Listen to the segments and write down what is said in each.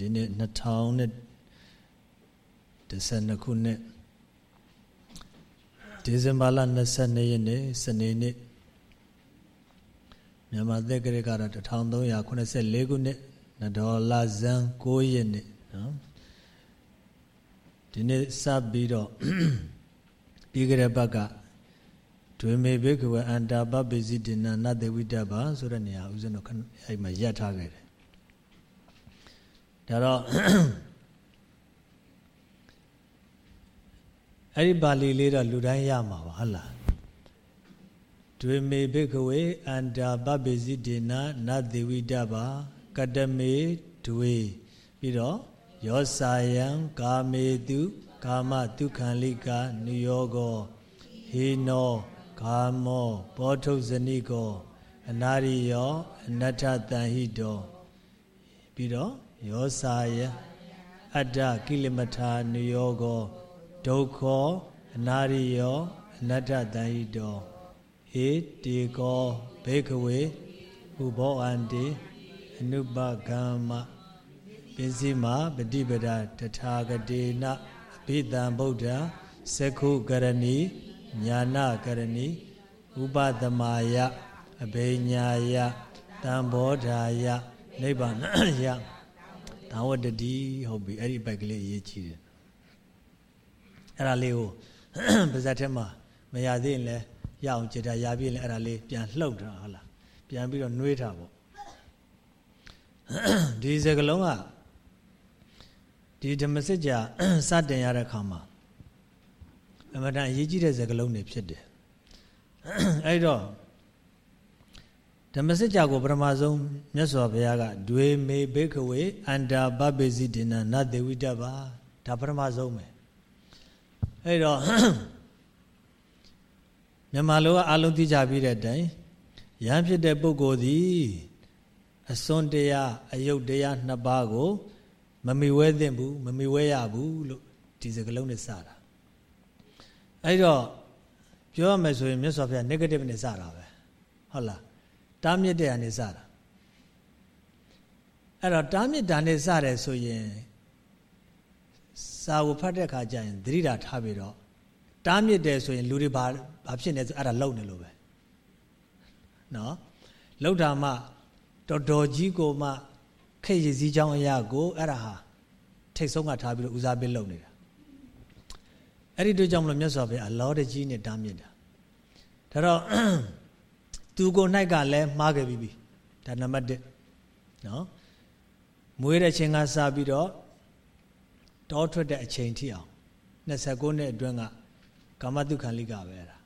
ဒီနေ့2012ခုနှစ်ဒီဇင်ဘာလ22ရက်နေ့စနေနေ့မြန်မာသက်ကရကတော့1384ခုနှစ်နဒေါ်လာဇန်9ရက်နေ့နော်ဒီနေ့စပြီးတော့ပြီးကြတဲ့ဘက်ကဒွေမေဘေကဝအန္တာပပိစိတေနနတေဝိတ္တဘာဆိုတဲ့နေရာဥစဉ်တော့အဲ့မှာရပ်ထားခဲ့တယ် ဒါတော့အဲ့ဒီပါဠိလေးတော့လူတိုင်းရမှာပါဟုတ်လားဒွေမေဘေကဝေအန္တာပပိစိတေနနတေဝိတ္တဘာကတမေဒွေပြီးတော့ယောစာယံကာမေတုကာမဒုက္ခံလိကနုယောဂောဟေနောဂါမောဘောထုဇနိကောအနာရိယောအနတ္ထတန်ဟိတောပြီးတော့ ယောစာယအတ္တကိလမထာနုယောဂောဒုက္ခောအနာရိယောအနတ္ထတန်ဟိတောဧတေကောဘေကဝေဥဘောအန္တိအနုပကမ္မပိစိမပฏิပဒတထာဂတေနအဘိဓမ္ဗုဒ္ဓသက္ခုကရဏီညာနာကရဏီဥပသမာယအဘိညာယတံဘောဓာယနိဗ္ဗာန်ယ သာဝတ္တိဟုတ်ပြီအဲ့ဒီပိုက်ကလေးအရေးကြီးတယ်အဲ့ဒါလေးကိုပါဇက်ထဲမှာမရသေးရင်လည်းရအောင်ကြည်တာရပြည့်ရင်အဲ့ဒါလေးပြန်လှုပ်တာဟုတ်လားပြန်ပြီးတော့နှွေးတာပေါ့ဒီစကလုံးကဒီဓမ္မစစ်ကြာစတင်ရတဲ့ခါမှာအမှန်တန်အရေးကြီးတဲ့စကားလုံးတွေဖြစ်တယ်အဲ့တော့ ဓမ္မစစ်ကြာကိုပထမဆုံးမြတ်စွာဘုရားကဒွေမေဘေခဝေအန္တာပပိစိတေနနတေဝိတ္တပါဒါပထမဆုံးပဲအဲ့တော့မြန်မာလိုကအလုံးသိကြပြီးတဲ့အတိုင်းရဟန်းဖြစ်တဲ့ပုဂ္ဂိုလ်သည်အစွန်းတရားအယုတ်တရားနှစ်ပါးကို မမီဝဲသင့်ဘူးမမီဝဲရဘူးလို့ဒီစကားလုံးနဲ့စတာအဲ့တော့ပြောရမယ်ဆိုရင်မြတ်စွာဘုရား negative နဲ့စတာပဲဟုတ်လား တားမြစ်တဲ့အနေစတာအဲ့တော့တားမြစ်တာနဲ့စတယ်ဆိုရင်စာကိုဖတ်တဲ့ခါကျရင်သတိဓာထားပြီးတော့တားမြစ်တယ်ဆိုရင်လူတွေဘာဘာဖြစ်နေဆိုအဲ့ဒါလုံနေလို့ပဲနော်လုံတာမှတော်တော်ကြီးကိုမှခေရည်စည်းချောင်းအရာကိုအဲ့ဒါဟာထိတ်ဆုံးကထားပြီးတော့ဦးစားပေးလုပ်နေတာအဲ့ဒီတို့ကြောင့်မလို့မြတ်စွာဘုရားအလောတကြီးနဲ့တားမြစ်တာဒါတော့ သူကို၌ကလည်းမှားခဲ့ပြီးပြီဒါနံပါတ်1နော်မွေးတဲ့ချိန်ကစပြီးတော့တောထွက်တဲ့အချိန်ထိအောင်29နှစ်အတွင်းကကာမတုခံလိကပဲအဲ့ဒါ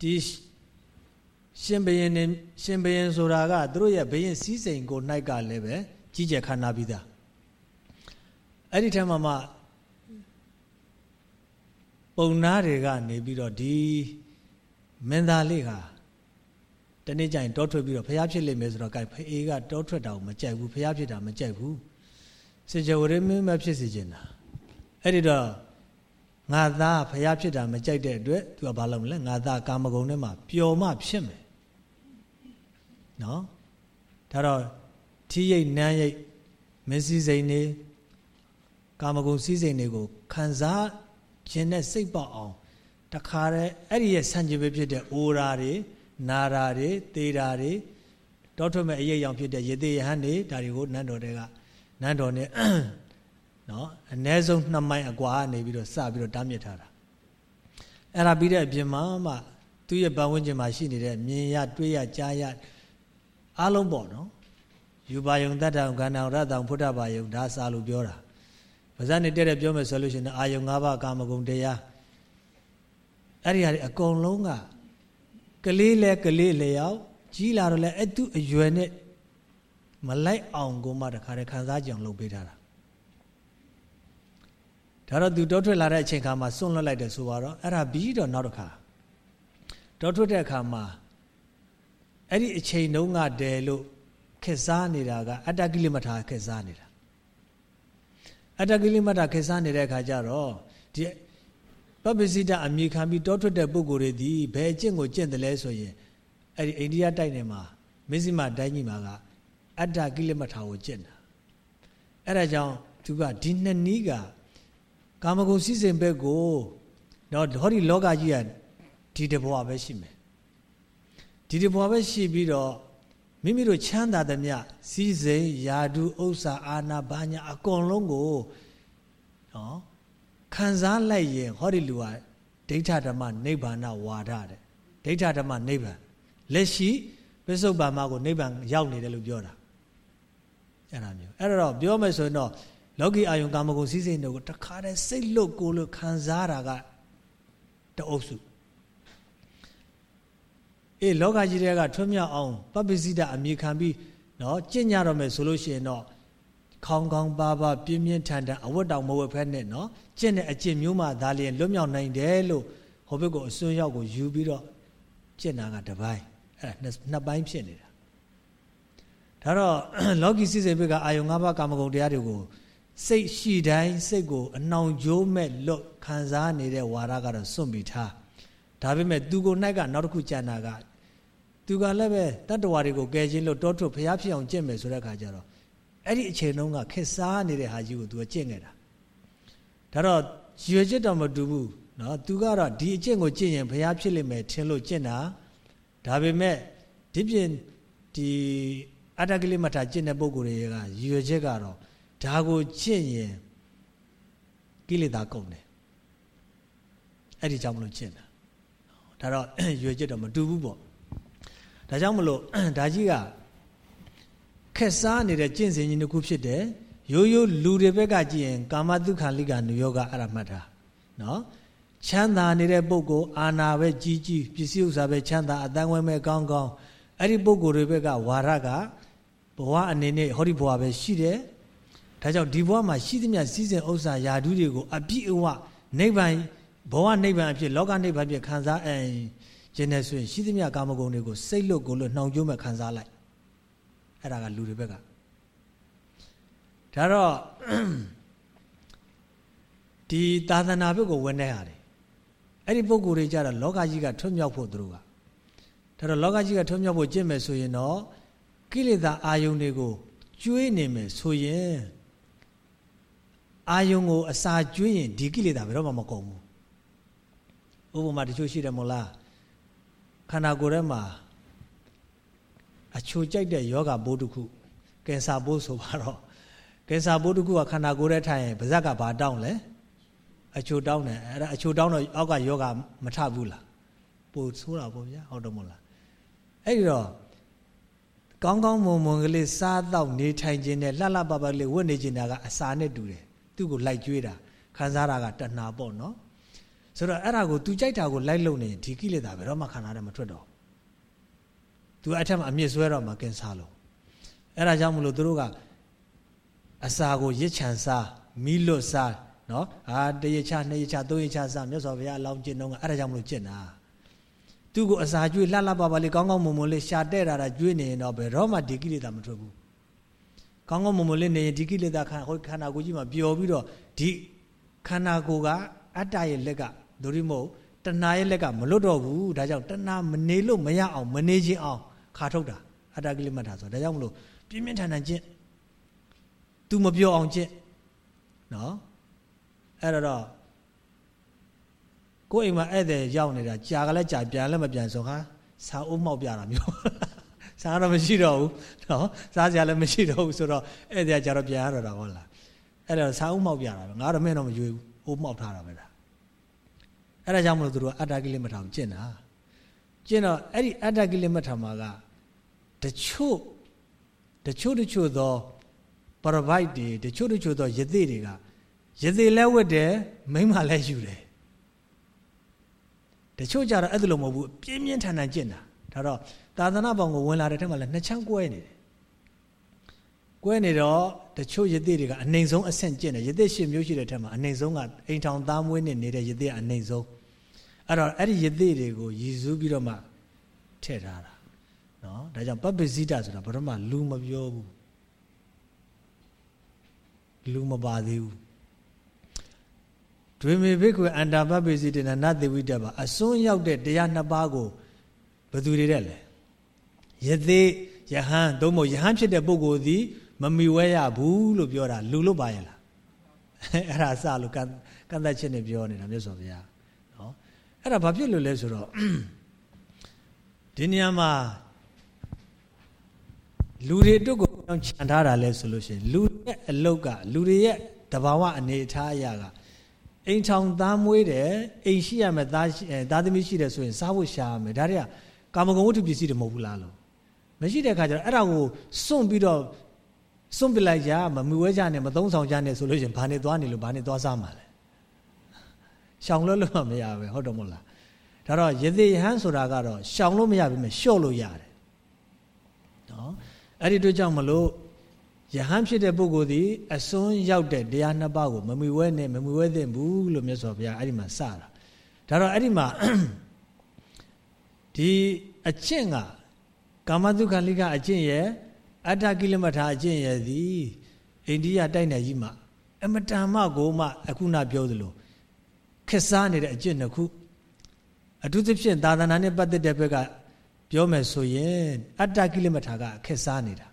ဒီရှင်ဘရင်နေရှင်ဘရင်ဆိုတာကသူတို့ရဲ့ဘရင်စည်းစိမ်ကို၌ကလည်းပဲကြီးကျယ်ခမ်းနားပြီးသားအဲ့ဒီထက်မှမှပုံနာတွေကနေပြီးတော့ဒီ မင်းသားလေးဟာတနေ့ကျရင်တောထွက်ပြီးတော့ဖျားဖြစ်လိမ့်မယ်ဆိုတော့ gain ဖေးကတောထွက်တာကိုမကြိုက်ဘူးဖျားဖြစ်တာမကြိုက်ဘူးစေကြဝရမင်းမဖြစ်စေချင်တာအဲ့ဒီတော့ငါသားဖျားဖြစ်တာမကြိုက်တဲ့အတွက်သူကဘာလုပ်မလဲငါသားကာမဂုဏ်ထဲမှာပျော်မှဖြစ်မယ်နော်ဒါတော့ထီးရိတ်နန်းရိတ်မင်းစည်းစိမ်နေကာမဂုဏ်စည်းစိမ်တွေကိုခံစားခြင်းနဲ့စိတ်ပေါက်အောင် တခါတည်းအဲ့ဒီရဲ့ဆန့်ကျင်ဘက်ဖြစ်တဲ့အိုရာတွေနာရာတွေသေရာတွေတောထွက်မဲ့အရေးရောင်ဖြစ်တဲ့ရေသေးရဟန်းတွေဒါတွေကိုနန်းတော်တွေကနန်းတော်နဲ့နော်အ ਨੇ ဆုံးနှစ်မိုင်အကွာနေပြီးတော့စပြီးတော့တားမြစ်ထားတာအဲ့ဒါပြီးတဲ့အပြင်မှာမှသူ့ရဲ့ပတ်ဝန်းကျင်မှာရှိနေတဲ့မြင်ရတွေးရကြားရအားလုံးပေါ့နော်ယူပါယုံတတ္တံကန္တံရတ္တံဖုဒ္ဓဘာယုံဒါစာလို့ပြောတာပါဇက်နဲ့တဲ့တဲ့ပြောမယ်ဆိုလို့ရှိရင်အာယုံ၅ပါးကာမဂုဏ်တရား အဲ့ဒီဟာတွေအကုန်လုံးကကလေးလဲကလေးလျောက်ကြီးလာတော့လဲအဲ့သူအရွယ်နဲ့မလိုက်အောင်ကိုမှတခါတည်းခံစားကြအောင်လုပ်ပေးထားတာဒါတော့သူတောထွက်လာတဲ့အချိန်ခါမှာစွန့်လွတ်လိုက်တယ်ဆိုတော့အဲ့ဒါပြီးတော့နောက်တစ်ခါတောထွက်တဲ့အခါမှာအဲ့ဒီအချိန်တုန်းကတည်းလို့ခက်စားနေတာကအတ္တကိလမထာခက်စားနေတာအတ္တကိလမထာခက်စားနေတဲ့အခါကျတော့ဒီ ပပ္ပစိတအမိခံပြီးတောထွက်တဲ့ပုဂ္ဂိုလ်တွေဒီဘယ်အကျင့်ကိုကျင့်တယ်လဲဆိုရင်အဲ့ဒီအိန္ဒိယတိုက်နယ်မှာမစ္စည်းမတိုင်းကြီးမှာကအတ္တကိလေသာကိုကျင့်တာအဲ့ဒါကြောင့်သူကဒီနှစ်နည်းကကာမဂုဏ်စည်းစိမ်ဘက်ကိုတော့ဟောဒီလောကကြီးကဒီတဘဝပဲရှိမယ်ဒီတဘဝပဲရှိပြီးတော့မိမိတို့ချမ်းသာသမျှစီးစိမ်ယာဒုဥစ္စာအာနာဘာညာအကုန်လုံးကိုနော် ခံစားလိုက်ရင်ဟောဒီလူကဒိဋ္ဌဓမ္မနိဗ္ဗာန်ဝါဒတဲ့ဒိဋ္ဌဓမ္မနိဗ္ဗာန်လက်ရှိပစ္စုပန်မှာကိုနိဗ္ဗာန်ရောက်နေတယ်လို့ပြောတာအဲ့ဒါမျိုးအဲ့တော့ပြောမယ်ဆိုရင်တော့လောကီအာယုံကာမဂုဏ်စည်းစိမ်တို့ကိုတခါတည်းစိတ်လွတ်ကိုလို့ခံစားတာကတအုပ်စုအေးလောကကြီးတွေကထွတ်မြောက်အောင်ပပ္ပစိတအမြေခံပြီးနော်ကြင်ကြတော့မယ်ဆိုလို့ရှိရင်တော့ ခေါင်းခေါင်းပါပါပြင်းပြင်းထန်ထန်အဝတ်တောင်မဝတ်ဖက်နဲ့နော်ကျင့်တဲ့အကျင့်မျိုးမှဒါလျင်လွတ်မြောက်နိုင်တယ်လို့ဟိုဘက်ကိုအစွန်းရောက်ကိုယူပြီးတော့ကျင့်တာကတပိုင်းအဲ့နှစ်ပိုင်းဖြစ်နေတာဒါတော့လောကီစိစိဘက်ကအာယုံ၅ပါးကာမဂုဏ်တရားတွေကိုစိတ်ရှိတိုင်းစိတ်ကိုအနှောင်ကြိုးမဲ့လွတ်ခံစားနေတဲ့ဝါဒကတော့စွန့်ပြီးထားဒါပေမဲ့သူကို၌ကနောက်တစ်ခုကြံတာကသူကလည်းပဲတတ္တဝါတွေကိုကယ်ခြင်းလို့တောထုတ်ဖျားဖြစ်အောင်ကျင့်မယ်ဆိုတဲ့အခါကျတော့ အဲ့ဒီအချိန်တုန်းကခက်စားနေတဲ့ဟာကြီးကိုသူကကျင့်ခဲ့တာဒါတော့ရွေချက်တော့မတူဘူးเนาะသူကတော့ဒီအကျင့်ကိုကျင့်ရင်ဖျားဖြစ်လိမ့်မယ်ထင်လို့ကျင့်တာဒါပေမဲ့ဒီပြင်ဒီအတ္တကလိမထကျင့်တဲ့ပုံကိုယ်တွေကရွေချက်ကတော့ဒါကိုကျင့်ရင်ကိလေသာကုန်တယ်အဲ့ဒီကြောင့်မလို့ကျင့်တာဒါတော့ရွေချက်တော့မတူဘူးပေါ့ဒါကြောင့်မလို့ဒါကြီးက ခက်စားနေတဲ့ကျင့်စဉ်ကြီးတစ်ခုဖြစ်တယ်ရိုးရိုးလူတွေဘက်ကကြည့်ရင်ကာမတုခန္လိကနုယောဂအဲ့ဒါမှတ်တာနော်ချမ်းသာနေတဲ့ပုဂ္ဂိုလ်အာနာပဲကြီးကြီးပစ္စည်းဥစ္စာပဲချမ်းသာအတန်းဝဲမဲ့ကောင်းကောင်းအဲ့ဒီပုဂ္ဂိုလ်တွေဘက်ကဝါရကဘဝအနေနဲ့ဟောဒီဘဝပဲရှိတယ်ဒါကြောင့်ဒီဘဝမှာရှိသမျှစည်းစိမ်ဥစ္စာယာဓုတွေကိုအပြည့်အဝနိဗ္ဗာန်ဘဝနိဗ္ဗာန်အဖြစ်လောကနိဗ္ဗာန်အဖြစ်ခံစားအင်ခြင်းနဲ့ဆိုရင်ရှိသမျှကာမဂုဏ်တွေကိုစိတ်လွတ်ကိုလွတ်နှောင်ကြိုးမဲ့ခံစားလိုက် အဲ့ဒါကလူတွေဘက်ကဒါတော့ဒီသာသနာဘက်ကိုဝင်နေရတယ်အဲ့ဒီပုံကိုယ်တွေကြတော့လောကကြီးကထွတ်မြောက်ဖို့သူတို့ကဒါတော့လောကကြီးကထွတ်မြောက်ဖို့ကျင့်မယ်ဆိုရင်တော့ကိလေသာအာယုန်တွေကိုကျွေးနေမယ်ဆိုရင်အာယုံကိုအစာကျွေးရင်ဒီကိလေသာဘယ်တော့မှမကုန်ဘူးဥပမာတချို့ရှိတယ်မို့လားခန္ဓာကိုယ်ထဲမှာ အချိုကြိုက်တဲ့ယောဂဘိုးတစ်ခုကင်ဆာဘိုးဆိုပါတော့ကင်ဆာဘိုးတစ်ခုကခန္ဓာကိုယ်ထဲထိုင်ရင်ပါဇက်ကဘာတောင်းလဲအချိုတောင်းတယ်အဲ့ဒါအချိုတောင်းတော့အောက်ကယောဂမထဘူးလားပို့ဆိုးတာပေါ့ဗျာဟုတ်တယ်မို့လားအဲ့ဒီတော့ကောင်းကောင်းမွန်မွန်ကလေးစားတော့နေထိုင်ခြင်းနဲ့လှလှပပလေးဝတ်နေခြင်းတာကအစာနဲ့တူတယ်သူ့ကိုလိုက်ကျွေးတာခံစားတာကတဏှာပေါ့နော်ဆိုတော့အဲ့ဒါကို तू ကြိုက်တာကိုလိုက်လုံနေဒီကိလေသာဘယ်တော့မှခန္ဓာထဲမထွက်တော့ तू အထက်မှာအမြင့်ဆွဲတော့မှကင်စားလို့အဲ့ဒါကြောင့်မလို့သူတို့ကအစာကိုရစ်ချန်စားမီးလွတ်စားနော်အာတရချနှစ်ရချသုံးရချစားမြတ်စွာဘုရားအလောင်းကျင့်တော့အဲ့ဒါကြောင့်မလို့ကျင့်တာသူ့ကိုအစာကျွေးလှလှပပလေးကောင်းကောင်းမွန်မွန်လေးရှာတဲ့တာတာကျွေးနေရင်တော့ဘယ်တော့မှဒီကိလေသာမထွက်ဘူးကောင်းကောင်းမွန်မွန်လေးနေရင်ဒီကိလေသာခန္ဓာခန္ဓာကိုယ်ကြီးမှာပျော်ပြီးတော့ဒီခန္ဓာကိုယ်ကအတ္တရဲ့လက်ကဒုရိမို့တဏှာရဲ့လက်ကမလွတ်တော့ဘူးဒါကြောင့်တဏှာမနေလို့မရအောင်မနေခြင်းအောင် ခါထုတ်တာအတ္တကိလေမထာဆိုဒါကြောင့်မလို့ပြင်းပြင်းထန်ထန်ကျင့် तू မပြောအောင်ကျင့်နော်အဲ့တော့ကိုယ်အိမ်မှာဧည့်သည်ရောက်နေတာကြာကလည်းကြာပြန်လည်းမပြန်ဆိုဟာစာအုပ်မှောက်ပြတာမျိုးစားတော့မရှိတော့ဘူးနော်စားစရာလည်းမရှိတော့ဘူးဆိုတော့ဧည့်သည်ကြာတော့ပြန်ရတော့တာဟုတ်လားအဲ့တော့စာအုပ်မှောက်ပြတာပဲငါတော့မင်းတော့မရွေးဘူးအိုးမှောက်ထားတာပဲဒါအဲ့ဒါကြောင့်မလို့သူတို့အတ္တကိလေမထာကိုကျင့်တာ ကျင့်တော့အဲ့ဒီအတ္တကိလေမထာမှာကတချို့တချို့တချို့သောပရဗိုက်တွေတချို့တချို့သောယသိတွေကယသိလဲဝတ်တယ်မိမလည်းယူတယ်တချို့ကြတော့အဲ့လိုမဟုတ်ဘူးပြင်းပြင်းထန်ထန်ကျင့်တာဒါတော့သာသနာပေါင်းကိုဝင်လာတဲ့ထက်မှလည်းနှစ်ချမ်းကွဲနေတယ်ကွဲနေတော့တချို့ယသိတွေကအနှိမ်ဆုံးအဆင့်ကျင့်တယ်ယသိရှင်မျိုးရှိတဲ့ထက်မှအနှိမ်ဆုံးကအိမ်ထောင်သားမွေးနေနေတဲ့ယသိကအနှိမ်ဆုံး အဲ့တော့အဲ့ဒီယသိတွေကိုရည်စူးပြီးတော့မှထည့်ထားတာနော်ဒါကြောင့်ပပ္ပဇိတဆိုတာဘယ်တော့မှလူမပြောဘူးလူမပါသေးဘူးဒွေမေဘိကွေအန္တာပပိစီတေနနသေဝိတ္တပါအစွန်းရောက်တဲ့တရားနှစ်ပါးကိုဘယ်သူတွေတဲ့လဲယသိယယဟန်သို့မဟုတ်ယဟန်ဖြစ်တဲ့ပုဂ္ဂိုလ်သည်မမီဝဲရဘူးလို့ပြောတာလူလို့ပါရဲ့လားအဲ့ဒါစလို့ကန့်ကန့်သက်ချက်နဲ့ပြောနေတာမြတ်စွာဘုရားနော် အဲ့ဒါဘာဖြစ်လို့လဲဆိုတော့ဒီနေရာမှာလူတွေအတွက်ကိုခြံထားတာလဲဆိုလို့ရှိရင်လူရဲ့အလုတ်ကလူတွေရဲ့တဘာဝအနေအထားအရာကအိမ်ထောင်သားမွေးတယ်အိမ်ရှိရမယ်သားသားသမီးရှိတယ်ဆိုရင်စားဖို့ရှာရမယ်ဒါတွေကကာမဂုဏ်ဝတ္ထုပစ္စည်းတွေမဟုတ်ဘူးလားလို့မရှိတဲ့ခါကျတော့အဲ့ဒါကိုစွန့်ပြီးတော့စွန့်ပလိုက်ကြမမူဝဲကြနဲ့မသုံးဆောင်ကြနဲ့ဆိုလို့ရှိရင်ဘာနဲ့သွားနေလို့ဘာနဲ့သွားစားမှာလဲ ရှောင်လို့လို့မရပဲဟုတ်တယ်မို့လားဒါတော့ယသိယဟန်ဆိုတာကတော့ရှောင်လို့မရပြီမဲ့လျှော့လို့ရတယ်နော်အဲ့ဒီတို့ကြောင့်မလို့ယဟန်ဖြစ်တဲ့ပုဂ္ဂိုလ်သည်အစွန်းရောက်တဲ့တရားနှစ်ပါးကိုမမီဝဲနဲ့မမီဝဲသင့်ဘူးလို့မြတ်စွာဘုရားအဲ့ဒီမှာစတာဒါတော့အဲ့ဒီမှာဒီအကျင့်ကကာမတုခန္လိကအကျင့်ရဲ့အတ္တကိလမထာအကျင့်ရဲ့သည်အိန္ဒိယတိုက်နယ်ကြီးမှာအမတန်မှကိုမှအခုနပြောသလို ခက်စားနေတဲ့အကျင့်တစ်ခုအထူးသဖြင့်သာသနာနဲ့ပတ်သက်တဲ့ဘက်ကပြောမယ်ဆိုရင်အတ္တကိလမထာကခက်စားနေတာ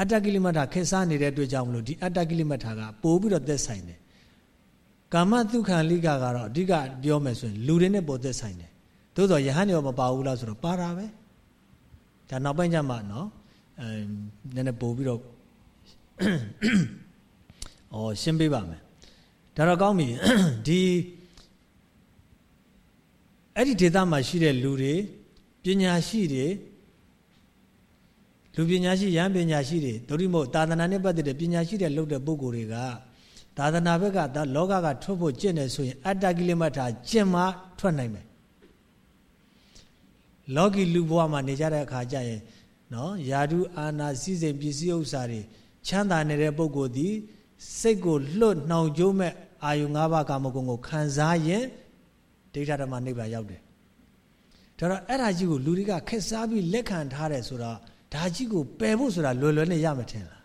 အတ္တကိလမထာခက်စားနေတဲ့အတွက်ကြောင့်မလို့ဒီအတ္တကိလမထာကပို့ပြီးတော့သက်ဆိုင်တယ်ကာမတုခံလိကကတော့အဓိကပြောမယ်ဆိုရင်လူတွေနဲ့ပေါ်သက်ဆိုင်တယ်သို့တော့ယဟန်ရောမပါဘူးလားဆိုတော့ပါတာပဲဒါနောက်ပိုင်းကျမှနော်အဲနည်းနည်းပို့ပြီးတော့ဩရှင်းပေးပါမယ် ဒါတော့ကောင်းပြီဒီအဲ့ဒီဒေသမှာရှိတဲ့လူတွေပညာရှိတွေလူပညာရှိရဟန်းပညာရှိတွေဒုတိမို့သာသနာနဲ့ပတ်သက်တဲ့ပညာရှိတဲ့လုပ်တဲ့ပုဂ္ဂိုလ်တွေကသာသနာဘက်ကလောကကထွက်ဖို့ကျင့်တယ်ဆိုရင်အတ္တကိလမထာကျင့်မှထွက်နိုင်မယ်လောကီလူဘဝမှာနေကြတဲ့အခါကျရင်နော်ယာတုအာနာစည်းစိမ်ပစ္စည်းဥစ္စာတွေချမ်းသာနေတဲ့ပုဂ္ဂိုလ်သည် စိတ်ကိုလွတ်နှောင်ကြိုးမဲ့အာယု၅ပါးကာမဂုဏ်ကိုခံစားရင်ဒိဋ္ဌဓမ္မနိဗ္ဗာန်ရောက်တယ်ဒါတော့အဲ့ဒါကြီးကိုလူတွေကခက်စားပြီးလက်ခံထားတယ်ဆိုတော့ဒါကြီးကိုပယ်ဖို့ဆိုတာလွယ်လွယ်နဲ့ရမထင်လား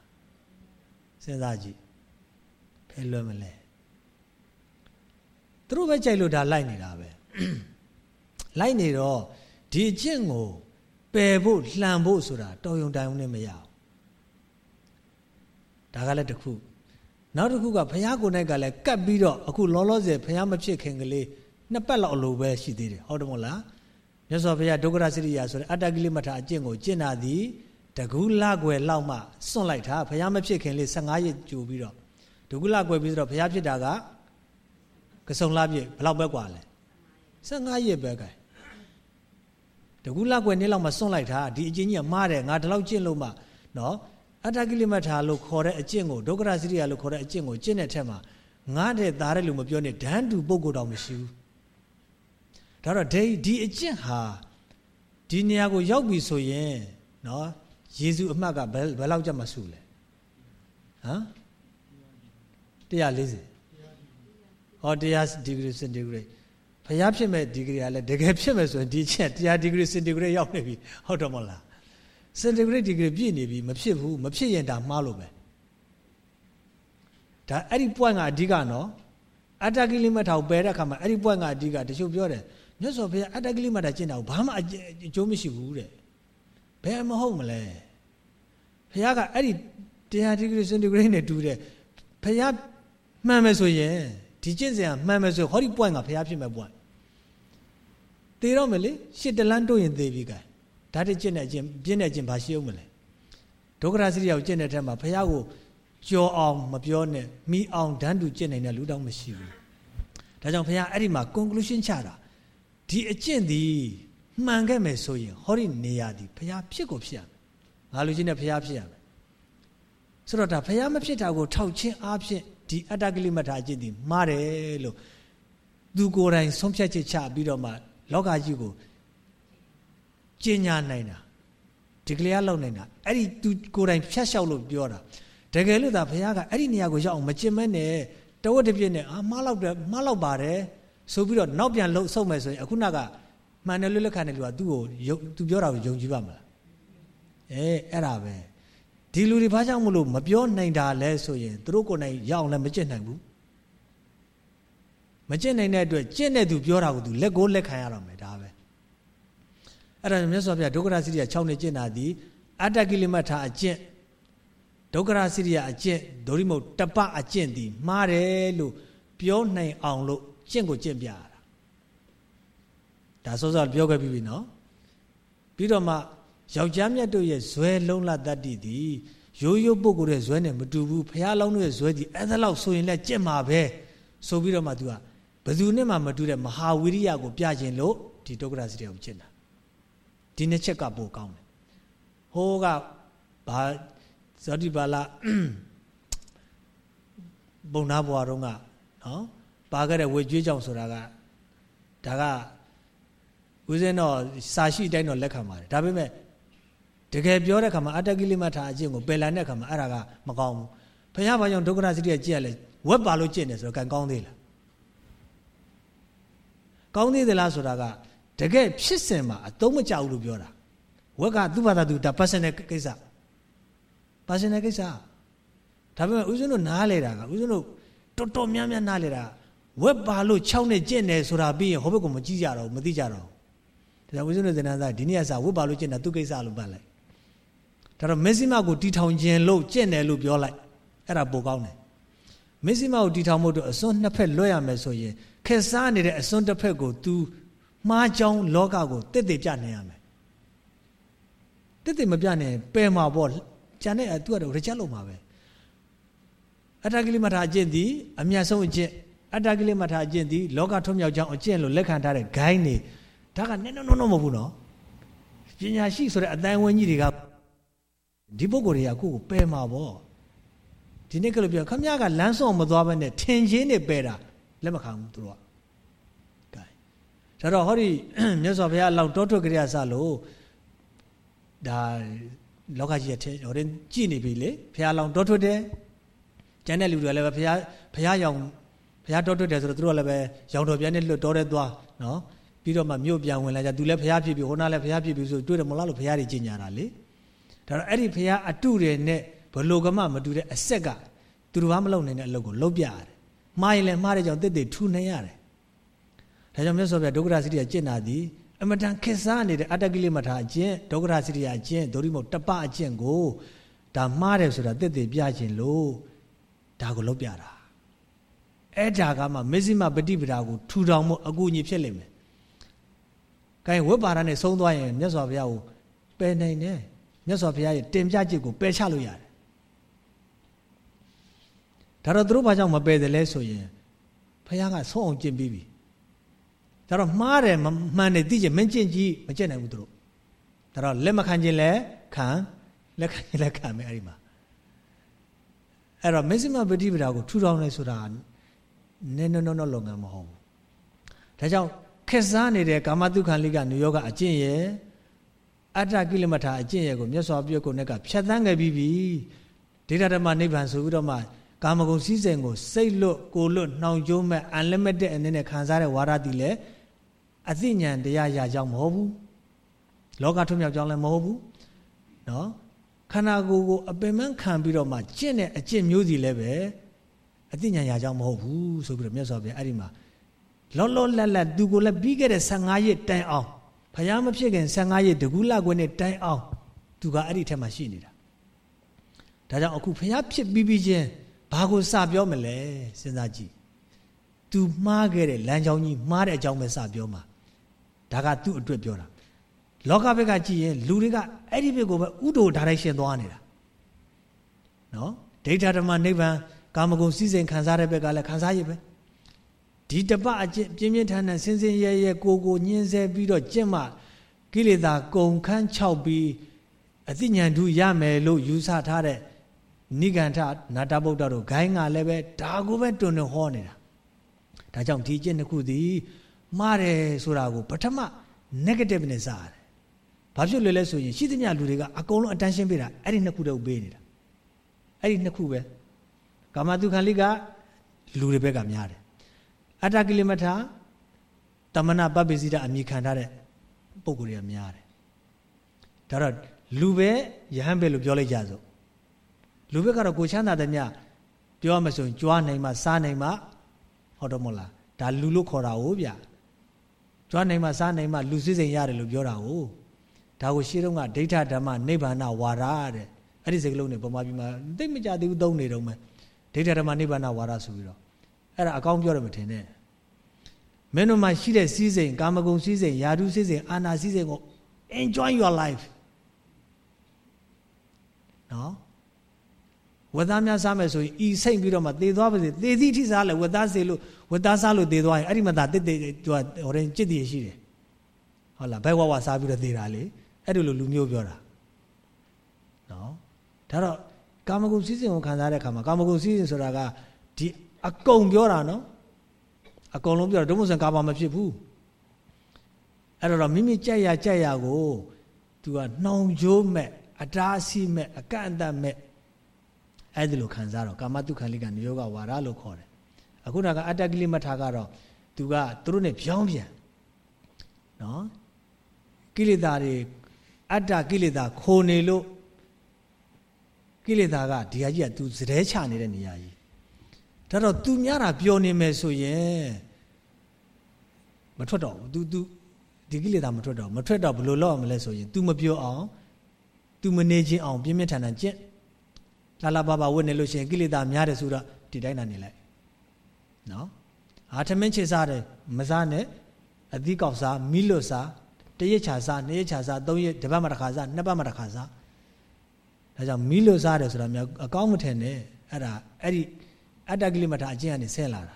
စဉ်းစားကြည့်ဖယ်လွယ်မလဲသူတို့ပဲကြိုက်လို့ဒါလိုက်နေတာပဲလိုက်နေတော့ဒီအကျင့်ကိုပယ်ဖို့လှန်ဖို့ဆိုတာတော်ယုံတိုင်ုံနဲ့မရဘူးဒါကလည်းတစ်ခု နောက်တစ်ခုကဘုရားကိုယ်၌ကလည်းကတ်ပြီးတော့အခုလောလောဆယ်ဘုရားမဖြစ်ခင်ကလေးနှစ်ပတ်လောက်အလိုပဲရှိသေးတယ်ဟုတ်တယ်မို့လားမြတ်စွာဘုရားဒုက္ခရစရိယာဆိုတဲ့အတ္တကိလေမထာအကျင့်ကိုကျင့်တာသည်တကူလကွယ်လောက်မှစွန့်လိုက်တာဘုရားမဖြစ်ခင်လေး15ရက်ကြိုပြီးတော့ဒုက္ခလကွယ်ပြီးတော့ဘုရားဖြစ်တာကကစုံလာပြည့်ဘယ်လောက်ပဲกว่าလဲ15ရက်ပဲကဲတကူလကွယ်နေ့လောက်မှစွန့်လိုက်တာဒီအကျင့်ကြီးကမှားတယ်ငါဒီလောက်ကျင့်လို့မှနော် အတ္တကိလေမထာလို့ခေါ်တဲ့အကျင့်ကိုဒုက္ခရစရိယာလို့ခေါ်တဲ့အကျင့်ကိုကျင့်တဲ့ထက်မှာငါတဲ့သားတဲ့လူမပြောနဲ့ဒန်းတူပုဂ္ဂိုလ်တော်မရှိဘူးဒါတော့ဒီဒီအကျင့်ဟာဒီနေရာကိုရောက်ပြီဆိုရင်နော်ယေရှုအမှတ်ကဘယ်ဘယ်လောက်ကြမှာစုလဲဟမ်140ဟော100ဒီဂရီစင်တီဂရိတ်ဖျားဖြစ်မဲ့ဒီဂရီကလည်းတကယ်ဖြစ်မဲ့ဆိုရင်ဒီချက်100ဒီဂရီစင်တီဂရိတ်ရောက်နေပြီဟုတ်တော့မလား စင်တီဂရိတ်ဒီဂရီပြည့်နေပြီမဖြစ်ဘူးမဖြစ်ရင်ဒါမှားလို့ပဲဒါအဲ့ဒီ point ကအဓိကနော်အတ္တကိလိမထောက်ပယ်တဲ့အခါမှာအဲ့ဒီ point ကအဓိကတချို့ပြောတယ်မြတ်စွာဘုရားအတ္တကိလိမတာကျင့်တာဘာမှအကျိုးမရှိဘူးတဲ့ဘယ်မဟုတ်မလဲဘုရားကအဲ့ဒီတရားဒီဂရီစင်တီဂရိတ်နဲ့တူတယ်ဘုရားမှန်မယ်ဆိုရင်ဒီကျင့်စဉ်ကမှန်မယ်ဆိုဟောဒီ point ကဘုရားဖြစ်မဲ့ point သေတော့မယ်လေရှစ်တလန်းတို့ရင်သေပြီကဲ ဒါတကျင့်တဲ့အကျင့်ပြင်းတဲ့အကျင့်ဘာရှိအောင်မလဲဒုက္ခရစရိယကိုကျင့်တဲ့ထက်မှာဘုရားကိုကြော်အောင်မပြောနဲ့မိအောင်ဓာတ်တူကျင့်နိုင်တဲ့လူတောင်မရှိဘူးဒါကြောင့်ဘုရားအဲ့ဒီမှာ conclusion ချတာဒီအကျင့်ဒီမှန်ခဲ့မယ်ဆိုရင်ဟောဒီနေရာဒီဘုရားဖြစ်ကိုဖြစ်ရမယ်ငါလူချင်းနဲ့ဘုရားဖြစ်ရမယ်ဆိုတော့ဒါဘုရားမဖြစ်တာကိုထောက်ချင်းအားဖြင့်ဒီအတ္တကိလိမထာအကျင့်ဒီမှားတယ်လို့သူကိုယ်တိုင်ဆုံးဖြတ်ချက်ချပြီးတော့မှလောကကြီးကို ကျင်ညာနိုင်တာဒီကလေးကလောက်နိုင်တာအဲ့ဒီသူကိုယ်တိုင်ဖြတ်လျှောက်လို့ပြောတာတကယ်လို့သာဘုရားကအဲ့ဒီနေရာကိုရောက်အောင်မကျင်မဲနဲ့တဝတ်တစ်ပြည့်နဲ့အာမှားလောက်တယ်မှားလောက်ပါတယ်ဆိုပြီးတော့နောက်ပြန်လှုပ်ဆုပ်မယ်ဆိုရင်အခုနကမှန်တယ်လို့လက်ခံတယ်လူကသူ့ကိုယုံသူပြောတာကိုယုံကြည်ပါမလားအဲအဲ့ဒါပဲဒီလူတွေဘာကြောင့်မလို့မပြောနိုင်တာလဲဆိုရင်သူတို့ကိုယ်နိုင်ရအောင်လည်းမကျင့်နိုင်ဘူးမကျင့်နိုင်တဲ့အတွက်ကျင့်တဲ့သူပြောတာကိုသူလက်ကိုလက်ခံရတော့မယ်ဒါပဲ အဲ့ဒါမြတ်စွာဘုရားဒုက္ခရစီရိယ6နှစ်ကျင့်တာဒီအတ္တကိလမထာအကျင့်ဒုက္ခရစိရိယအကျင့်ဒိုရိမုတ်တပအကျင့်ဒီမှားတယ်လို့ပြောနိုင်အောင်လို့ကျင့်ကိုကျင့်ပြရတာဒါစောစောပြောခဲ့ပြီးပြီနော်ပြီးတော့မှယောက်ျားမြတ်တို့ရဲ့ဇွဲလုံးလတတ္တိသည်ရိုးရိုးပုဂ္ဂိုလ်ရဲ့ဇွဲနဲ့မတူဘူးဖះလောင်းတို့ရဲ့ဇွဲဒီအဲ့ဒါလောက်ဆိုရင်လည်းကြင့်မှာပဲဆိုပြီးတော့မှ तू ကဘယ်သူနဲ့မှမတူတဲ့မဟာဝိရိယကိုပြခြင်းလို့ဒီဒုက္ခရစိတ္တကိုကျင့်တာ ဒီနှစ်ချက်ကပိုကောင်းတယ်ဟိုးကဘာဇောတိပါဠဘုံနာဘွားတော့ကနော်ပါခဲ့တဲ့ဝေကျွေးကြောင်ဆိုတာကဒါကဦးဇင်းတော့စာရှိတိုင်းတော့လက်ခံပါတယ်ဒါပေမဲ့တကယ်ပြောတဲ့ခါမှာအတ္တကိလိမထာအကျင့်ကိုပယ်လန်တဲ့ခါမှာအဲ့ဒါကမကောင်းဘူးဘုရားဘာကြောင့်ဒုက္ခရစိတ္တရဲ့ကြည့်ရလဲဝက်ပါလို့ကြင့်တယ်ဆိုတော့ကံကောင်းသေးလားကောင်းသေးသလားဆိုတာက တကယ်ဖြစ်စဉ်မှာအသုံးမကျဘူးလို့ပြောတာဝက်ကသူ့ဘာသာသူဒါ personal ကိစ္စ personal ကိစ္စဒါပေမဲ့ဦးဇင်းတို့နားလေတာကဦးဇင်းတို့တော်တော်များများနားလေတာဝက်ပါလို့6နဲ့ကျင့်တယ်ဆိုတာပြီးရင်ဟိုဘက်ကမကြည့်ကြတော့မသိကြတော့ဒါကြောင့်ဦးဇင်းတို့ဇဏ္ဍာဒီနေ့ကစဝက်ပါလို့ကျင့်တာသူကိစ္စလို့ပတ်လိုက်ဒါတော့မက်ဆီမကိုတီထောင်ခြင်းလို့ကျင့်တယ်လို့ပြောလိုက်အဲ့ဒါပိုကောင်းတယ်မက်ဆီမကိုတီထောင်ဖို့အတွက်အစွန်းနှစ်ဖက်လွှဲရမယ်ဆိုရင်ခက်စားနေတဲ့အစွန်းတစ်ဖက်ကို तू မှားကြောင်းလောကကိုတစ်တည်ပြနေရမယ်တစ်တည်မပြနေပယ်မှာပေါ့ကျန်တဲ့သူကတော့ reject လုပ်မှာပဲအတ္တကိလေသာအကျင့်သည်အမြတ်ဆုံးအကျင့်အတ္တကိလေသာအကျင့်သည်လောကထွံ့မြောက်ကြောင်းအကျင့်လို့လက်ခံထားတဲ့ gain နေဒါကနဲ့နော်နော်မဟုတ်ဘူးနော်ပညာရှိဆိုတဲ့အတိုင်းဝန်းကြီးတွေကဒီပုဂ္ဂိုလ်တွေကကိုယ့်ကိုပယ်မှာပေါ့ဒီနေ့ကလေးပြောခမရကလမ်းဆောင်မသွားဘဲနဲ့ထင်ချင်းနေပယ်တာလက်မခံဘူးသူတို့ကကဲ ဒါတော့ဟောဒီမြတ်စွာဘုရားလောက်တောထွက်ကြရစလို့ဒါလောကကြီးရဲ့ထဲဟိုတင်ကြည်နေပြီလေဘုရားလောင်တောထွက်တယ်ကျန်တဲ့လူတွေလည်းပဲဘုရားဘုရားရောင်ဘုရားတောထွက်တယ်ဆိုတော့သူတို့လည်းပဲရောင်တော်ပြန်နဲ့လွတ်တော်တဲ့သွားနော်ပြီးတော့မှမြို့ပြန်ဝင်လာကြသူလည်းဘုရားဖြစ်ပြီဟိုနာလည်းဘုရားဖြစ်ပြီဆိုတွေ့တယ်မလားလို့ဘုရားကြီးကြီးညာတာလေဒါတော့အဲ့ဒီဘုရားအတုတွေနဲ့ဘလို့ကမှမတူတဲ့အဆက်ကသူတို့ဘာမလုပ်နိုင်တဲ့အလုပ်ကိုလုပ်ပြရတယ်မှားရင်လည်းမှားတဲ့ကြောင့်တစ်တစ်ထူနေရတယ် ဒါကြောင့်မြတ်စွာဘုရားဒုက္ခရစိတ္တကျင့်တာဒီအမတန်ခက်စားနေတဲ့အတ္တကိလေသာအကျင့်ဒုက္ခရစိတ္တအကျင့်ဒုရိမုတ်တပအကျင့်ကိုဒါမှားတယ်ဆိုတာတစ်တစ်ပြခြင်းလို့ဒါကိုလုပ်ပြတာအဲ့ဒါကမှမေဇိမပฏิပဒါကိုထူထောင်မှုအကူအညီဖြစ်လိမ့်မယ်။ကဲဝိပါဒနဲ့ဆုံးသွားရင်မြတ်စွာဘုရားကိုပယ်နိုင်တယ်။မြတ်စွာဘုရားရဲ့တင်ပြချက်ကိုပယ်ချလို့ရတယ်ဒါတော့သူတို့ဘာကြောင့်မပယ်တယ်လဲဆိုရင်ဖခင်ကဆုံးအောင်ကျင့်ပြီးပြီ ဒါတော့မှားတယ်မှန်တယ်သိချင်မင်းကျင့်ကြည့်မကျင့်နိုင်ဘူးသူတို့ဒါတော့လက်မခံခြင်းလဲခံလက်ခံခြင်းလဲခံမယ်အဲ့ဒီမှာအဲ့တော့မစ္စမပฏิပဒါကိုထူထောင်လဲဆိုတာနည်းနည်းနော်လုပ်ငန်းမဟုတ်ဘူးဒါကြောင့်ခက်စားနေတဲ့ကာမတုခံလိကနေယောဂအကျင့်ရဲ့အတ္တကိလမထာအကျင့်ရဲ့ကိုမြတ်စွာဘုရားကိုနဲ့ကဖြတ်သန်းခဲ့ပြီးပြီဒေတာဓမ္မနိဗ္ဗာန်ဆိုပြီးတော့မှကာမဂုဏ်စည်းစိမ်ကိုစိတ်လွတ်ကိုလွတ်နှောင်ကြိုးမဲ့ unlimited အနေနဲ့ခံစားတဲ့ဝါဒတည်လဲ အသိဉာဏ်တရားရကြောင်းမဟုတ်ဘူးလောကထွမြောက်ကြောင်းလည်းမဟုတ်ဘူးနော်ခန္ဓာကိုယ်ကိုအပင်ပန်းခံပြီးတော့မှကျင့်တဲ့အကျင့်မျိုးစီလည်းပဲအသိဉာဏ်ရကြောင်းမဟုတ်ဘူးဆိုပြီးတော့မြတ်စွာဘုရားအဲ့ဒီမှာလောလောလတ်လတ်သူကိုလည်းပြီးခဲ့တဲ့15ရက်တိုင်အောင်ဖယားမဖြစ်ခင်15ရက်တကူလကွင်းနဲ့တိုင်အောင်သူကအဲ့ဒီထက်မှရှိနေတာဒါကြောင့်အခုဖယားဖြစ်ပြီးပြီးချင်းဘာကိုစပြောမလဲစဉ်းစားကြည့် तू မှားခဲ့တဲ့လမ်းကြောင်းကြီးမှားတဲ့အကြောင်းပဲစပြောမှာ ဒါကသူ့အတွက်ပြောတာလောကဘက်ကကြည့်ရင်လူတွေကအဲ့ဒီဘက်ကိုပဲဥဒ္ဒိုဒါရိုက်ရှင်သွားနေတာနော်ဒိဋ္ဌဓမ္မနိဗ္ဗာန်ကာမဂုဏ်စည်းစိမ်ခံစားတဲ့ဘက်ကလည်းခံစားရပဲဒီတပအကျင့်ပြင်းပြင်းထန်ထန်ဆင်းဆင်းရဲရဲကိုကိုညှင်းဆဲပြီးတော့ကျင့်မှကိလေသာကုန်ခန်း၆ပြီးအသိဉာဏ်ဓုရမယ်လို့ယူဆထားတဲ့နိဂန္ဓနာတဗုဒ္ဓတို့ဂိုင်းကလည်းပဲဒါကိုပဲတွန်တွန်ဟောနေတာဒါကြောင့်ဒီကျင့်တစ်ခုသည် မှားတယ်ဆိုတာကိုပထမ negative နဲ့စားရတယ်ဘာဖြစ်လို့လဲဆိုရင်ရှိသမျှလူတွေကအကုန်လုံး attention ပေးတာအဲ့ဒီနှစ်ခုတည်းပေးနေတာအဲ့ဒီနှစ်ခုပဲကာမတုခံလိကလူတွေဘက်ကများတယ်အတ္တကိလမထာတမနာပပိစိတအမိခံထားတဲ့ပုံကိုယ်တွေကများတယ်ဒါတော့လူပဲယဟန်ပဲလို့ပြောလိုက်ကြစို့လူဘက်ကတော့ကိုချမ်းသာတဲ့မြပြောရမဆိုရင်ကြွားနိုင်မှစားနိုင်မှဟုတ်တော့မဟုတ်လားဒါလူလို့ခေါ်တာဟုတ်ဗျ ကြွားနိုင်မှစားနိုင်မှလူစည်းစိမ်ရတယ်လို့ပြောတာဟုတ်ဒါကိုရှင်းတော့ကဒိဋ္ဌဓမ္မနိဗ္ဗာန်ဝါဒတဲ့အဲ့ဒီစကားလုံးတွေပမာပြည်မှာသိမကြသေးဘူးသုံးနေတော့မယ်ဒိဋ္ဌဓမ္မနိဗ္ဗာန်ဝါဒဆိုပြီးတော့အဲ့ဒါအကောင်းပြောတယ်မထင်နဲ့မင်းတို့မှာရှိတဲ့စည်းစိမ်ကာမဂုဏ်စည်းစိမ်ယာဓုစည်းစိမ်အာနာစည်းစိမ်ကို enjoy your life နော် ဝတ်သားများစားမယ်ဆိုရင်ဤစိတ်ပြီးတော့မှသေသွားပါစေသေသည့်ထိစားလဲဝတ်သားစေလို့ဝတ်သားစားလို့သေသွားရင်အဲ့ဒီမှာသာတစ်တစ်သူကဟိုရင်จิตတည်ရှိတယ်ဟုတ်လားဘဲဝဝစားပြီးတော့သေတာလေအဲ့ဒီလိုလူမျိုးပြောတာနော်ဒါတော့ကာမဂုဏ်စည်းစိမ်ကိုခံစားတဲ့အခါမှာကာမဂုဏ်စည်းစိမ်ဆိုတာကဒီအကုန်ပြောတာနော်အကုန်လုံးပြောတာဒုမဆန်ကာမမဖြစ်ဘူးအဲ့တော့မိမိကြက်ရကြက်ရကို तू ကနှောင်ကြိုးမဲ့အတားအဆီးမဲ့အကန့်အသတ်မဲ့ အဲ့ဒီလိုခံစားတော့ကာမတုခန္လိကနိယောဂဝါဒလို့ခေါ်တယ်အခုနကအတ္တကိလေမထာကတော့ तू ကသူတို့ ਨੇ ပြောင်းပြန်နော်ကိလေသာတွေအတ္တကိလေသာခိုနေလို့ကိလေသာကဒီဟာကြီးက तू စတဲ့ချနေတဲ့နေရာကြီးဒါတော့ तू များတာပျော်နေမယ်ဆိုရင်မထွက်တော့ဘူး तू तू ဒီကိလေသာမထွက်တော့မထွက်တော့ဘယ်လိုလုပ်ရမလဲဆိုရင် तू မပြောအောင် तू မနေခြင်းအောင်ပြင်းပြထန်ထန်ကျင့် လာလာပါပါဝတ်နေလို့ရှိရင်ကိလေသာများတယ်ဆိုတော့ဒီတိုင်းသာနေလိုက်နော်အာထမင်းချေစားတယ်မစားနဲ့အသီးကောက်စားမီးလွတ်စားတရက်ချာစားနှစ်ရက်ချာစားသုံးရက်တစ်ပတ်မှတစ်ခါစားနှစ်ပတ်မှတစ်ခါစားဒါကြောင့်မီးလွတ်စားတယ်ဆိုတာများအကောင်းမထင်နဲ့အဲ့ဒါအဲ့ဒီအတ္တကိလေသာအကျင့်ကနေဆဲလာတာ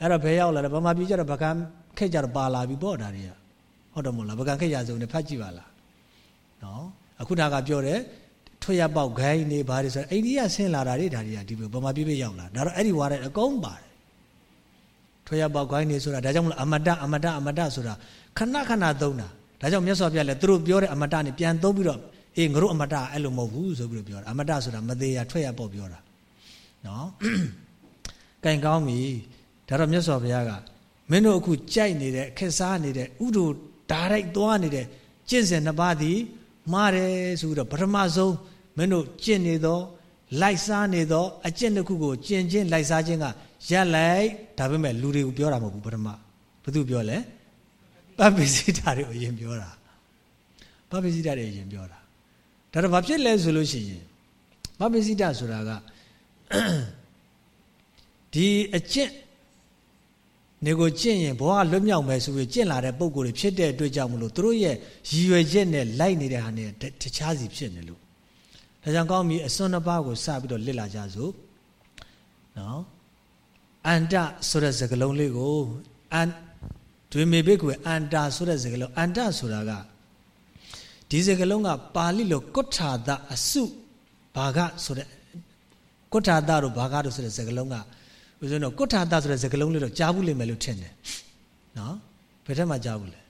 အဲ့တော့ဘယ်ရောက်လာလဲဗမာပြည်ကျတော့ဗကံခက်ကြတော့ပါလာပြီပေါ့ဒါတွေကဟုတ်တယ်မို့လားဗကံခက်ရစုံနဲ့ဖတ်ကြည့်ပါလားနော်အခုဒါကပြောတယ် ထွေရပေါက်ဂိုင်းနေဘာတွေဆိုအိန္ဒိယဆင်းလာတာတွေဒါတွေကဒီဗမာပြည်ပဲရောက်လာဒါတော့အဲ့ဒီဝါတဲ့အကုန်းပါတယ်ထွေရပေါက်ဂိုင်းနေဆိုတာဒါကြောင့်မလို့အမတအမတအမတဆိုတာခဏခဏသုံးတာဒါကြောင့်မြတ်စွာဘုရားလည်းသူတို့ပြောတဲ့အမတနဲ့ပြန်သုံးပြီးတော့အေးငါတို့အမတအဲ့လိုမဟုတ်ဘူးဆိုပြီးတော့ပြောတာအမတဆိုတာမသေးရထွေရပေါက်ပြောတာနော်ကင်ကောင်းပြီဒါတော့မြတ်စွာဘုရားကမင်းတို့အခုကြိုက်နေတဲ့ခက်စားနေတဲ့ဥဒုဓာရိုက်သွားနေတဲ့ကျင့်စဉ်နှစ်ပါးသည်မှားတယ်ဆိုတော့ပထမဆုံး မင်းတို့ကျင့်နေသော လိုက်စားနေသောအကျင့်တစ်ခုကိုကျင့်ချင်းလိုက်စားခြင်းကရက်လိုက်ဒါပေမဲ့လူတွေကိုပြောတာမဟုတ်ဘူးပထမဘသူပြောလဲပပိစိတာတွေကိုအရင်ပြောတာပပိစိတာတွေအရင်ပြောတာဒါတော့ဘာဖြစ်လဲဆိုလို့ရှိရင်ပပိစိတာဆိုတာကဒီအကျင့်နေကိုကျင့်ရင်ဘဝလွတ်မြောက်မယ်ဆိုပြီးကျင့်လာတဲ့ပုံကိုယ်တွေဖြစ်တဲ့အတွက်ကြောင့်မလို့သူတို့ရဲ့ရည်ရွယ်ချက်နဲ့လိုက်နေတဲ့ဟာနဲ့တခြားစီဖြစ်နေလို့ ဒါကြောင့်ကောင်းပြီအစွန်းနှစ်ပါးကိုစပြီးတော့လစ်လာကြစို့နော်အန္တဆိုတဲ့စကားလုံးလေးကိုအန်ဒွေမေဘိကွေအန္တာဆိုတဲ့စကားလုံးအန္တဆိုတာကဒီစကားလုံးကပါဠိလိုကုဋ္ဌာသအစုဘာဂဆိုတဲ့ကုဋ္ဌာသတို့ဘာဂတို့ဆိုတဲ့စကားလုံးကဦးဇင်းတို့ကုဋ္ဌာသဆိုတဲ့စကားလုံးလေးတော့ကြားဘူးလိမ့်မယ်လို့ထင်တယ်နော်ဘယ်ထက်မှကြားဘူးလဲ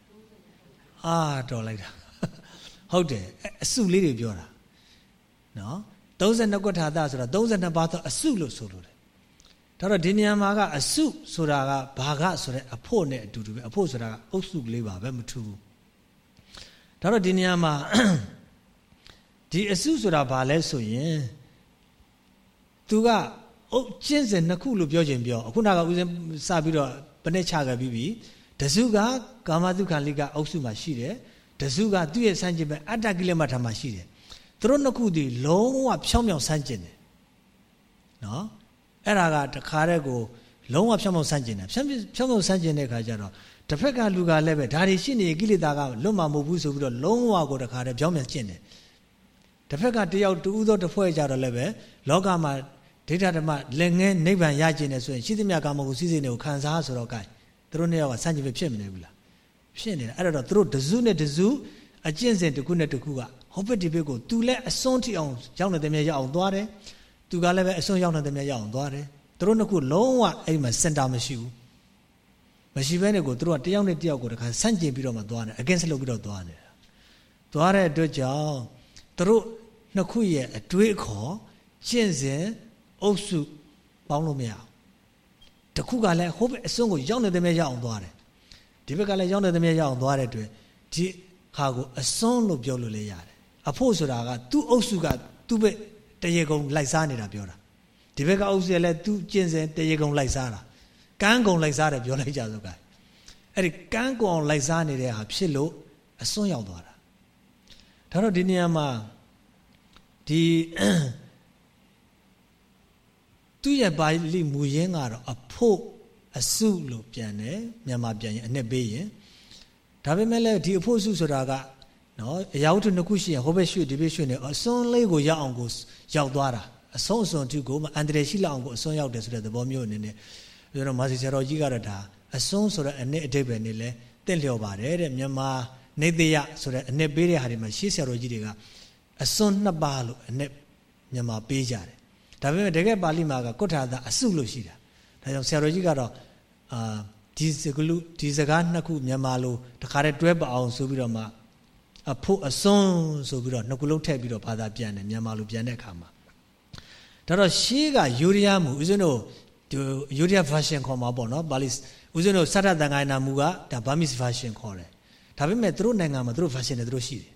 အာတော်လိုက်တာဟုတ်တယ်အစုလေးတွေပြောတာ နော်32ကုဋ္ဌာသဆိုတာ32ပါးသောအစုလို့ဆိုလို့တယ်ဒါတော့ဒီနေရာမှာကအစုဆိုတာကဘာကဆိုတဲ့အဖို့နဲ့အတူတူပဲအဖို့ဆိုတာကအုပ်စုကလေးပါပဲမထူးဘူးဒါတော့ဒီနေရာမှာဒီအစုဆိုတာဘာလဲဆိုရင်သူကအုပ်ကျင့်စဉ်နှစ်ခုလို့ပြောခြင်းပြောအခုနကဦးစင်းစပြီးတော့ဘယ်နဲ့ချခဲ့ပြီးပြီတစုကကာမတုခန္လိကအုပ်စုမှာရှိတယ်တစုကသူ့ရဲ့စံကျင်ပဲအတ္တကိလေသာမှာရှိတယ် သူတို့နှစ်ခုဒီလုံးဝဖြောင်းဖြောင်းဆန်းကျင်တယ်နော်အဲ့ဒါကတခါတည်းကိုလုံးဝဖြောင်းဖြောင်းဆန်းကျင်တယ်ဖြောင်းဖြောင်းဖြောင်းဆန်းကျင်တဲ့ခါကျတော့တစ်ဖက်ကလူကလည်းပဲဒါတွေရှိနေကိလေသာကလွတ်မှာမဟုတ်ဘူးဆိုပြီးတော့လုံးဝကိုတခါတည်းဖြောင်းဖြောင်းကျင်တယ်တစ်ဖက်ကတယောက်တူးသောတစ်ဖွဲ့ကြတော့လည်းပဲလောကမှာဒိဋ္ဌဓမ္မလက်ငဲနိဗ္ဗာန်ရကျင်တယ်ဆိုရင်ရှိသမျှကာမဂုဏ်စည်းစိမ်တွေကိုခံစားဆိုတော့ gain သူတို့နှစ်ယောက်ကဆန့်ကျင်ပဲဖြစ်မနေဘူးလားဖြစ်နေတာအဲ့တော့သူတို့တစုနဲ့တစုအကျင့်စဉ်တစ်ခုနဲ့တစ်ခုက ဟောဘက်ဒီဘက်ကိုသူလည်းအစွန်းထိအောင်ရောက်နေတဲ့မြတ်ရအောင်သွားတယ်သူကလည်းပဲအစွန်းရောက်နေတဲ့မြတ်ရအောင်သွားတယ်သူတို့နှစ်ခုလုံးဝအဲ့မှာစင်တာမရှိဘူးမရှိဘဲနဲ့ကိုသူတို့ကတယောက်နဲ့တယောက်ကိုတခါဆန့်ကျင်ပြီးတော့မှသွားတယ် against လုပ်ပြီးတော့သွားနေတာသွားတဲ့အတွက်ကြောင့်သူတို့နှစ်ခုရဲ့အတွေးအခေါ်ကျင့်စဉ်အုပ်စုပေါင်းလို့မရအောင်တခုကလည်းဟိုဘက်အစွန်းကိုရောက်နေတဲ့မြတ်ရအောင်သွားတယ်ဒီဘက်ကလည်းရောက်နေတဲ့မြတ်ရအောင်သွားတဲ့အတွက်ဒီဟာကိုအစွန်းလို့ပြောလို့လည်းရတယ် အဖို့ဆိုတာကသူ့အုပ်စုကသူ့ဘက်တရေကုံလိုက်စားနေတာပြောတာဒီဘက်ကအုပ်စုလည်းသူ့ကျင့်စဉ်တရေကုံလိုက်စားတာကန်းကုံလိုက်စားတယ်ပြောလိုက်ကြစို့ကအဲ့ဒီကန်းကုံလိုက်စားနေတဲ့ဟာဖြစ်လို့အစွန်းရောက်သွားတာဒါတော့ဒီနေရာမှာဒီသူ့ရဲ့ပါဠိမူရင်းကတော့အဖို့အစုလို့ပြန်တယ်မြန်မာပြန်ရင်အနှစ်ပေးရင်ဒါပေမဲ့လည်းဒီအဖို့စုဆိုတာက နော်အရာဝတ္ထုနှစ်ခုရှိရင်ဟိုဘက်ရွှေ့ဒီဘက်ရွှေ့နေအစွန်းလေးကိုရောက်အောင်ကိုရောက်သွားတာအဆုံးအစွန်းထုကိုအန္တရာယ်ရှိလောက်အောင်ကိုအစွန်းရောက်တယ်ဆိုတဲ့သဘောမျိုးအနေနဲ့ပြောတော့မာစီဆရာတော်ကြီးကတော့ဒါအစွန်းဆိုတဲ့အနှစ်အတိတ်ပဲနေလဲတင့်လျော်ပါတယ်တဲ့မြန်မာနေသေးရဆိုတဲ့အနှစ်ပေးတဲ့ဟာတွေမှာရှေးဆရာတော်ကြီးတွေကအစွန်းနှစ်ပါးလို့အနှစ်မြန်မာပေးကြတယ်ဒါပေမဲ့တကယ်ပါဠိမှာကကုဋ္ဌာသအစုလို့ရှိတာဒါကြောင့်ဆရာတော်ကြီးကတော့အာဒီစကလူဒီစကားနှစ်ခုမြန်မာလိုတခါတည်းတွဲပအောင်ဆိုပြီးတော့မှ အဖို့အစွန်းဆိုပြီးတော့နှစ်ခုလုံးထည့်ပြီးတော့ဘာသာပြန်တယ်မြန်မာလိုပြန်တဲ့အခါမှာဒါတော့ရှေးကယူရီးယားမူဦးဇင်းတို့ဒီယူရီးယား version ခေါ်မှာပေါ့နော်ပါဠိဦးဇင်းတို့စတ္တတန်ခိုင်နာမူကဒါ Burmese version ခေါ်တယ်ဒါပေမဲ့သူတို့နိုင်ငံမှာသူတို့ version တွေသူတို့ရှိတယ်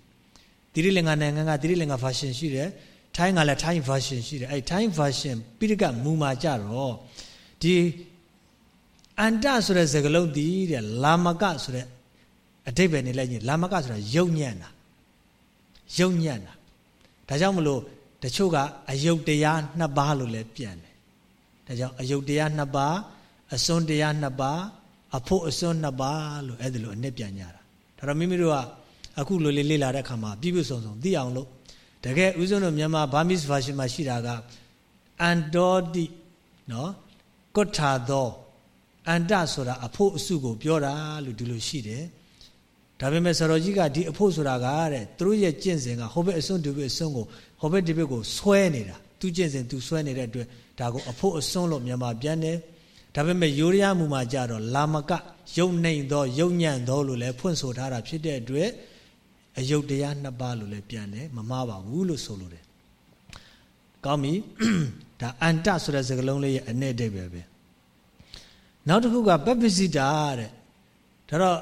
တိရိလင်္ကာနိုင်ငံကတိရိလင်္ကာ version ရှိတယ်ထိုင်းကလည်းထိုင်း version ရှိတယ်အဲ့ထိုင်း version ပိဋကမူမှာကြတော့ဒီအန္တဆိုတဲ့စကားလုံးဒီတဲ့လာမကဆိုတဲ့ အတိတ်ပဲနေလိုက်ရင်လာမကဆိုတာယုံညံ့တာယုံညံ့တာဒါကြောင့်မလို့တချို့ကအယုတ်တရားနှစ်ပါးလို့လည်းပြန်တယ်ဒါကြောင့်အယုတ်တရားနှစ်ပါးအစွန်းတရားနှစ်ပါးအဖို့အစွန်းနှစ်ပါးလို့အဲ့ဒါလိုအနှစ်ပြန်ကြတာဒါတော့မိမိတို့ကအခုလိုလေးလေ့လာတဲ့အခါမှာပြည့်ပြည့်စုံစုံသိအောင်လို့တကယ်ဦးဇုံတို့မြန်မာ Burmese version မှာရှိတာကအန်တော်တိနော်ကုဋ္ဌာသောအန္တဆိုတာအဖို့အစုကိုပြောတာလို့ဒီလိုရှိတယ် ဒါပေမဲ့ဆရာကြီးကဒီအဖို့ဆိုတာကတဲ့သူတို့ရဲ့ကျင့်စဉ်ကဟိုဘက်အစွန်းဒီဘက်အစွန်းကိုဟိုဘက်ဒီဘက်ကိုဆွဲနေတာသူကျင့်စဉ်သူဆွဲနေတဲ့အတွက်ဒါကိုအဖို့အစွန်းလို့မြန်မာပြန်တယ်ဒါပေမဲ့ယူရီးယားမူမှာကြတော့လာမကယုံနှိမ်သောယုံညံ့သောလို့လည်းဖွင့်ဆိုထားတာဖြစ်တဲ့အတွက်အယုတ်တရားနှစ်ပါးလို့လည်းပြန်တယ်မမှားပါဘူးလို့ဆိုလိုတယ်ကောင်းပြီဒါအန္တဆိုတဲ့စကားလုံးလေးရဲ့အ내အဓိပ္ပာယ်ပဲနောက်တစ်ခုကပပ္ပစိတာတဲ့ဒါတော့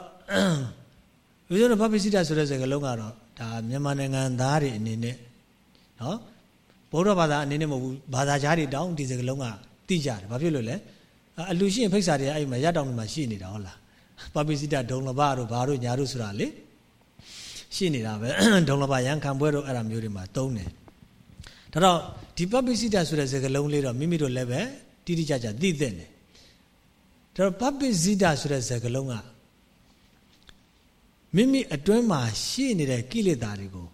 ဦးဇင်းတို့ပပ္ပစိတာဆိုတဲ့စကားလုံးကတော့ဒါမြန်မာနိုင်ငံသားတွေအနေနဲ့နော်ဘုရားဘာသာအနေနဲ့မဟုတ်ဘူးဘာသာကြားတွေတောင်းဒီစကားလုံးကသိကြတယ်ဘာဖြစ်လို့လဲအလူရှိရင်ဖိတ်စာတွေအဲ့မှာရတောင်မှာရှိနေတာဟုတ်လားပပ္ပစိတာဒုံလဘတို့ဘာတို့ညာတို့ဆိုတာလေရှိနေတာပဲဒုံလဘရန်ခံပွဲတို့အဲ့ဒါမျိုးတွေမှာသုံးတယ်ဒါတော့ဒီပပ္ပစိတာဆိုတဲ့စကားလုံးလေးတော့မိမိတို့လည်းပဲတိတိကျကျသိသင့်တယ်ဒါတော့ပပ္ပစိတာဆိုတဲ့စကားလုံးက မိမိအတွင်းမှာရှိနေတဲ့ကိလေသာတွေကို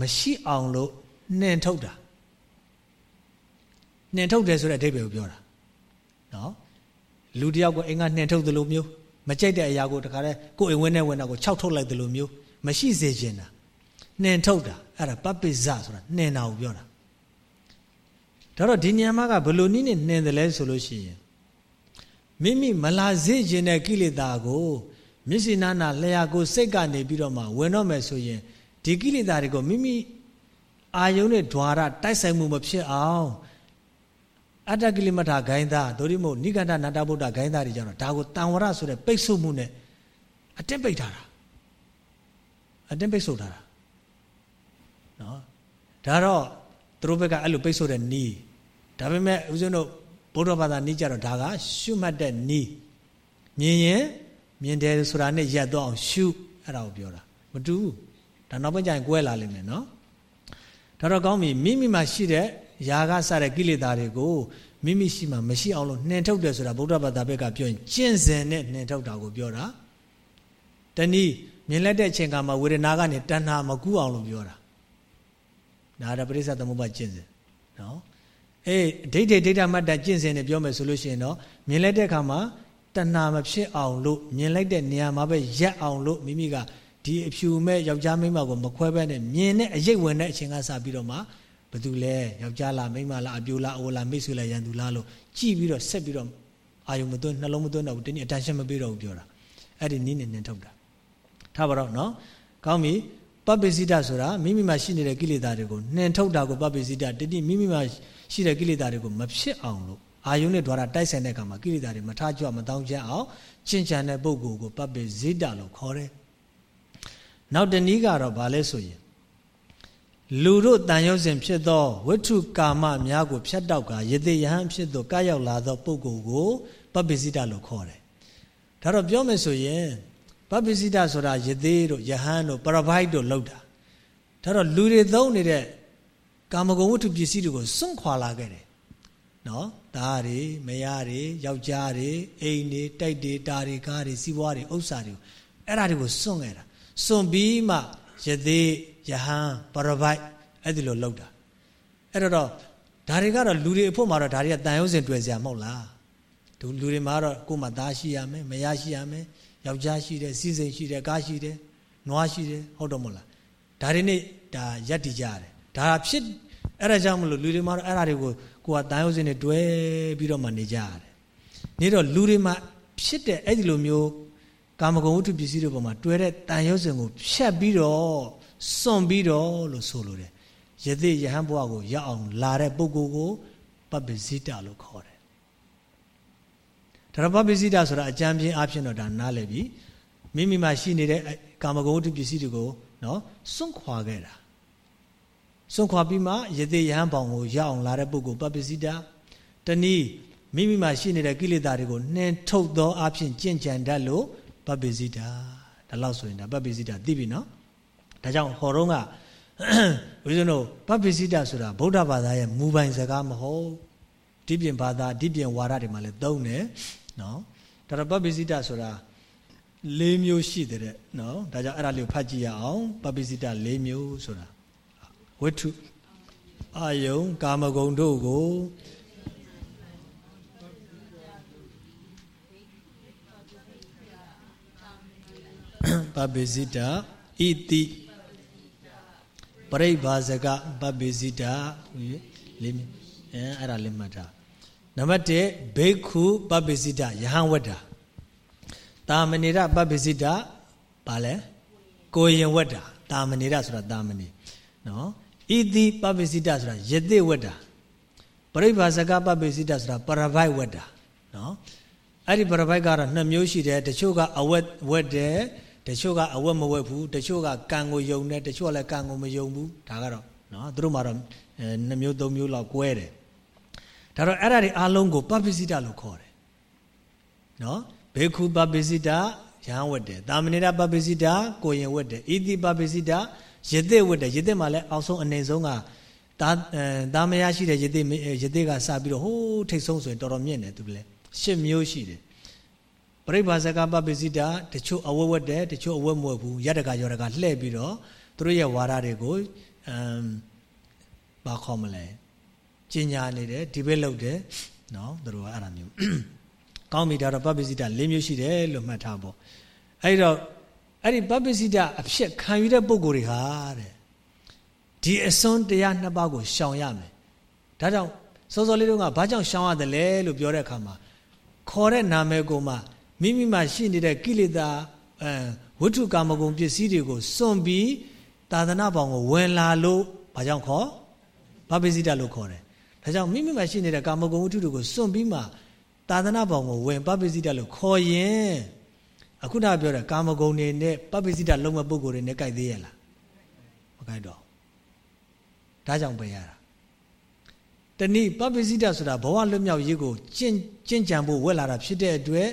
မရှိအောင်လို့နှင်ထုတ်တာနှင်ထုတ်တယ်ဆိုတဲ့အဓိပ္ပာယ်ကိုပြောတာနော်လူတယောက်ကိုအိမ်ကနှင်ထုတ်သလိုမျိုးမကြိုက်တဲ့အရာကိုတခါတည်းကိုယ်အိမ်ဝင်းနဲ့ဝင်တာကိုခြောက်ထုတ်လိုက်သလိုမျိုးမရှိစေချင်တာနှင်ထုတ်တာအဲ့ဒါပပိဇဆိုတာနှင်တာကိုပြောတာဒါတော့ဒီညမှာကဘယ်လိုနည်းနဲ့နှင်တယ်လဲဆိုလို့ရှိရင်မိမိမလာစေခြင်းတဲ့ကိလေသာကို မျက်စိနာနာလျှာကိုစိတ်ကနေပြီးတော့မှဝင်တော့မယ်ဆိုရင်ဒီကိလေသာတွေကိုမိမိအာယုန်နဲ့ द्वार တိုက်ဆိုင်မှုမဖြစ်အောင်အတ္တကိလမထာဂိုင်းသားဒိုရိမို့နိဂန္ဓနာတဗုဒ္ဓဂိုင်းသားတွေကြတော့ဒါကိုတံဝရဆိုတဲ့ပိတ်ဆို့မှုနဲ့အတင်းပိတ်ထားတာအတင်းပိတ်ဆို့ထားတာနော်ဒါတော့သူတို့ဘက်ကအဲ့လိုပိတ်ဆို့တဲ့နီးဒါပေမဲ့ဦးဇင်းတို့ဘုရားဘာသာနီးကြတော့ဒါကရှုမှတ်တဲ့နီးမြင်ရင် မြင်တယ်ဆိုတာနဲ့ရက်တော့အောင်ရှုအဲ့ဒါကိုပြောတာမတူဘူးဒါနောက်ပိုင်းကျရင်ကွဲလာလိမ့်မယ်နော်ဒါတော့ကောင်းပြီမိမိမှာရှိတဲ့ຢာကစတဲ့ကိလေသာတွေကိုမိမိရှိမှမရှိအောင်လို့နှင်ထုတ်တယ်ဆိုတာဗုဒ္ဓဘာသာဘက်ကပြောရင်ကျင့်စဉ်နဲ့နှင်ထုတ်တာကိုပြောတာတနည်းမြင်လက်တဲ့အချိန်ကမှဝေဒနာကနေတဏှာမကူးအောင်လို့ပြောတာဒါဒါပရိစ္ဆသမုပ္ပါကျင့်စဉ်နော်အေးဒိဋ္ဌိဒိဋ္ဌမတ္တကျင့်စဉ်နဲ့ပြောမယ်ဆိုလို့ရှိရင်တော့မြင်လက်တဲ့အခါမှာ တဏှာမဖြစ်အောင်လို့မြင်လိုက်တဲ့နေရာမှာပဲရက်အောင်လို့မိမိကဒီအဖြူမဲ့ယောက်ျားမိန်းမကိုမခွဲဘဲနဲ့မြင်တဲ့အရေးဝင်တဲ့အချိန်ကစပြီးတော့မှဘသူလဲယောက်ျားလားမိန်းမလားအပြိုလားအိုလားမိတ်ဆွေလားရန်သူလားလို့ကြည့်ပြီးတော့ဆက်ပြီးတော့အာယုံမသွင်းနှလုံးမသွင်းတော့ဘူးတနည်း attention မပေးတော့ဘူးပြောတာအဲ့ဒီနည်းနဲ့နင်းထုတ်တာထားပါတော့နော်ကောင်းပြီပပ္ပိစိတဆိုတာမိမိမှာရှိနေတဲ့ကိလေသာတွေကိုနှင်ထုတ်တာကိုပပ္ပိစိတတတိမိမိမှာရှိတဲ့ကိလေသာတွေကိုမဖြစ်အောင်လို့ အာယုန်နဲ့ဓာရတိုက်ဆိုင်တဲ့အခါမှာကိလေသာတွေမထကြွမတောင်းကြအောင်ချင့်ချံတဲ့ပုဂ္ဂိုလ်ကိုပပိဇိတလို့ခေါ်တယ်။နောက်တနည်းကတော့ဘာလဲဆိုရင်လူတို့တန်ရုပ်စဉ်ဖြစ်သောဝိထုကာမများကိုဖြတ်တောက်ကယသိယဟန်ဖြစ်သောကရောက်လာသောပုဂ္ဂိုလ်ကိုပပိဇိတလို့ခေါ်တယ်။ဒါတော့ပြောမယ်ဆိုရင်ပပိဇိတဆိုတာယသိတို့ယဟန်တို့ပရဘိုက်တို့လောက်တာ။ဒါတော့လူတွေသုံးနေတဲ့ကာမဂုဏ်ဝိထုပစ္စည်းတွေကိုစွန့်ခွာလာခဲ့တယ် နော်သားတွေမယားတွေယောက်ျားတွေအိမ်တွေတိုက်တွေတာတွေကားတွေစီးပွားတွေဥစ္စာတွေအဲ့ဒါတွေကိုစွန့်ခဲ့တာစွန့်ပြီးမှယသေးယဟန်ပရပိုက်အဲ့ဒီလိုလောက်တာအဲ့တော့ဒါတွေကတော့လူတွေအဖို့မှာတော့ဒါတွေကတန်ရုံးစင်တွေ့စရာမဟုတ်လားဒူလူတွေမှာတော့ကိုယ်မှသားရှိရမယ်မယားရှိရမယ်ယောက်ျားရှိတယ်စီးစိမ်ရှိတယ်ကားရှိတယ်နွားရှိတယ်ဟုတ်တော့မဟုတ်လားဒါတွေနဲ့ဒါရက်တည်ကြရတယ်ဒါဖြစ်အဲ့ဒါကြောင့်မလို့လူတွေမှာတော့အဲ့ဒါတွေကိုကိုကတန်ရုံးစင်နဲ့တွဲပြီးတော့မှနေကြရတယ်နေတော့လူတွေမှာဖြစ်တဲ့အဲ့ဒီလိုမျိုးကာမဂုဏ်ဝတ္ထုပစ္စည်းတွေပေါ်မှာတွဲတဲ့တန်ရုံးစင်ကိုဖြတ်ပြီးတော့စွန့်ပြီးတော့လို့ဆိုလိုတယ်ယသိယဟန်ဘဝကိုရောက်အောင်လာတဲ့ပုဂ္ဂိုလ်ကိုပပ္ပဇိတလို့ခေါ်တယ်ဒါတော့ပပ္ပဇိတဆိုတာအကြံပြင်းအဖြစ်တော့ဒါနားလည်ပြီမိမိမှာရှိနေတဲ့ကာမဂုဏ်ဝတ္ထုပစ္စည်းတွေကိုနော်စွန့်ခွာခဲ့တာ စွန့်ခွာပြီးမှယသိယဟန်ပေါင်ကိုရောက်အောင်လာတဲ့ပုဂ္ဂိုလ်ပပ္ပဇိတတနည်းမိမိမှာရှိနေတဲ့ကိလေသာတွေကိုနှင်ထုတ်သောအဖြစ်ကြင်ကြံတတ်လို့ပပ္ပဇိတဒါလောက်ဆိုရင်ဒါပပ္ပဇိတသိပြီနော်ဒါကြောင့်ဟောတော့ကဦးဇင်းတို့ပပိစိတဆိုတာဗုဒ္ဓဘာသာရဲ့မူပိုင်စကားမဟုတ်ဒီပြင်ဘာသာဒီပြင်ဝါဒတွေမှာလည်းသုံးတယ်နော်ဒါတော့ပပိစိတဆိုတာ၄မျိုးရှိတဲ့နော်ဒါကြောင့်အဲ့ဒါလေးကိုဖတ်ကြည့်ရအောင်ပပိစိတ၄မျိုးဆိုတာ ဝိထုအာယုံကာမဂုဏ်တို့ကိုပပိစိတဣတိပရိဘာဇကပပ္ပိစိတာလေးအဲအဲ့ဒါလေးမှတ်ထားနံပါတ်1ဘိက္ခုပပ္ပိစိတယဟန်ဝတ္တာတာမဏိရပပ္ပိစိတဘာလဲကိုရင်ဝတ္တာတာမဏိရဆိုတာတာမဏိနော် ဣတိပပ္ပိစိတဆိုတာယတိဝတ္တာပရိဘာဇကပပ္ပိစိတဆိုတာပရဘိုက်ဝတ္တာနော်အဲ့ဒီပရဘိုက်ကတော့နှစ်မျိုးရှိတယ်တချို့ကအဝက်ဝက်တယ်တချို့ကအဝတ်မဝတ်ဘူးတချို့ကကံကိုယုံတယ်တချို့ကလည်းကံကိုမယုံဘူးဒါကတော့နော်သူတို့မှာတော့နှစ်မျိုးသုံးမျိုးလောက်ကွဲတယ်ဒါတော့အဲ့ဒါတွေအားလုံးကိုပပိစိတလို့ခေါ်တယ်နော်ဘေခုပပိစိတရဟန်းဝတ်တယ်တာမဏိရပပိစိတကိုရင်ဝတ်တယ်ဣတိပပိစိတ ယသိဝတ်တယ်ယသိမှာလည်းအောက်ဆုံးအနေဆုံးကတာတာမယာရှိတဲ့ယသိယသိကစပြီးတော့ဟိုးထိတ်ဆုံးဆိုရင်တော်တော်မြင့်တယ်သူလည်းရှစ်မျိုးရှိတယ်ပရိဘာဇကပပစ္စည်းတာတချို့အဝတ်ဝတ်တယ်တချို့အဝတ်မဝတ်ဘူးရတကရောတကလှည့်ပြီးတော့သူတို့ရဲ့ဝါဒတွေကိုအမ်ဘာခေါ်မလဲကျင်ညာနေတယ်ဒီဘက်လုပ်တယ်နော်သူတို့ကအဲ့ဒါမျိုးကောင်းပြီဒါတော့ပပစ္စည်းတာ၄မျိုးရှိတယ်လို့မှတ်ထားပေါ့အဲ့တော့ အဲ့ဒီပပစ္စည်းတာအဖြစ်ခံယူတဲ့ပုံကိုယ်တွေဟာတဲ့ဒီအစွန်းတရားနှစ်ပါးကိုရှောင်ရမယ်ဒါကြောင့်စောစောလေးတုန်းကဘာကြောင့်ရှောင်ရတယ်လဲလို့ပြောတဲ့အခါမှာခေါ်တဲ့နာမည်ကိုမှမိမိမှာရှိနေတဲ့ကိလေသာအဲဝိထုကာမဂုဏ်ပစ္စည်းတွေကိုစွန့်ပြီးသာသနာပေါင်းကိုဝင်လာလို့ဘာကြောင့်ခေါ်ဘာပစ္စည်းတလို့ခေါ်တယ်ဒါကြောင့်မိမိမှာရှိနေတဲ့ကာမဂုဏ်ဝိထုတွေကိုစွန့်ပြီးမှသာသနာပေါင်းကိုဝင်ဘာပစ္စည်းတလို့ခေါ်ရင် အခုနပြောတဲ့ကာမဂုဏ်တွေနဲ့ပပစ္စည်းတလုံးမဲ့ပုံကိုယ်တွေနဲ့ကြိုက်သေးရလားမကြိုက်တော့ဒါကြောင့်ပဲရတာတနည်းပပစ္စည်းတဆိုတာဘဝလွတ်မြောက်ရေးကိုကျင့်ကျင့်ကြံဖို့ဝက်လာတာဖြစ်တဲ့အတွက်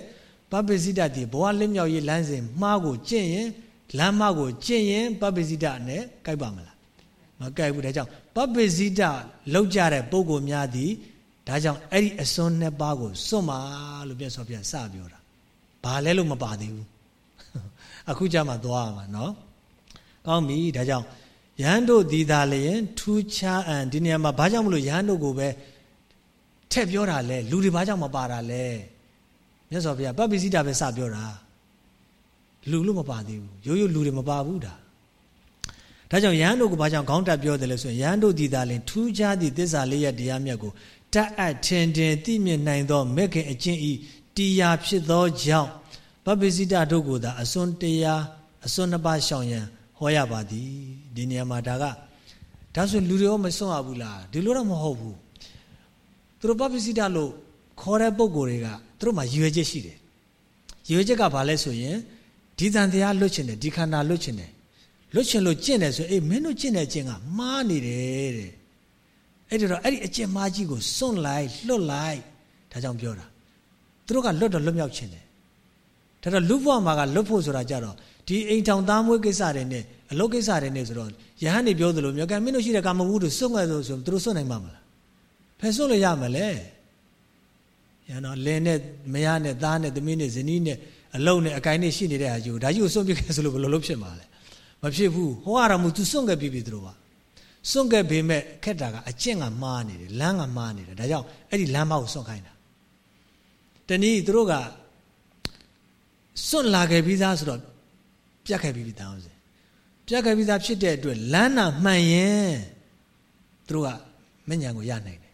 ပပ္ပစိတတိဘဝလွတ်မြောက်ရေးလမ်းစဉ်မှားကိုကျင့်ရင်လမ်းမကိုကျင့်ရင်ပပ္ပစိတနဲ့ကြိုက်ပါမလားမကြိုက်ဘူးဒါကြောင့်ပပ္ပစိတလောက်ကြတဲ့ပုံကိုများသည်ဒါကြောင့်အဲ့ဒီအစွန်းနှစ်ပါးကိုစွန့်ပါလို့ပြတ်စောပြတ်စပြောတာ ဘာလဲလို့မပါသေးဘူးအခုကြမှာသွားရမှာနော်ကောင်းပြီဒါကြောင့်ယဟန်တို့ဒီသာလျင်ထူးခြားအံဒီနေရာမှာဘာကြောင့်မလို့ယဟန်တို့ကိုပဲထည့်ပြောတာလဲလူတွေဘာကြောင့်မပါတာလဲမြတ်စွာဘုရားပပ္ပိစိတာပဲစပြောတာလူလို့မပါသေးဘူးရိုးရိုးလူတွေမပါဘူးဒါဒါကြောင့်ယဟန်တို့ကဘာကြောင့်ခေါင်းတက်ပြောတယ်လဲဆိုရင်ယဟန်တို့ဒီသာလင်ထူးခြားသည့်သစ္စာလေးရတရားမြတ်ကိုတတ်အပ်ထင်ထင်သိမြင်နိုင်သောမက်ခင်အချင်းဤ တရားဖြစ်သောကြောင့်ပပ္ပိစိတတို့ကိုသာအစွန်းတရားအစွန်းနှစ်ပါးရှောင်ရန်ဟောရပါသည်ဒီနေရာမှာဒါကဒါဆိုလူတွေရောမစွန့်ရဘူးလားဒီလိုတော့မဟုတ်ဘူးသူတို့ပပ္ပိစိတလို့ခေါ်တဲ့ပုံကိုယ်တွေကသူတို့မှာရည်ရွယ်ချက်ရှိတယ်ရည်ရွယ်ချက်ကဘာလဲဆိုရင်ဒီတန်တရားလွတ်ချင်တယ်ဒီခန္ဓာလွတ်ချင်တယ်လွတ်ချင်လို့ကျင့်တယ်ဆိုအေးမင်းတို့ကျင့်တဲ့အကျင့်ကမှားနေတယ်တဲ့အဲ့ဒီတော့အဲ့ဒီအကျင့်မှားကြီးကိုစွန့်လိုက်လွတ်လိုက်ဒါကြောင့်ပြောတာ သူတို့ကလွတ်တော့လွတ်မြောက်ချင်တယ်ဒါတော့လူဘဝမှာကလွတ်ဖို့ဆိုတာကြတော့ဒီအိမ်ထောင်သားမွေးကိစ္စတွေနဲ့အလုပ်ကိစ္စတွေနဲ့ဆိုတော့ယဟန်နေပြောသလိုမြေကမင်းတို့ရှိတဲ့ကာမဝုဒ္ဓစွန့်ငဲ့ဆိုဆိုသူတို့စွန့်နိုင်မှာမလားဖယ်စွန့်လို့ရမလဲရနော်လင်းနဲ့မရနဲ့သားနဲ့သမီးနဲ့ဇနီးနဲ့အလုံးနဲ့အကိုင်းနဲ့ရှိနေတဲ့ဟာကြီးကိုဒါကြီးကိုစွန့်ပြခဲ့ဆိုလို့ဘယ်လိုလုပ်ဖြစ်မှာလဲမဖြစ်ဘူးဟောရမှုသူစွန့်ခဲ့ပြီးပြီသူတို့ကစွန့်ခဲ့ပေမဲ့ခက်တာကအကျင့်ကမှားနေတယ်လမ်းကမှားနေတယ်ဒါကြောင့်အဲ့ဒီလမ်းမကိုစွန့်ခိုင်းတာ တနည်းသူတို့ကစွန့်လာခဲ့ပြီးသားဆိုတော့ပြတ်ခဲ့ပြီးပြီတောင်းစင်ပြတ်ခဲ့ပြီးသားဖြစ်တဲ့အတွက်လမ်းနာမှန်ရင်သူတို့ကမညံကိုရနိုင်တယ်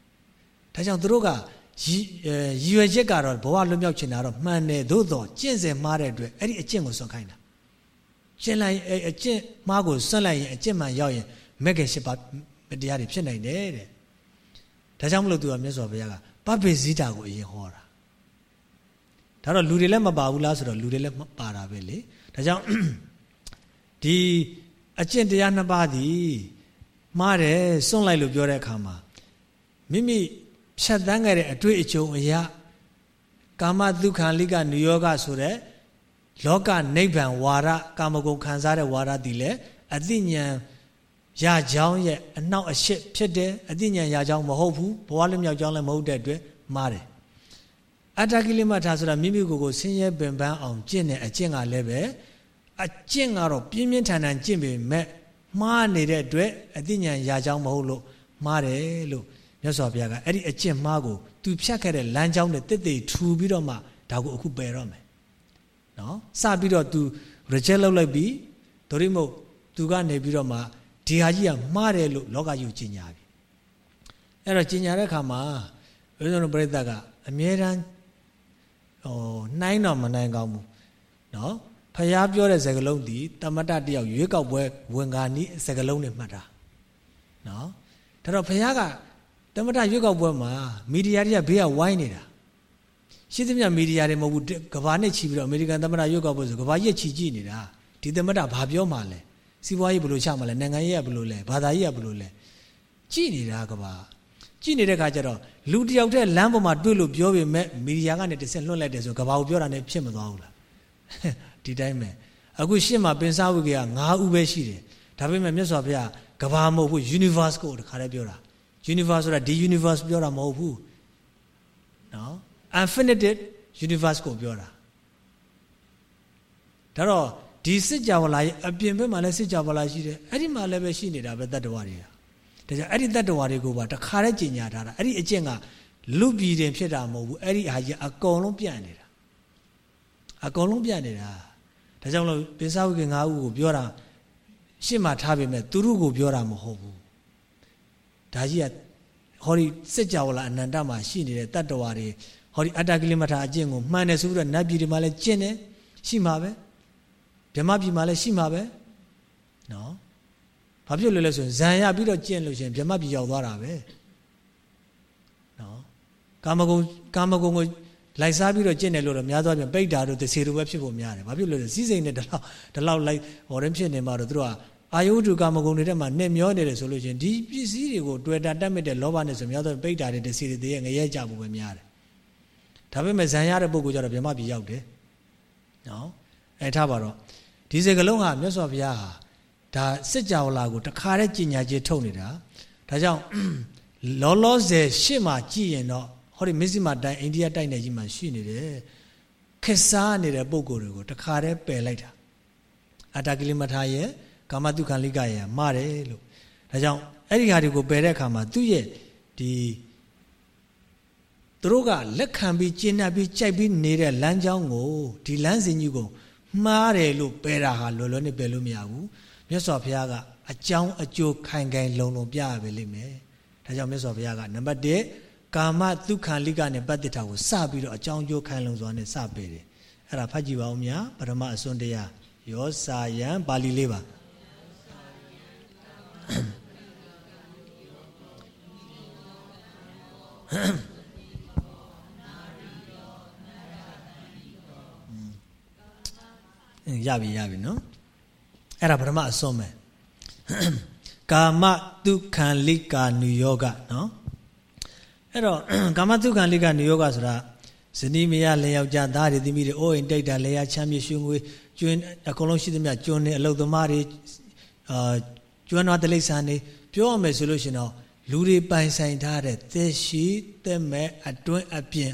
ဒါကြောင့်သူတို့ကရည်ရွယ်ချက်ကတော့ဘဝလွတ်မြောက်ချင်တာတော့မှန်တယ်သို့တော့ကျင့်စဉ်မှားတဲ့အတွက်အဲ့ဒီအကျင့်ကိုစွန့်ခိုင်းတာကျင့်လိုက်အကျင့်မှားကိုစွန့်လိုက်ရင်အကျင့်မှန်ရောက်ရင်မက်ကယ်ရှိပါတရားတွေဖြစ်နိုင်တယ်တဲ့ဒါကြောင့်မလို့သူကမြတ်စွာဘုရားကပပိဇိတာကိုအရင်ဟောတာ ဒါတော့လူတွေလည်းမပါဘူးလားဆိုတော့လူတွေလည်းပါတာပဲလေဒါကြောင့်ဒီအကျင့်တရားနှစ်ပါးသည်မှားတယ်စွန့်လိုက်လို့ပြောတဲ့အခါမှာမိမိဖြတ်တန်းခဲ့တဲ့အတွေ့အကြုံအရာကာမဒုက္ခလိကနိယောဂဆိုတဲ့လောကနိဗ္ဗာန်ဝါရကာမဂုဏ်ခံစားတဲ့ဝါရသည်လည်းအသိဉာဏ်ရကြောင်းရဲ့အနောက်အရှစ်ဖြစ်တယ်အသိဉာဏ်ရကြောင်းမဟုတ်ဘူးဘဝလွမြောက်ကြောင်းလည်းမဟုတ်တဲ့အတွက်မှားတယ် အတ္တကိလမထာဆိုတာမိမိကိုယ်ကိုဆင်းရဲပင်ပန်းအောင်ကျင့်တဲ့အကျင့်ကလည်းပဲအကျင့်ကတော့ပြင်းပြင်းထန်ထန်ကျင့်ပေမဲ့မှားနေတဲ့အတွက်အသိဉာဏ်ရကြောင်းမဟုတ်လို့မှားတယ်လို့မြတ်စွာဘုရားကအဲ့ဒီအကျင့်မှားကိုသူဖြတ်ခဲ့တဲ့လမ်းကြောင်းနဲ့တစ်သိထူပြီးတော့မှဒါကိုအခုပယ်တော့မယ်နော်စပြီးတော့ तू reject လုပ်လိုက်ပြီးဒိုရိမို့ तू ကနေပြီးတော့မှဒီဟာကြီးကမှားတယ်လို့လောကကြီးကိုကျင်ညာပြီအဲ့တော့ကျင်ညာတဲ့အခါမှာဘုရားတော်ပြိဿကအမြဲတမ်း ဟိုနှိုင်းတော့မနိုင်ကောင်းဘူးနော်ဖះပြောတဲ့စကားလုံးဒီတမတတယောက်ရွေးကောက်ပွဲဝင်ကာနီးစကားလုံးနဲ့မှတ်တာနော်ဒါတော့ဖះကတမတရွေးကောက်ပွဲမှာမီဒီယာတွေကဘေးကဝိုင်းနေတာရှိသမျှမီဒီယာတွေမဟုတ်ဘူးကဘာနဲ့ချီပြီးတော့အမေရိကန်တမတရွေးကောက်ပွဲဆိုကဘာကြီးချီကြည့်နေတာဒီတမတဘာပြောမှလဲစီးပွားရေးဘယ်လိုချမှလဲနိုင်ငံရေးကဘယ်လိုလဲဘာသာရေးကဘယ်လိုလဲကြည့်နေတာကဘာ ကြည့်နေတဲ့ခါကျတော့လူတယောက်တည်းလမ်းပေါ်မှာတွေ့လို့ပြောပေမဲ့မီဒီယာကနေတစ်ဆင့်လွှတ်လိုက်တယ်ဆိုကဘာကိုပြောတာနဲ့ဖြစ်မသွားဘူးလားဒီတိုင်းပဲအခုရှစ်မှာပင်စားဝိကေက9ဦးပဲရှိတယ်ဒါပေမဲ့မြတ်စွာဘုရားကဘာမဟုတ်ဘူး universe ကိုတခါတည်းပြောတာ universe ဆိုတာဒီ universe ပြောတာမဟုတ်ဘူးနော် infinite universe ကိုပြောတာဒါတော့ဒီစစ်ကြဝဠာရဲ့အပြင်ဘက်မှာလည်းစစ်ကြဝဠာရှိတယ်အဲ့ဒီမှာလည်းပဲရှိနေတာပဲတတ္တဝါတွေက ဒါကြောင့်အဲ့ဒီတတ္တဝါတွေကိုပါတခါတည်းကြင်ညာထားတာအဲ့ဒီအကျင့်ကလူပြည်တင်ဖြစ်တာမဟုတ်ဘူးအဲ့ဒီဟာကြီးအကုန်လုံးပြန့်နေတာအကုန်လုံးပြန့်နေတာဒါကြောင့်လို့ပိဿဝိကေ၅ဦးကိုပြောတာရှစ်မှာထားပေမဲ့သူတို့ကိုပြောတာမဟုတ်ဘူးဒါကြီးကဟောဒီစစ်ကြောလာအနန္တမှာရှိနေတဲ့တတ္တဝါတွေဟောဒီအတ္တကိလမထာအကျင့်ကိုမှန်တယ်ဆိုပြီးတော့နတ်ပြည်တွေမှာလည်းကျင့်တယ်ရှိမှာပဲဗြဟ္မပြည်မှာလည်းရှိမှာပဲနော် ဘာဖြစ်လို့လဲဆိုရင်ဇံရပြီးတော့ကျင့်လို့ရှိရင်ဗြဟ္မပြည်ရောက်သွားတာပဲနော်ကာမဂုဏ်ကာမဂုဏ်ကိုလိုက်စားပြီးတော့ကျင့်တယ်လို့တော့များသောအားဖြင့်ပိဋ္ဌာတို့တစေတို့ပဲဖြစ်ဖို့များတယ်ဘာဖြစ်လို့လဲစီးစိမ်နဲ့ဒီလောက်ဒီလောက်လိုက်ဟောရင်ဖြစ်နေမှာတော့သူတို့ကအာယုဒုကာမဂုဏ်တွေထဲမှာနဲ့မျောနေတယ်ဆိုလို့ချင်းဒီပစ္စည်းတွေကိုတွေ့တာတတ်မဲ့တဲ့လောဘနဲ့ဆိုများသောပိဋ္ဌာတွေတစီတွေတည်းငရဲကြဖို့ပဲများတယ်ဒါပေမဲ့ဇံရတဲ့ပုဂ္ဂိုလ်ကြတော့ဗြဟ္မပြည်ရောက်တယ်နော်အဲထားပါတော့ဒီစကလုံးဟာမြတ်စွာဘုရားဟာ ဒါစစ်ကြောလာကိုတခါတည်းကြင်ညာကြီးထုတ်နေတာဒါကြောင့်လောလောဆယ်ရှေ့မှာကြည့်ရင်တော့ဟောဒီမစ္စည်းမတိုင်းအိန္ဒိယတိုက်နယ်ကြီးမှာရှိနေတယ်ခက်စားနေတဲ့ပုံကိုယ်တွေကိုတခါတည်းပယ်လိုက်တာအတ္တကိလမထာရဲ့ကာမတုခံလိကရဲ့မှားတယ်လို့ဒါကြောင့်အဲ့ဒီဟာတွေကိုပယ်တဲ့အခါမှာသူ့ရဲ့ဒီသူတို့ကလက်ခံပြီးကျင့်နှပ်ပြီးကြိုက်ပြီးနေတဲ့လမ်းကြောင်းကိုဒီလမ်းစဉ်ကြီးကိုမှားတယ်လို့ပယ်တာဟာလောလောနဲ့ပယ်လို့မရဘူး မြတ်စွာဘုရားကအကြောင်းအကျိုးခိုင်ခိုင်လုံလုံပြရပဲလိမ့်မယ်ဒါကြောင့်မြတ်စွာဘုရားကနံပါတ်1ကာမဒုက္ခလိကနဲ့ပတ္တိတာကိုစပြီးတော့အကြောင်းကျိုးခိုင်လုံစွာနဲ့စပေးတယ်အဲ့ဒါဖတ်ကြည့်ပါဦးများပထမအစွန်းတရားယောစာယံပါဠိလေးပါရပြီရပြီနော် အဲ့ဒါပထမအစွန်းပဲကာမဒုက္ခံလိကာနုယောဂနော်အဲ့တော့ကာမဒုက္ခံလိကာနုယောဂဆိုတာဇနီးမယားလင်ယောက်ျားသားတွေသမီးတွေအိုးအိမ်တိတ်တာလေယာချမ်းမြေရွှေငွေကျွန်းအကုန်လုံးရှိသမျှကျွန်းနေအလုသမားတွေအာကျွန်းတော်တလိษံနေပြောရမယ်ဆိုလို့ရှင်တော့လူတွေပိုင်ဆိုင်ထားတဲ့သက်ရှိသက်မဲ့အတွင်းအပြင်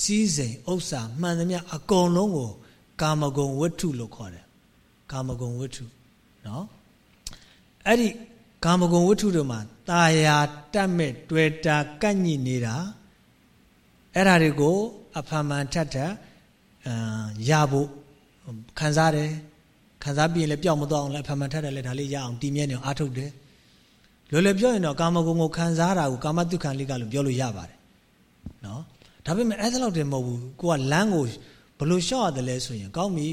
စီးစိမ်ဥစ္စာမှန်သမျှအကုန်လုံးကိုကာမဂုဏ်ဝတ္ထုလို့ခေါ်တယ်ကာမဂုဏ်ဝတ္ထု နော်အဲ့ဒီကာမဂုဏ်ဝတ္ထုတွေမှာตาယာတတ်မဲ့တွေ့တာကန့်ညိနေတာအဲ့ဓာတွေကိုအဖန်မှန်ထက်ထက်အာရဖို့ခံစားတယ်ခံစားပြီးရင်လည်းပျောက်မသွားအောင်လည်းအဖန်မှန်ထက်တယ်လည်းဒါလေးရအောင်တည်မြဲနေအောင်အားထုတ်တယ်လွယ်လွယ်ပြောရင်တော့ကာမဂုဏ်ကိုခံစားတာကိုကာမတုခံလိကလို့ပြောလို့ရပါတယ်နော်ဒါပေမဲ့အဲ့ဒါလောက်တည်းမဟုတ်ဘူးကိုကလမ်းကိုဘလို့ရှော့ရတယ်လဲဆိုရင်ကောင်းပြီ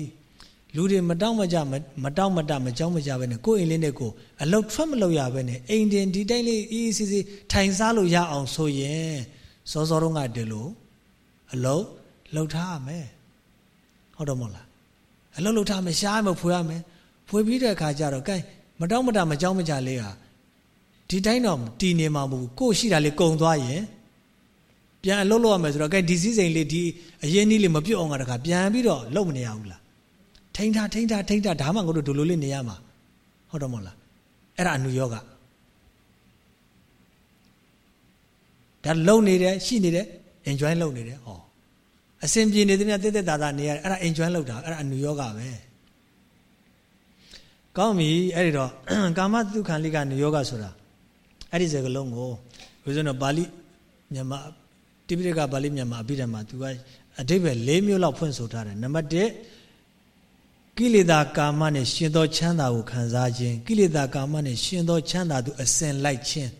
လူတွေမတောင့်မကြမတောင့်မတမကြောက်မကြပဲနဲ့ကိုယ်အိမ်လေးနဲ့ကိုအလုတ်ထွက်မလို့ရပဲနဲ့အိမ်တင်ဒီတိုင်းလေးအေးအေးဆေးဆေးထိုင်စားလို့ရအောင်ဆိုရင်စောစောတုန်းကတည်းလို့အလုတ်လှုပ်ထားရမယ်ဟုတ်တော့မဟုတ်လားအလုတ်လှုပ်ထားမယ်ရှားမယ်ဖွေရမယ်ဖွေပြီးတဲ့အခါကျတော့ကဲမတောင့်မတမကြောက်မကြလေးဟာဒီတိုင်းတော့တည်နေမှာမဟုတ်ဘူးကိုရှိတာလေးကုံသွားရင်ပြန်အလုပ်လုပ်ရမယ်ဆိုတော့ကဲဒီစည်းစိမ်လေးဒီအရင်နည်းလေးမပြုတ်အောင်ကတခါပြန်ပြီးတော့လုပ်မနေရဘူးလား ထိန်းထားထိန်းထားထိန်းထားဒါမှငါတို့ဒလိုလေးနေရမှာဟုတ်တော့မဟုတ်လားအဲ့ဒါအနုယောဂဒါလုံနေတယ်ရှိနေတယ် enjoy လုပ်နေတယ်ဟောအစဉ်ပြေနေတဲ့မြတ်တက်တက်တာတာနေရတယ်အဲ့ဒါ enjoy လုပ်တာအဲ့ဒါအနုယောဂပဲကောင်းပြီအဲ့ဒီတော့ကာမတုခံလိကနုယောဂဆိုတာအဲ့ဒီစကားလုံးကိုဘုရားတော်ပါဠိမြန်မာတိပိဋကပါဠိမြန်မာအဘိဓမ္မာသူကအဓိပ္ပာယ်၄မျိုးလောက်ဖွင့်ဆိုထားတယ်နံပါတ်1 ကိလေသာကာမနဲ့ရှင်သောချမ်းသာကိုခံစားခြင်းကိလေသာကာမနဲ့ရှင်သောချမ်းသာသူအစဉ်လိုက်ခြင်း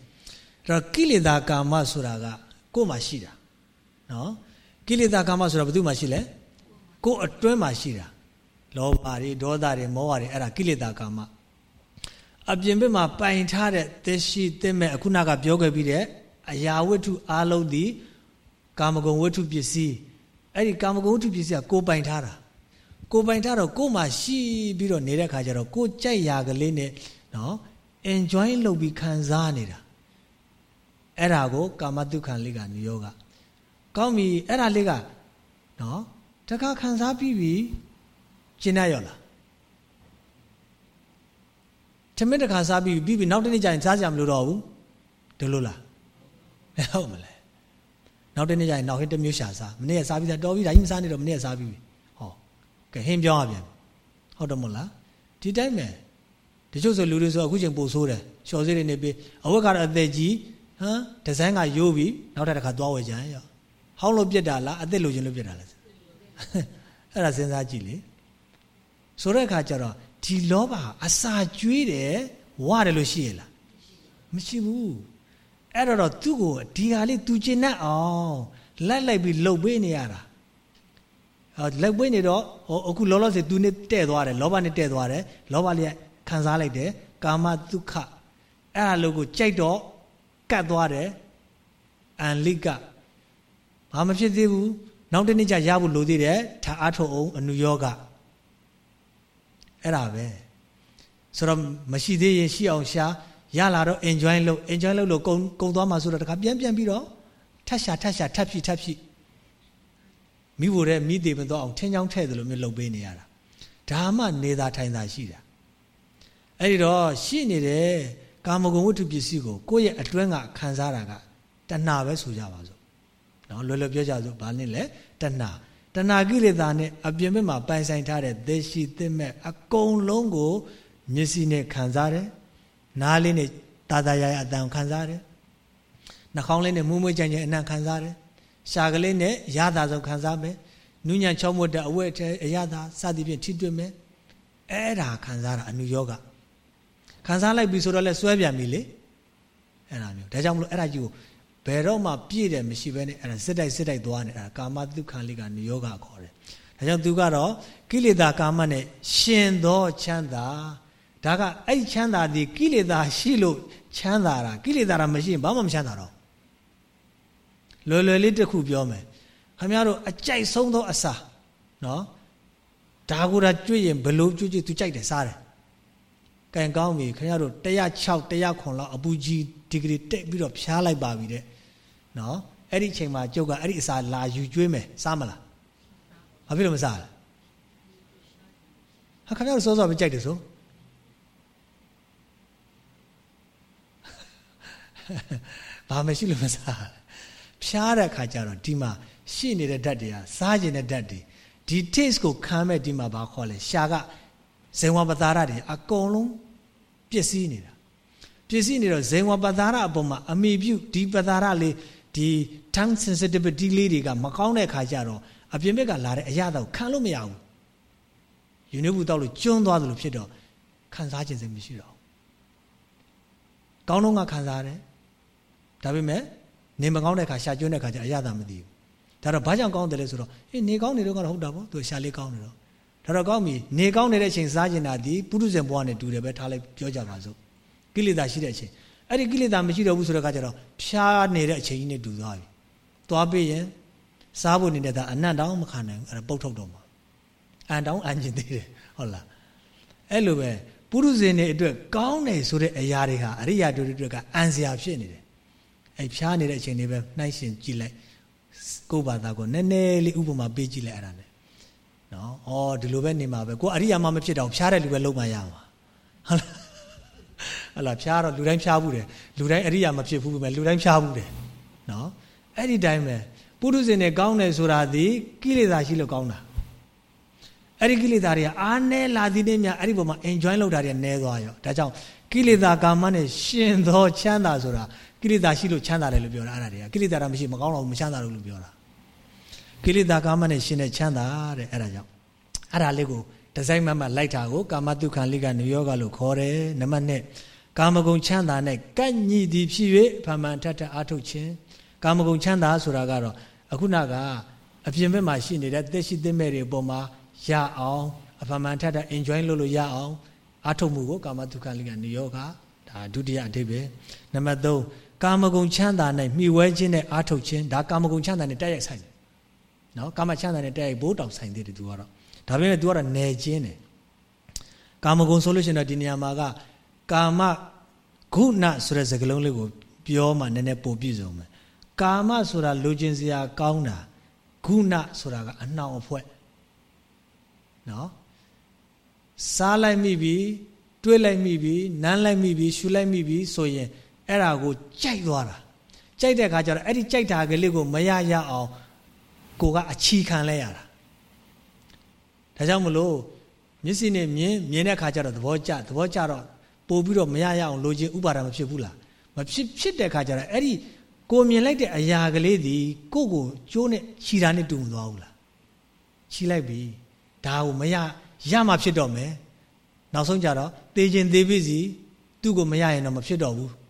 အဲ့တော့ကိလေသာကာမဆိုတာကကိုယ်မှာရှိတာနော်ကိလေသာကာမဆိုတာဘယ်သူမှရှိလဲကိုယ်အတွင်းမှာရှိတာလောဘတွေဒေါသတွေမောဟတွေအဲ့ဒါကိလေသာကာမအပြင်ဘက်မှာပိုင်ထားတဲ့သရှိသစ်မဲ့အခုနကပြောခဲ့ပြီးတဲ့အရာဝတ္ထုအလုံးသည်ကာမဂုဏ်ဝတ္ထုပစ္စည်းအဲ့ဒီကာမဂုဏ်ဝတ္ထုပစ္စည်းကကိုပိုင်ထားတာ ကိုပိုင်ထားတော့ကိုမှရှိပြီးတော့နေတဲ့ခါကျတော့ကိုကြိုက်ရာကလေးနဲ့နော် enjoy လုပ်ပြီးခံစားနေတာအဲ့ဒါကိုကာမတုခံလေးကနိယောဂကောင်းပြီအဲ့ဒါလေးကနော်တခါခံစားပြီးပြီကျင်ရရောလားထမင်းတခါစားပြီးပြီးပြီနောက်တနေ့ကျရင်စားကြမလို့တော့ဘူးဒီလိုလားဟုတ်မလဲနောက်တနေ့ကျရင်နောက်ဟင်းတစ်မျိုးရှာစားမနေ့ကစားပြီးသားတော်ပြီဒါကြီးမစားနေတော့မနေ့ကစားပြီးပြီဟော ကဲဟင်းပြောင်းရပြန်ဟုတ်တယ်မို့လားဒီတိုင်းပဲတချို့ဆိုလူတွေဆိုအခုချိန်ပို့ဆိုးတယ်လျှော်စေးတွေနေပြီးအဝတ်ကတော့အသက်ကြီးဟမ်ဒီဇိုင်းကရိုးပြီးနောက်ထပ်တစ်ခါသွားဝယ်ကြရင်ရောဟောင်းလို့ပြက်တာလားအသက်လိုချင်လို့ပြက်တာလားအဲ့ဒါစဉ်းစားကြည့်လေဆိုတဲ့အခါကျတော့ဒီလောဘအစာကျွေးတယ်ဝရတယ်လို့ရှိရလားမရှိဘူးအဲ့တော့သူ့ကိုဒီဟာလေးသူကျင်တတ်အောင်လက်လိုက်ပြီးလှုပ်ပေးနေရတာဟော လှုပ်ပေးနေတော့ဟိုအခုလောလောဆယ်သူနဲ့တဲ့သွားတယ်လောဘနဲ့တဲ့သွားတယ်လောဘလေးခံစားလိုက်တယ်ကာမဒုက္ခအဲ့ဒါလို့ကိုကြိုက်တော့ကတ်သွားတယ်အန်လိကဘာမဖြစ်သေးဘူးနောက်တနေ့ကျရဖို့လိုသေးတယ်ထားအားထုတ်အောင်အနုယောဂအဲ့ဒါပဲဆိုတော့မရှိသေးရင်ရှိအောင်ရှာရလာတော့ enjoy လုပ် enjoy လုပ်လို့ကုံကုံသွားမှာဆိုတော့တခါပြန်ပြန်ပြီးတော့ထက်ရှာထက်ရှာထပ်ဖြစ်ထပ်ဖြစ် မိဖို့တဲ့မိသေးမတော့အောင်ထင်းချောင်းထဲ့တယ်လို့မျိုးလုပ်ပေးနေရတာဒါမှနေသာထိုင်သာရှိတာအဲ့ဒီတော့ရှိနေတဲ့ကာမဂုဏ်ဝတ္ထုပစ္စည်းကိုကိုယ့်ရဲ့အတွင်းကခံစားတာကတဏှာပဲဆိုကြပါစို့နော်လွယ်လွယ်ပြောကြစို့ဘာနဲ့လဲတဏှာတဏှာကိလေသာနဲ့အပြင်ဘက်မှာပိုင်ဆိုင်ထားတဲ့သေရှိသစ်မဲ့အကုန်လုံးကိုမျက်စိနဲ့ခံစားတယ်နားလေးနဲ့တာတာရရအတန်ခံစားတယ်နှာခေါင်းလေးနဲ့မူးမွေးကြင်ကြင်အနံ့ခံစားတယ် ရှာကလေးနဲ့ရတာဆုံးခံစားမယ်နုညံချောမွတ်တဲ့အဝတ်အထည်အရသာစသည်ဖြင့်ထိတွေ့မယ်အဲ့ဒါခံစားတာအနုယောဂခံစားလိုက်ပြီဆိုတော့လဲစွဲပြန်ပြီလေအဲ့ဒါမျိုးဒါကြောင့်မလို့အဲ့ဒါကြီးကိုဘယ်တော့မှပြည့်တယ်မရှိဘဲနဲ့အဲ့ဒါစစ်တိုက်စစ်တိုက်သွားနေအဲ့ဒါကာမတုခံလေးကနိယောဂခေါ်တယ်ဒါကြောင့်သူကတော့ကိလေသာကာမနဲ့ရှင်သောချမ်းသာဒါကအဲ့ချမ်းသာဒီကိလေသာရှိလို့ချမ်းသာတာကိလေသာတာမရှိရင်ဘာမှမချမ်းသာတော့ လွယ်လွယ်လေးတစ်ခုပြောမယ်ခင်ဗျားတို့အကြိုက်ဆုံးသောအစာနော်ဒါကိုဒါကြွရင်ဘလို့ကြွကြွသူကြိုက်တယ်စားတယ်ကံကောင်းပြီခင်ဗျားတို့106 109လောက်အပူကြီးဒီဂရီတက်ပြီးတော့ဖျားလိုက်ပါပြီတဲ့နော်အဲ့ဒီချိန်မှာကျုပ်ကအဲ့ဒီအစာလာယူကျွေးမယ်စားမလားဘာဖြစ်လို့မစားလဲဟာခင်ဗျားတို့စောစောမကြိုက်တယ်ဆိုဘာမရှိလို့မစား ဖြားတဲ့ခါကျတော့ဒီမှာရှိနေတဲ့ဓာတ်တွေကစားကျင်တဲ့ဓာတ်တွေဒီ taste ကိုခံမဲ့ဒီမှာဘာခေါ်လဲရှာကဇေဝပတာရတွေအကုန်လုံးပျက်စီးနေတာပျက်စီးနေတော့ဇေဝပတာရအပေါ်မှာအမိပြုဒီပတာရလေးဒီ tongue sensitivity လေးတွေကမကောင်းတဲ့ခါကျတော့အပြင်ဘက်ကလာတဲ့အရာတော့ခံလို့မရဘူးယူနေဘူးတောက်လို့ကျွန်းသွားသလိုဖြစ်တော့ခံစားခြင်းစိတ်မရှိတော့ကောင်းတော့ကခံစားတယ်ဒါပေမဲ့ နေမကောင်းတဲ့ခါရှာကျွန်းတဲ့ခါကျအရာသာမသိဘူးဒါတော့ဘာကြောင့်ကောင်းတယ်လဲဆိုတော့အေးနေကောင်းနေတော့ကတော့ဟုတ်တာပေါ့သူရှာလေးကောင်းနေတော့ဒါတော့ကောင်းပြီနေကောင်းနေတဲ့အချိန်စားကျင်တာဒီပုရုဇဉ်ဘဝနဲ့တူတယ်ပဲထားလိုက်ပြောကြပါစို့ကိလေသာရှိတဲ့အချိန်အဲ့ဒီကိလေသာမရှိတော့ဘူးဆိုတဲ့အခါကျတော့ဖြားနေတဲ့အချိန်ကြီးနဲ့တူသွားပြီသွားပြီးရင်စားဖို့နေတဲ့ဒါအနတ်တောင်မခံနိုင်ဘူးအဲ့ဒါပုတ်ထုတ်တော့မှာအန်တောင်အန်ကျင်သေးတယ်ဟုတ်လားအဲ့လိုပဲပုရုဇဉ်တွေအတွက်ကောင်းတယ်ဆိုတဲ့အရာတွေဟာအရိယာတို့တွေအတွက်ကအန်စရာဖြစ်နေတယ် အဲ့ဖြားနေတဲ့အချိန်လေးပဲနှိုင်းရှင်ကြည့်လိုက်ကိုယ့်ဘာသာကိုနည်းနည်းလေးဥပမာပေးကြည့်လိုက်အဲ့ဒါနဲ့နော်ဩဒီလိုပဲနေမှာပဲကိုအရိယာမမဖြစ်တော့ဖြားတဲ့လူပဲလုံးမရမှာဟုတ်လားဟလာဖြားတော့လူတိုင်းဖြားဘူးတယ်လူတိုင်းအရိယာမဖြစ်ဘူးပဲလူတိုင်းဖြားဘူးတယ်နော်အဲ့ဒီတိုင်းပဲပုရုဇဉ်နဲ့ကောင်းတယ်ဆိုတာဒီကိလေသာရှိလို့ကောင်းတာအဲ့ဒီကိလေသာတွေကအားနည်းလာသည်နဲ့များအဲ့ဒီပုံမှာ enjoy လုပ်တာတွေနည်းသွားရောဒါကြောင့်ကိလေသာကာမနဲ့ရှင်သောချမ်းသာဆိုတာ ကိလေသာရှိလို့ချမ်းသာတယ်လို့ပြောတာအဲ့ဒါတွေကကိလေသာတော့မရှိမကောင်းတော့ဘူးမချမ်းသာလို့ပြောတာကိလေသာကာမနဲ့ရှင်တဲ့ချမ်းသာတဲ့အဲ့ဒါကြောင့်အဲ့ဒါလေးကိုဒီဇိုင်းမမလိုက်တာကိုကာမတုခံလိကနိယောဂလို့ခေါ်တယ်နံပါတ်1ကာမဂုဏ်ချမ်းသာနဲ့ကန့်ညီသည်ဖြစ်၍ဖမှန်ထထအာထုတ်ခြင်းကာမဂုဏ်ချမ်းသာဆိုတာကတော့အခုနကအပြင်ဘက်မှာရှိနေတဲ့သက်ရှိသင့်မဲ့တွေအပေါ်မှာရအောင်အဖမှန်ထထ enjoy လုပ်လို့ရအောင်အာထုတ်မှုကိုကာမတုခံလိကနိယောဂဒါဒုတိယအဓိပ္ပာယ်နံပါတ်3 ကာမဂုဏ်ချမ်းသာနဲ့မှီဝဲခြင်းနဲ့အာထုတ်ခြင်းဒါကာမဂုဏ်ချမ်းသာနဲ့တိုက်ရိုက်ဆိုင်တယ်နော်ကာမချမ်းသာနဲ့တိုက်ရိုက်ဘိုးတောင်ဆိုင်သေးတယ်သူကတော့ဒါပေမဲ့ तू ကတော့နယ်ချင်းတယ်ကာမဂုဏ်ဆိုလို့ရှိရင်တော့ဒီနေရာမှာကကာမဂုဏဆိုတဲ့စကားလုံးလေးကိုပြောမှနည်းနည်းပိုပြည့်စုံမယ်ကာမဆိုတာလိုချင်စရာကောင်းတာဂုဏဆိုတာကအနှောင်အဖွဲနော်စားလိုက်မိပြီတွေးလိုက်မိပြီနမ်းလိုက်မိပြီရှူလိုက်မိပြီဆိုရင် အဲ့ဒါကိုကြိုက်သွားတာကြိုက်တဲ့အခါကျတော့အဲ့ဒီကြိုက်တာကလေးကိုမရရအောင်ကိုကအချီခံလဲရတာဒါကြောင့်မလို့မျက်စိနဲ့မြင်မြင်တဲ့အခါကျတော့သဘောကျသဘောကျတော့ပို့ပြီးတော့မရရအောင်လိုချင်ဥပါဒမဖြစ်ဘူးလားမဖြစ်ဖြစ်တဲ့အခါကျတော့အဲ့ဒီကိုမြင်လိုက်တဲ့အရာကလေးဒီကိုကိုကျိုးနဲ့ခြီတာနဲ့တူမသွားဘူးလားခြီလိုက်ပြီဒါကိုမရရမှဖြစ်တော့မယ်နောက်ဆုံးကြတော့သေခြင်းသေပြီစီသူ့ကိုမရရင်တော့မဖြစ်တော့ဘူးဟော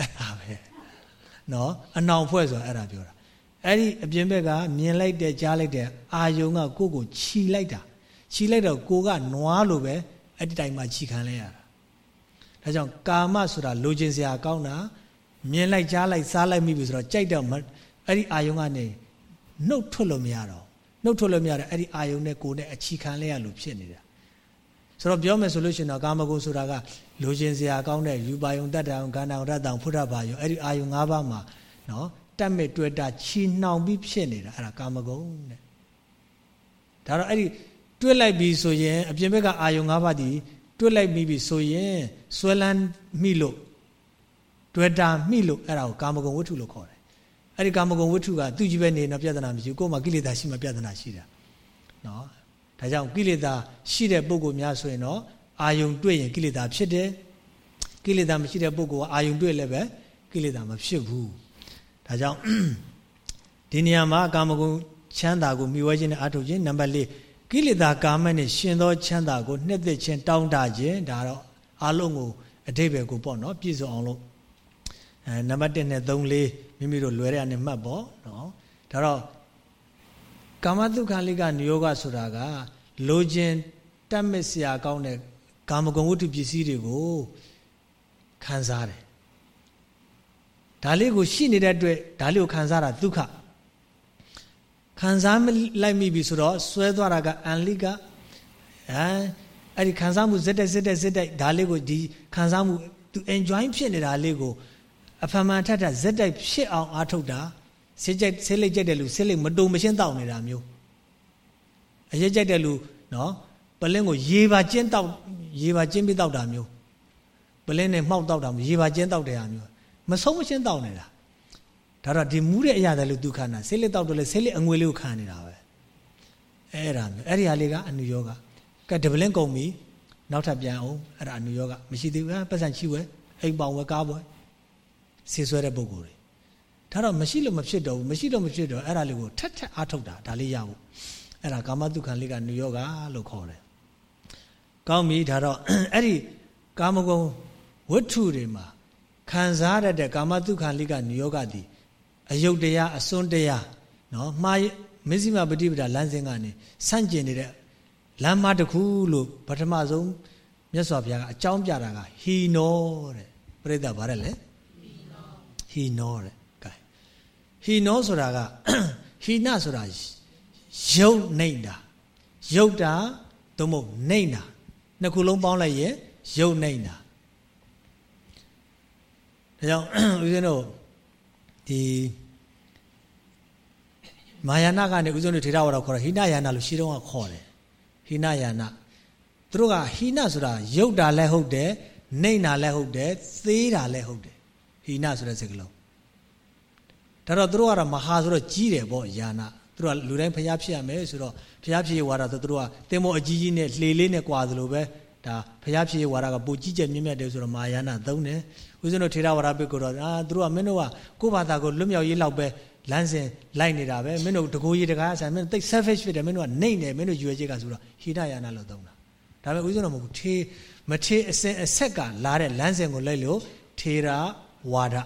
အဲ့ဒါပဲနော်အနောင်ဖွဲ့ဆိုတာအဲ့ဒါပြောတာအဲ့ဒီအပြင်ဘက်ကမြင်လိုက်တဲ့ကြားလိုက်တဲ့အာယုံကကိုယ့်ကိုခြီလိုက်တာခြီလိုက်တော့ကိုကနွားလိုပဲအဲ့ဒီတိုင်မှာခြီခံလဲရတာဒါကြောင့်ကာမဆိုတာလိုချင်စရာကောင်းတာမြင်လိုက်ကြားလိုက်စားလိုက်မိပြီဆိုတော့ကြိုက်တော့အဲ့ဒီအာယုံကနေနှုတ်ထွက်လို့မရတော့နှုတ်ထွက်လို့မရတော့အဲ့ဒီအာယုံနဲ့ကိုယ်နဲ့အချီခံလဲရလို့ဖြစ်နေတာဆိုတော့ပြောမယ်ဆိုလို့ရှိရင်တော့ကာမဂုဏ်ဆိုတာက လိုချင်စရာကောင်းတဲ့ယူပါယုံတတ္တံကန္တံရတ္တံဖုဒ္ဓဘာယုံအဲ့ဒီအာယုံ၅ပါးမှာနော်တက်မဲ့တွေ့တာချီနှောင်ပြီးဖြစ်နေတာအဲ့ဒါကာမဂုဏ်တဲ့ဒါတော့အဲ့ဒီတွေ့လိုက်ပြီဆိုရင်အပြင်ဘက်ကအာယုံ၅ပါးဒီတွေ့လိုက်ပြီဆိုရင်ဆွဲလန်းမိလို့တွေ့တာမိလို့အဲ့ဒါကိုကာမဂုဏ်ဝတ္ထုလို့ခေါ်တယ်အဲ့ဒီကာမဂုဏ်ဝတ္ထုကသူကြည့်ပဲနေတော့ပြဿနာမရှိဘူးကိုယ်မှာကိလေသာရှိမှပြဿနာရှိတာနော်ဒါကြောင့်ကိလေသာရှိတဲ့ပုဂ္ဂိုလ်များဆိုရင်တော့ အာယုံတွေ့ရင်ကိလေသာဖြစ်တယ်ကိလေသာမရှိတဲ့ပုဂ္ဂိုလ်ကအာယုံတွေ့လည်းပဲကိလေသာမဖြစ်ဘူးဒါကြောင့်ဒီနေရာမှာကာမဂုဏ်ချမ်းသာကိုမိဝဲခြင်းနဲ့အထုတ်ခြင်းနံပါတ်၄ကိလေသာကာမနဲ့ရှင်သောချမ်းသာကိုနှစ်သက်ခြင်းတောင်းတခြင်းဒါတော့အလုံးကိုအတိဘယ်ကိုပေါ့နော်ပြည့်စုံအောင်လို့အဲနံပါတ်1နဲ့3 4မိမိတို့လွယ်တဲ့အနေမှတ်ပေါ့နော်ဒါတော့ကာမတုခလိကနိယောဂဆိုတာကလိုခြင်းတတ်မစ်စရာကောင်းတဲ့ ကာမဂုဏ်ဝတ္ထုပစ္စည်းတွေကိုခံစားတယ်ဒါလေးကိုရှိနေတဲ့အတွက်ဒါလေးကိုခံစားတာဒုက္ခခံစားလိုက်မိပြီဆိုတော့ဆွဲသွားတာကအန်လိကဟမ်အဲ့ဒီခံစားမှုဇက်တက်ဇက်တက်ဇက်တက်ဒါလေးကိုဒီခံစားမှုသူ enjoy ဖြစ်နေတာလေးကိုအဖမှန်ထက်ထက်ဇက်တက်ဖြစ်အောင်အားထုတ်တာဆေးကြိုက်ဆေးလိတ်ကြိုက်တဲ့လူဆေးလိတ်မတုံမရှင်းတောက်နေတာမျိုးအရေးကြိုက်တဲ့လူနော်ပလင်းကိုရေပါကျင်းတောက် ရေပါကျင်းပြီးတောက်တာမျိုးပလင်းနဲ့မှောက်တောက်တာမျိုးရေပါကျင်းတောက်တဲ့ဟာမျိုးမဆုံးမရှင်းတောက်နေတာဒါတော့ဒီမူးတဲ့အရာတွေလို့ဒုက္ခနာဆေးလိတ်တောက်တော့လေဆေးလိတ်အငွေလေးကိုခံနေတာပဲအဲ့ဒါမျိုးအဲ့ဒီဟာလေးကအနုယောဂကဲဒဗလင်းကုန်ပြီနောက်ထပ်ပြန်အောင်အဲ့ဒါအနုယောဂမရှိသေးဘူးပတ်စံချီဝဲအိမ်ပေါင်ဝဲကားပွဲဆေးဆွဲတဲ့ပုံကိုယ်တွေဒါတော့မရှိလို့မဖြစ်တော့ဘူးမရှိတော့မဖြစ်တော့အဲ့ဒါလေးကိုထက်ထက်အားထုတ်တာဒါလေးရဖို့အဲ့ဒါကာမတုခံလေးကနုယောဂလို့ခေါ်တယ် ကောင်းပြီဒါတော့အဲ့ဒီကာမဂုဏ်ဝတ္ထုတွေမှာခံစားရတဲ့ကာမတုခံလေးကနုယောဂသည်အယုတ်တရားအစွန်းတရားနော်မှားမစ္စည်းမပฏิပဒါလမ်းစဉ်ကနေဆန့်ကျင်နေတဲ့လမ်းမတစ်ခုလို့ပထမဆုံးမြတ်စွာဘုရားကအကြောင်းပြတာကဟီနောတဲ့ပြိဿဗါတယ်လေဟီနောတဲ့ကဲဟီနောဆိုတာကဟီနဆိုတာယုတ်နေတာယုတ်တာသို့မဟုတ်နေတာ နှစ်ခုလုံးပေါင်းလိုက်ရင်ယုတ်နေတာဒါကြောင့်ဦးဇင်းတို့ဒီမာယာနာကနေဦးဇင်းတို့ထေရဝါဒခေါ်တယ်ဟိနယာနာလို့ရှင်းတော့ခေါ်တယ်ဟိနယာနာသူတို့ကဟိနဆိုတာယုတ်တာလည်းဟုတ်တယ်နှိမ့်တာလည်းဟုတ်တယ်သေးတာလည်းဟုတ်တယ်ဟိနဆိုတဲ့စကားလုံးဒါတော့သူတို့ကတော့မဟာဆိုတော့ကြီးတယ်ပေါ့ယာနာသူ တို့ကလူတိုင်းဖျားဖြစ်ရမယ်ဆိုတော့ဖျားဖြစ်ဝါဒဆိုသူတို့ကတင်မောအကြီးကြီးနဲ့လှေလေးနဲ့ကွာသလိုပဲဒါဖျားဖြစ်ဝါဒကပိုကြီးကျယ်မြင့်မြတ်တယ်ဆိုတော့မာယာနာသုံးတယ်ဦးဇင်းတို့ထေရဝါဒပိတ်ကိုတော့အာသူတို့ကမင်းတို့ကကိုယ့်ဘာသာကိုလွတ်မြောက်ရေးလောက်ပဲလမ်းစဉ်လိုက်နေတာပဲမင်းတို့တကိုးကြီးတကားဆန်မင်းတိတ် selfish ဖြစ်တယ်မင်းတို့ကနှိမ့်တယ်မင်းတို့ရွယ်ချက်ကဆိုတော့ဟိတယာနာလို့သုံးတာဒါပေမဲ့ဦးဇင်းတော်မဟုတ်ဘူးထေမထေအစင်အဆက်ကလာတဲ့လမ်းစဉ်ကိုလိုက်လို့ထေရဝါဒဒါ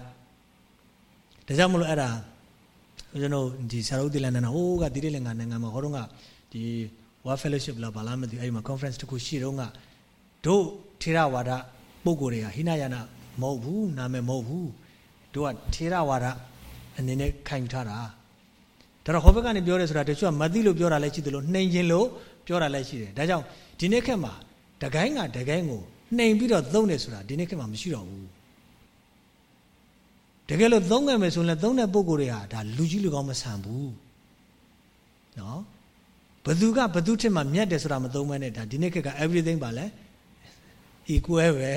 ကြောင့်မလို့အဲ့ဒါ ဦးဇင်းတို့ဒီဆရာတို့တိလန်နာဟိုးကတိရိလင်္ကာနိုင်ငံမှာဟောတော့ကဒီ World Fellowship လာဘာလားမသိအဲ့ဒီမှာ conference တခုရှိတော့ကတို့ထေရဝါဒပုံကိုယ်တွေကဟိနယာနာမဟုတ်ဘူးနာမည်မဟုတ်ဘူးတို့ကထေရဝါဒအနေနဲ့ခံယူထားတာဒါတော့ဟောဘက်ကနေပြောတယ်ဆိုတာတချို့ကမသိလို့ပြောတာလည်းရှိတယ်လို့နှိမ်ခြင်းလို့ပြောတာလည်းရှိတယ်ဒါကြောင့်ဒီနေ့ခက်မှာတကိုင်းကတကိုင်းကိုနှိမ်ပြီးတော့သုံးတယ်ဆိုတာဒီနေ့ခက်မှာမရှိတော့ဘူး တကယ်လို့သုံးခဲ့မယ်ဆိုရင်လည်းသုံးတဲ့ပုံကိုယ်တွေဟာဒါလူကြီးလူကောင်းမဆန်ဘူးနော်ဘသူကဘသူထက်မှမြတ်တယ်ဆိုတာမသုံးမဲနဲ့ဒါဒီနေ့ခက်က everything ပါလဲ equal ပဲ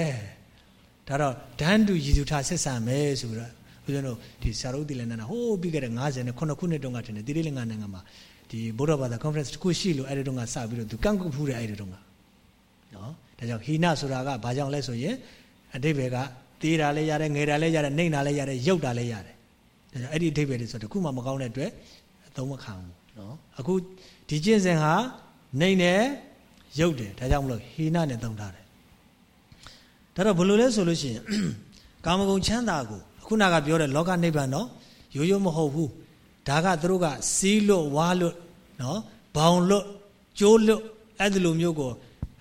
ဒါတော့ဒန်းတူရည်သူထားဆက်ဆံမယ်ဆိုတော့ဦးဇင်းတို့ဒီဆရာတို့ဒီလည်းနာဟိုးပြီးခဲ့တဲ့59ခုနှစ်တုန်းကထင်တယ်တိရိလင်္ကာနိုင်ငံမှာဒီဗုဒ္ဓဘာသာ conference တခုရှိလို့အဲ့ဒီတုန်းကစပြီးတော့သူကန့်ကွက်ဖူးတယ်အဲ့ဒီတုန်းကနော်ဒါကြောင့်ဟိနဆိုတာကဘာကြောင့်လဲဆိုရင်အတိဘယ်က သေးတာလည်းရတယ်ငယ်တာလည်းရတယ်နှိမ့်တာလည်းရတယ်ရုပ်တာလည်းရတယ်ဒါကြောင့်အဲ့ဒီအတိဘယ်တွေဆိုတခုမှမကောင်းတဲ့အတွက်အသုံးမခံဘူးနော်အခုဒီကျင့်စဉ်ဟာနှိမ့်တယ်ရုပ်တယ်ဒါကြောင့်မလို့ဟိနနဲ့သုံးထားတယ်ဒါတော့ဘယ်လိုလဲဆိုလို့ရှိရင်ကာမဂုဏ်ချမ်းသာကိုခုနကပြောတဲ့လောကနိဗ္ဗာန်တော့ရိုးရိုးမဟုတ်ဘူးဒါကသူတို့ကစီးလွတ်ဝါလွတ်နော်ဘောင်လွတ်ကျိုးလွတ်အဲ့ဒီလိုမျိုးကို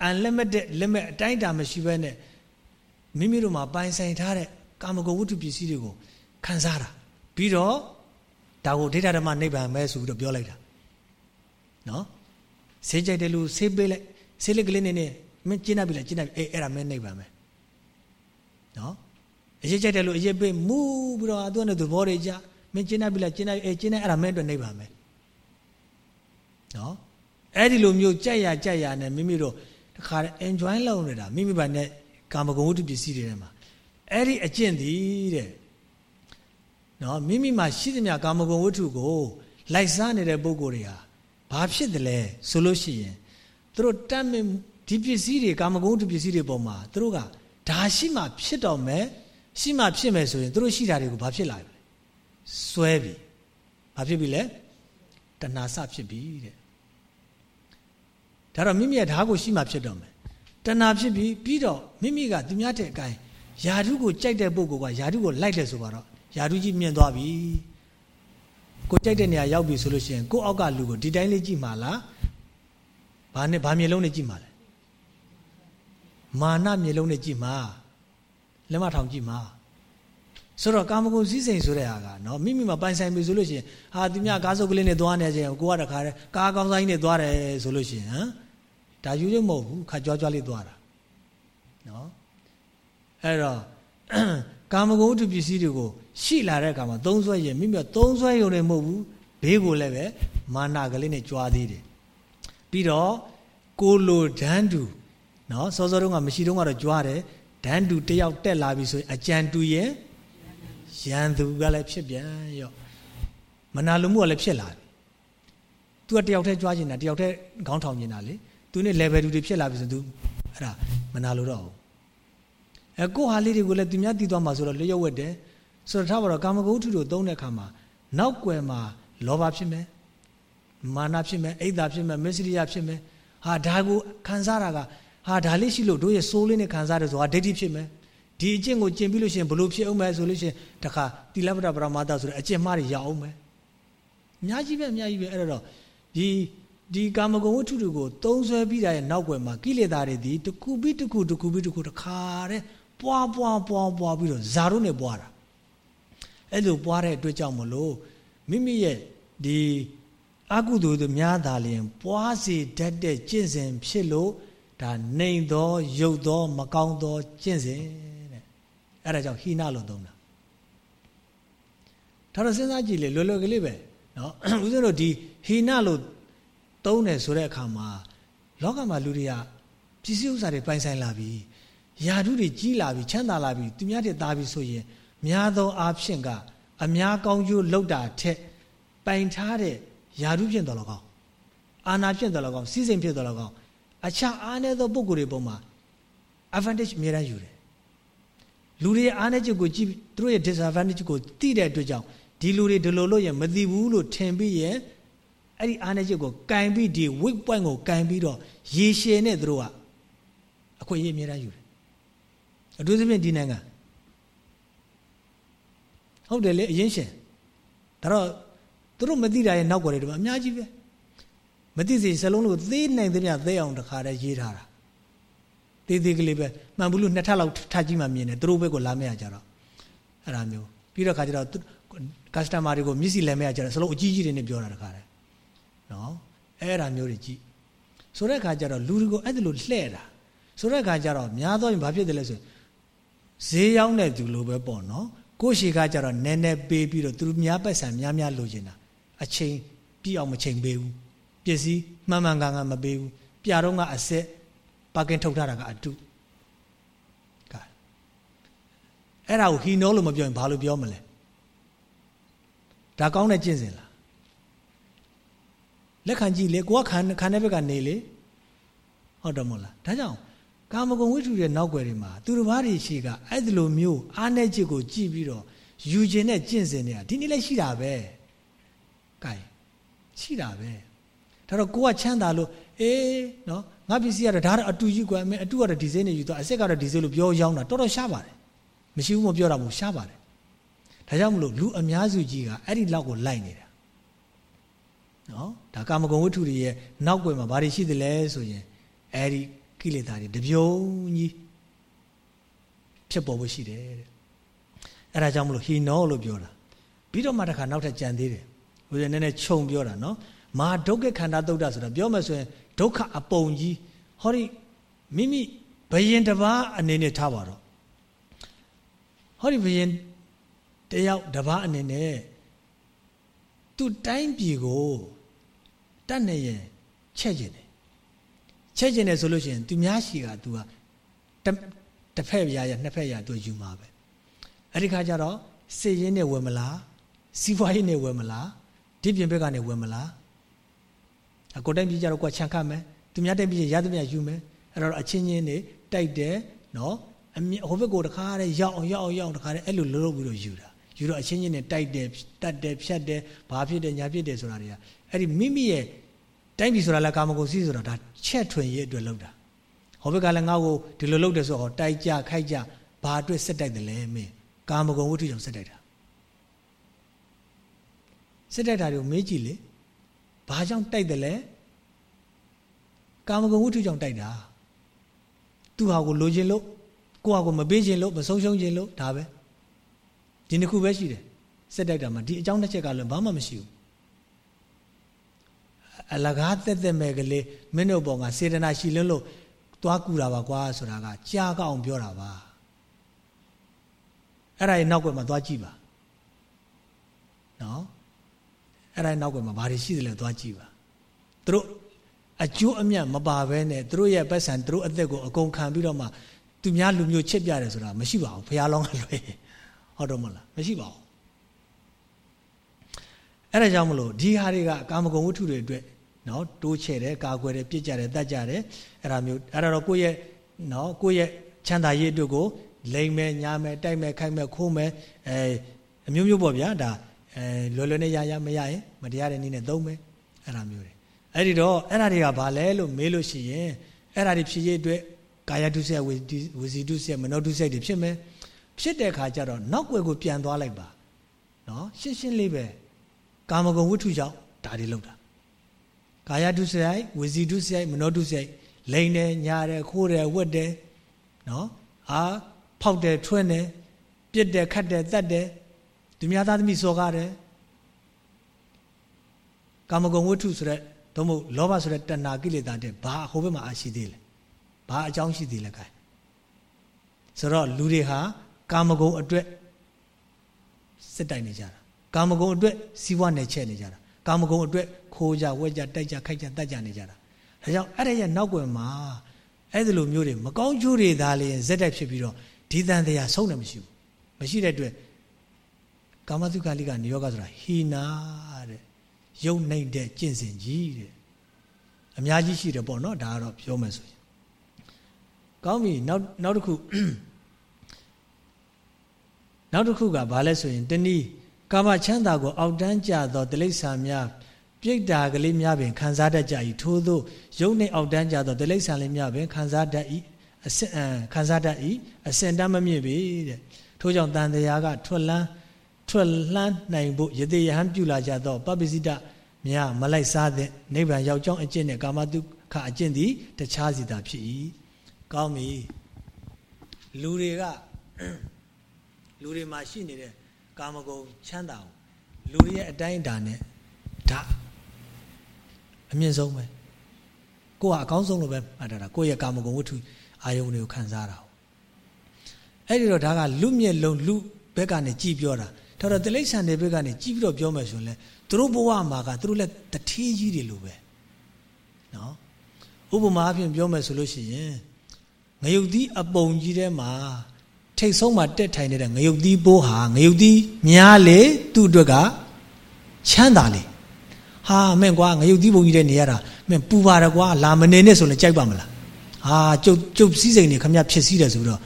unlimited limit အတိုင်းအတာမရှိဘဲနဲ့ မိမိတို့မှာပိုင်ဆိုင်ထားတဲ့ကာမဂုဏ်ဝတ္ထုပစ္စည်းတွေကိုခံစားတာပြီးတော့ဒါကိုဒိဋ္ဌဓမ္မနိဗ္ဗာန်ပဲဆိုပြီးတော့ပြောလိုက်တာနော်ဆေးကြိုက်တယ်လို့ဆေးပေးလိုက်ဆေးလက်ကလေးနေနေမင်းကျင်းနေပြီလားကျင်းနေပြီအေးအဲ့ဒါမင်းနိဗ္ဗာန်ပဲနော်အရေးကြိုက်တယ်လို့အရေးပေးမူပြီးတော့သူကလည်းသဘောတွေကြမင်းကျင်းနေပြီလားကျင်းနေအေးကျင်းနေအဲ့ဒါမင်းအတွက်နိဗ္ဗာန်ပဲနော်အဲ့ဒီလိုမျိုးကြိုက်ရကြိုက်ရနဲ့မိမိတို့တခါ enjoy လုပ်နေတာမိမိဘာနဲ့ ကာမဂုဏ်ဝတ္ထုပစ္စည်းတွေထဲမှာအဲ့ဒီအကျင့်သည်တဲ့နော်မိမိမှာရှိသမျှကာမဂုဏ်ဝတ္ထုကို လိုက်စားနေတဲ့ပုံကိုယ်တွေဟာဘာဖြစ်တယ်လဲဆိုလို့ရှိရင်သူတို့တတ်မြဒီပစ္စည်းတွေကာမဂုဏ်ဝတ္ထုပစ္စည်းတွေပေါ်မှာသူတို့ကဒါရှိမှဖြစ်တော့မယ်ရှိမှဖြစ်မယ်ဆိုရင်သူတို့ရှိတာတွေကိုဘာဖြစ်လာပြီစွဲပြီဘာဖြစ်ပြီလဲတဏှာစဖြစ်ပြီတဲ့ဒါတော့မိမိရဲ့ဓာတ်ကိုရှိမှဖြစ်တော့မယ် တဏှာဖြစ်ပြီးပြီးတော့မိမိကသူများတဲ့အကိုင်းယာဓုကိုကြိုက်တဲ့ပုဂ္ဂိုလ်ကယာဓုကိုလိုက်တယ်ဆိုတော့ယာဓုကြီးမြင်သွားပြီကိုကြိုက်တဲ့နေရာရောက်ပြီဆိုလို့ရှိရင်ကိုအောက်ကလူကိုဒီတိုင်းလေးကြည့်မှလားဘာနဲ့ဘာမျိုးလုံးနဲ့ကြည့်မှလဲမာနမျိုးလုံးနဲ့ကြည့်မှလက်မထောင်ကြည့်မှဆိုတော့ကာမဂုဏ်စည်းစိမ်ဆိုတဲ့ဟာကနော်မိမိမှာပိုင်ဆိုင်ပြီဆိုလို့ရှိရင်ဟာသူများကားစုပ်ကလေးနဲ့သွားနေကြရင်ကိုကတခါတည်းကားကောင်းဆိုင်နဲ့သွားတယ်ဆိုလို့ရှိရင်ဟမ် ဒါယူရမဟုတ်ဘူးခါကြွားကြွားလေးသွားတာနော်အဲ့တော့ကာမဂုဏ်ဝတ္ထုပစ္စည်းတွေကိုရှိလာတဲ့အခါမှာသုံးဆွဲရင်မိမိသုံးဆွဲရုံနဲ့မဟုတ်ဘူးဘေးကိုလည်းပဲမာနကလေးနဲ့ကြွားသေးတယ်ပြီးတော့ကိုလိုဒန်းတူနော်စောစောတုန်းကမရှိတုန်းကတော့ကြွားတယ်ဒန်းတူတယောက်တက်လာပြီဆိုရင်အကြံတူရင်ရန်သူကလည်းဖြစ်ပြန်ရော့မနာလိုမှုကလည်းဖြစ်လာပြီသူကတယောက်တည်းကြွားနေတာတယောက်တည်းခေါင်းထောင်နေတာလေ သူနဲ့ level 2တွေဖြစ်လာပြီဆိုသူအဲ့ဒါမနာလိုတော့ဘူးအဲကိုဟာလေးတွေကိုလည်းသူများတည်သွားမှာဆိုတော့လျှော့ဝက်တယ်ဆိုတော့ထားပါတော့ကာမဂုဏ်ထုတို့သုံးတဲ့အခါမှာနောက်ွယ်မှာလောဘဖြစ်မယ်မာနဖြစ်မယ်အိတ်သာဖြစ်မယ်မစ္စရိယဖြစ်မယ်ဟာဒါကိုခံစားတာကဟာဒါလေးရှိလို့တို့ရဲ့စိုးလေးနဲ့ခံစားတယ်ဆိုတာဒိဋ္ဌိဖြစ်မယ်ဒီအကျင့်ကိုကျင့်ပြီးလို့ရှိရင်ဘလို့ဖြစ်အောင်မယ်ဆိုလို့ရှိရင်တခါတိလပ္ပတပရမတဆိုတဲ့အကျင့်မှားတွေရအောင်မယ်အများကြီးပဲအများကြီးပဲအဲ့တော့ဒီ ဒီကာမဂုဏ်ဝတ္ထုတွေကိုသုံးဆွဲပြီးတာရဲ့နောက်ွယ်မှာကိလေသာတွေဒီတခုပြီးတခုတခုပြီးတခုတခါတဲ့ပွားပွားပွားပွားပြီးတော့ဇာတို့နဲ့ပွားတာအဲ့လိုပွားတဲ့အတွက်ကြောင့်မလို့မိမိရဲ့ဒီအကုသိုလ်သူများသာလျင် ပွားစေတတ်တဲ့ကျင့်စဉ်ဖြစ်လို့ဒါနှိမ်သောရုပ်သော မကောင်းသောကျင့်စဉ်တဲ့အဲ့ဒါကြောင့်ဟိနလို့သုံးတာဒါတော့စဉ်းစားကြည့်လေလွယ်လွယ်ကလေးပဲနော်ဦးဇင်းတို့ဒီဟိနလို့ သုံးတယ်ဆိုတဲ့အခါမှာလောကမှာလူတွေကပစ္စည်းဥစ္စာတွေပိုင်ဆိုင်လာပြီယာဓုတွေကြီးလာပြီချမ်းသာလာပြီသူများတွေသားပြီဆိုရင်များသောအားဖြင့်ကအများကောင်းကျိုးလောက်တာထက်ပိုင်ထားတဲ့ယာဓုဖြစ်တော်လကောင်းအာနာဖြစ်တော်လကောင်းစီစဉ်ဖြစ်တော်လကောင်းအခြားအားနည်းသောပုဂ္ဂိုလ်တွေပုံမှာ advantage အများရယူတယ်လူတွေအားနည်းချက်ကိုကြည့်သူတို့ရဲ့ disadvantage ကိုသိတဲ့အတွက်ကြောင့်ဒီလူတွေဒီလိုလို့ရင်မသိဘူးလို့ထင်ပြီးရင် အဲ့ဒီအားနည်းချက်ကိုကင်ပြီးဒီ weak point ကိုကင်ပြီးတော့ရေရှည်နဲ့သူတို့ကအခွင့်အရေးအများယူတယ်အထူးသဖြင့်ဒီနိုင်ငံဟုတ်တယ်လေအရင်ရှင်ဒါတော့သူတို့မသိတာရဲ့နောက်ွယ်တွေတော့အများကြီးပဲမသိစေစလုံးလို့သေးနိုင်သမျှသိအောင်တခါတည်းရေးထားတာသေးသေးကလေးပဲမှန်ဘူးလို့နှစ်ထပ်လောက်ထပ်ကြည့်မှမြင်တယ်သူတို့ဘက်ကိုလာမရကြတော့အဲ့ဒါမျိုးပြီးတော့ခါကျတော့ customer တွေကိုမျက်စိလည်းမရကြတော့စလုံးအကြီးကြီးတွေနဲ့ပြောတာတခါတည်း နော်အဲ့ဒါမျိုးတွေကြည့်ဆိုတဲ့ခါကျတော့လူတွေကိုအဲ့ဒါလိုလှဲ့တာဆိုတဲ့ခါကျတော့များသောရင်ဘာဖြစ်တယ်လဲဆိုဈေးရောက်တဲ့သူလိုပဲပေါ့နော်ကိုရှိကကြတော့နည်းနည်းပေးပြီးတော့သူများပတ်စံများများလိုချင်တာအချိန်ပြည့်အောင်မချိန်ပေးဘူးပစ္စည်းမှန်မှန်ကန်ကန်မပေးဘူးပြတော့ကအဆက်ပါကင်ထုတ်ထားတာကအတုကဲအဲ့ဒါကိုဟီနိုလို့မပြောရင်ဘာလို့ပြောမလဲဒါကောင်းတဲ့ကျင့်စဉ်လား လက်ခံကြည့်လေကိုကခံခံတဲ့ဘက်ကနေလေဟုတ်တယ်မဟုတ်လားဒါကြောင့်ကာမဂုဏ်ဝိထုရဲ့နောက်ွယ်တွေမှာသူတစ်ပါးတွေရှိကအဲ့ဒီလိုမျိုးအားနဲ့จิตကိုကြည့်ပြီးတော့ယူခြင်းနဲ့ကျင့်စဉ်တွေကဒီနေ့လည်းရှိတာပဲ။ကဲရှိတာပဲ။ဒါတော့ကိုကချမ်းသာလို့အေးနော်ငါပစ္စည်းကတော့ဒါတော့အတူကြီးကွာမင်းအတူကတော့ဒီဇိနဲ့ယူသွားအစ်စ်ကတော့ဒီဇိလို့ပြောရောင်းတာတော်တော်ရှားပါတယ်။မရှိဘူးမပြောတာမဟုတ်ရှားပါတယ်။ဒါကြောင့်မလို့လူအများစုကြီးကအဲ့ဒီလောက်ကိုလိုက်နေတာ။ နော်ဒါကာမဂုဏ်ဝိထုတွေရဲ့နောက်ွယ်မှာဘာတွေရှိသလဲဆိုရင်အဲ့ဒီကိလေသာတွေတပြုံကြီးဖြစ်ပေါ်ဖို့ရှိတယ်တဲ့အဲ့ဒါကြောင့်မလို့ဟီနောလို့ပြောတာပြီးတော့မှတစ်ခါနောက်ထပ်ကြံသေးတယ်ဘုရားနည်းနည်းခြုံပြောတာနော်မာဒုက္ခခန္ဓာတုတ်တာဆိုတာပြောမှဆိုရင်ဒုက္ခအပုံကြီးဟောဒီမိမိဘယင်တစ်ပါးအနေနဲ့ထားပါတော့ဟောဒီဘယင်တယောက်တစ်ပါးအနေနဲ့သူတိုင်းပြည်ကို တတ်နေရင်ချက်ကျင်တယ်ချက်ကျင်တယ်ဆိုလို့ရှိရင်သူများရှိက तू ကတစ်ဖက်ပြားရနှစ်ဖက်ရ तू ယူမှာပဲအဲ့ဒီခါကျတော့စေရင်းနဲ့ဝယ်မလားစီးပွားရေးနဲ့ဝယ်မလားဒီပြင်ဘက်ကနေဝယ်မလားအကိုတိုင်းပြည်ကြတော့ကိုယ်ချန်ခတ်မယ်သူများတိုင်းပြည်ရသမျှယူမယ်အဲ့တော့အချင်းချင်းနေတိုက်တယ်နော်အမြဟိုဘက်ကိုတခါတည်းရောက်အောင်ရောက်အောင်ရောက်အောင်တခါတည်းအဲ့လိုလှုပ်လှုပ်ပြီးတော့ယူတာယူတော့အချင်းချင်းနေတိုက်တယ်တတ်တယ်ဖြတ်တယ်ဘာဖြစ်တယ်ညာဖြစ်တယ်ဆိုတာတွေက အဲ့ဒီမိမိရဲ့တိုင်းပြည်ဆိုတာလည်းကာမဂုဏ်စီးဆိုတာဒါချက်ထွင်ရေးအတွက်လုပ်တာဟောဘက်ကလည်းငါ့ကိုဒီလိုလုပ်တယ်ဆိုတော့တိုက်ကြခိုက်ကြဘာအတွက်စက်တိုက်တယ်လဲမင်းကာမဂုဏ်ဝိတ္ထုကြောင့်စက်တိုက်တာစက်တိုက်တာတွေကိုမေးကြည့်လေဘာကြောင့်တိုက်တယ်လဲကာမဂုဏ်ဝိတ္ထုကြောင့်တိုက်တာသူဟာကိုလိုချင်လို့ကိုဟာကိုမပေးချင်လို့မဆုံးရှုံးချင်လို့ဒါပဲဒီနှစ်ခုပဲရှိတယ်စက်တိုက်တာမှာဒီအကြောင်းတစ်ချက်ကလည်းဘာမှမရှိဘူး အလကားတက်တက်မဲ့ကလေးမင်းတို့ဘောကစေတနာရှိလွန်းလို့သွားကူတာပါကွာဆိုတာကကြားကောင်းပြောတာပါအဲ့ဒါရဲ့နောက်ွယ်မှာသွားကြည့်ပါနော်အဲ့ဒါနောက်ကမှာဘာတွေရှိသလဲသွားကြည့်ပါသူတို့အကျိုးအမြတ်မပါဘဲနဲ့သူတို့ရဲ့ပတ်စံသူတို့အသက်ကိုအကုန်ခံပြီးတော့မှသူများလူမျိုးချစ်ပြတယ်ဆိုတာမရှိပါဘူးဘုရားလောင်းကလွယ်ဟုတ်တော့မလားမရှိပါဘူးအဲ့ဒါကြောင့်မလို့ဒီဟာတွေကကာမဂုဏ်ဝတ္ထုတွေအတွက် နော်တိုးချဲ့တယ်ကာကွယ်တယ်ပြစ်ကြတယ်တတ်ကြတယ်အဲ့ဒါမျိုးအဲ့ဒါတော့ကိုယ့်ရဲ့နော်ကိုယ့်ရဲ့ချမ်းသာရေးအတွက်ကိုလိမ်မယ်ညာမယ်တိုက်မယ်ခိုက်မယ်ခိုးမယ်အဲအမျိုးမျိုးပေါ့ဗျာဒါအဲလွယ်လွယ်နဲ့ရရမရရင်မတရားတဲ့နည်းနဲ့သုံးမယ်အဲ့ဒါမျိုးတွေအဲ့ဒီတော့အဲ့ဒါတွေကဘာလဲလို့မေးလို့ရှိရင်အဲ့ဒါတွေဖြစ်ရေးအတွက်ကာယဒုစရိုက်ဝစီဒုစရိုက်မနောဒုစရိုက်တွေဖြစ်မယ်ဖြစ်တဲ့ခါကျတော့နောက်ွယ်ကိုပြန်သွားလိုက်ပါနော်ရှင်းရှင်းလေးပဲကာမဂုဏ်ဝိထုကြောင့်ဒါတွေလောက်တာ ကာယဒုစရိုက်ဝစီဒုစရိုက်မနောဒုစရိုက်လိန်တယ်ညာတယ်ခိုးတယ်ဝတ်တယ်နော်အာဖောက်တယ်ထွန်းတယ်ပြစ်တယ်ခတ်တယ်တတ်တယ်သူများသားသမီးစော်ကားတယ်ကာမဂုဏ်ဝိထုဆိုတဲ့သို့မဟုတ်လောဘဆိုတဲ့တဏှာကိလေသာတဲ့ဘာဟိုဘက်မှာအရှိသေးလဲဘာအကြောင်းရှိသေးလဲခိုင်ဆိုတော့လူတွေဟာကာမဂုဏ်အတွက်စစ်တိုက်နေကြတာကာမဂုဏ်အတွက်စီးပွားနယ်ချဲ့နေကြတာကာမဂုဏ်အတွက် ခိုးကြဝက်ကြတိုက်ကြခိုက်ကြတတ်ကြနေကြတာဒါကြောင့်အဲ့ဒါရဲ့နောက်ွယ်မှာအဲ့ဒီလိုမျိုးတွေမကောင်းကျိုးတွေသာလျင်ဇက်တိုက်ဖြစ်ပြီးတော့ဒီတန်တရားဆုံးတယ်မရှိဘူးမရှိတဲ့အတွက်ကာမတုခလိကနေယောဂဆိုတာဟီနာတဲ့ယုံနိုင်တဲ့ကျင့်စဉ်ကြီးတဲ့အများကြီးရှိတယ်ပေါ့နော်ဒါကတော့ပြောမယ်ဆိုရင်ကောင်းပြီနောက်နောက်တစ်ခုနောက်တစ်ခုကဘာလဲဆိုရင်တနည်းကာမချမ်းသာကိုအောက်တန်းကြသောတိလိ္ဆာများ ပြိတ္တာကလေးများပင်ခံစားတတ်ကြ၏ထို့သောယုံနှင့်အောက်တန်းကြသောတိလိ္ဆာလေးများပင်ခံစားတတ်၏အစင်ခံစားတတ်၏အစင်တမ်းမမြင့်ပေတဲ့ထို့ကြောင့်တန်တရားကထွက်လန်းထွက်လှမ်းနိုင်ဖို့ယတိယဟန်ပြုလာကြသောပပ္ပစိတများမလိုက်စားတဲ့နိဗ္ဗာန်ရောက်ကြောင်းအကျင့်နဲ့ကာမတုခအကျင့်သည်တခြားစီတာဖြစ်၏ကောင်းပြီလူတွေကလူတွေမှာရှိနေတဲ့ကာမဂုဏ်ချမ်းသာကိုလူတွေရဲ့အတိုင်းအတာနဲ့ဒါ အမြင့်ဆုံးပဲကိုကအကောင်းဆုံးလို့ပဲမှတ်တာကိုယ့်ရဲ့ကာမဂုဏ်ဝတ္ထုအာယုန်တွေကိုခံစားတာအဲ့ဒီတော့ဒါကလူမျက်လုံးလူဘက်ကနေကြည်ပြောတာဒါတော့တိလိ္ဆန်တွေဘက်ကနေကြည်ပြီးတော့ပြောမယ်ဆိုရင်လေသူတို့ဘဝမှာကသူတို့လည်းတထေးကြီးတွေလိုပဲနော်ဥပမာအဖြစ်ပြောမယ်ဆိုလို့ရှိရင်ငရုတ်သီးအပုံကြီးထဲမှာထိတ်ဆုံးမှာတက်ထိုင်နေတဲ့ငရုတ်သီးပိုးဟာငရုတ်သီးများလေသူ့အတွက်ကချမ်းသာလေ ဟာမင်းကွာငရုတ်သီးပုံကြီးတဲ့နေရတာမင်းပူပါရကွာလာမနေနဲ့ဆိုရင်ကြိုက်ပါမလားဟာကျုပ်ကျုပ်စည်းစိမ်နေခမရဖြစ်စည်းတယ်ဆိုပြီးတော့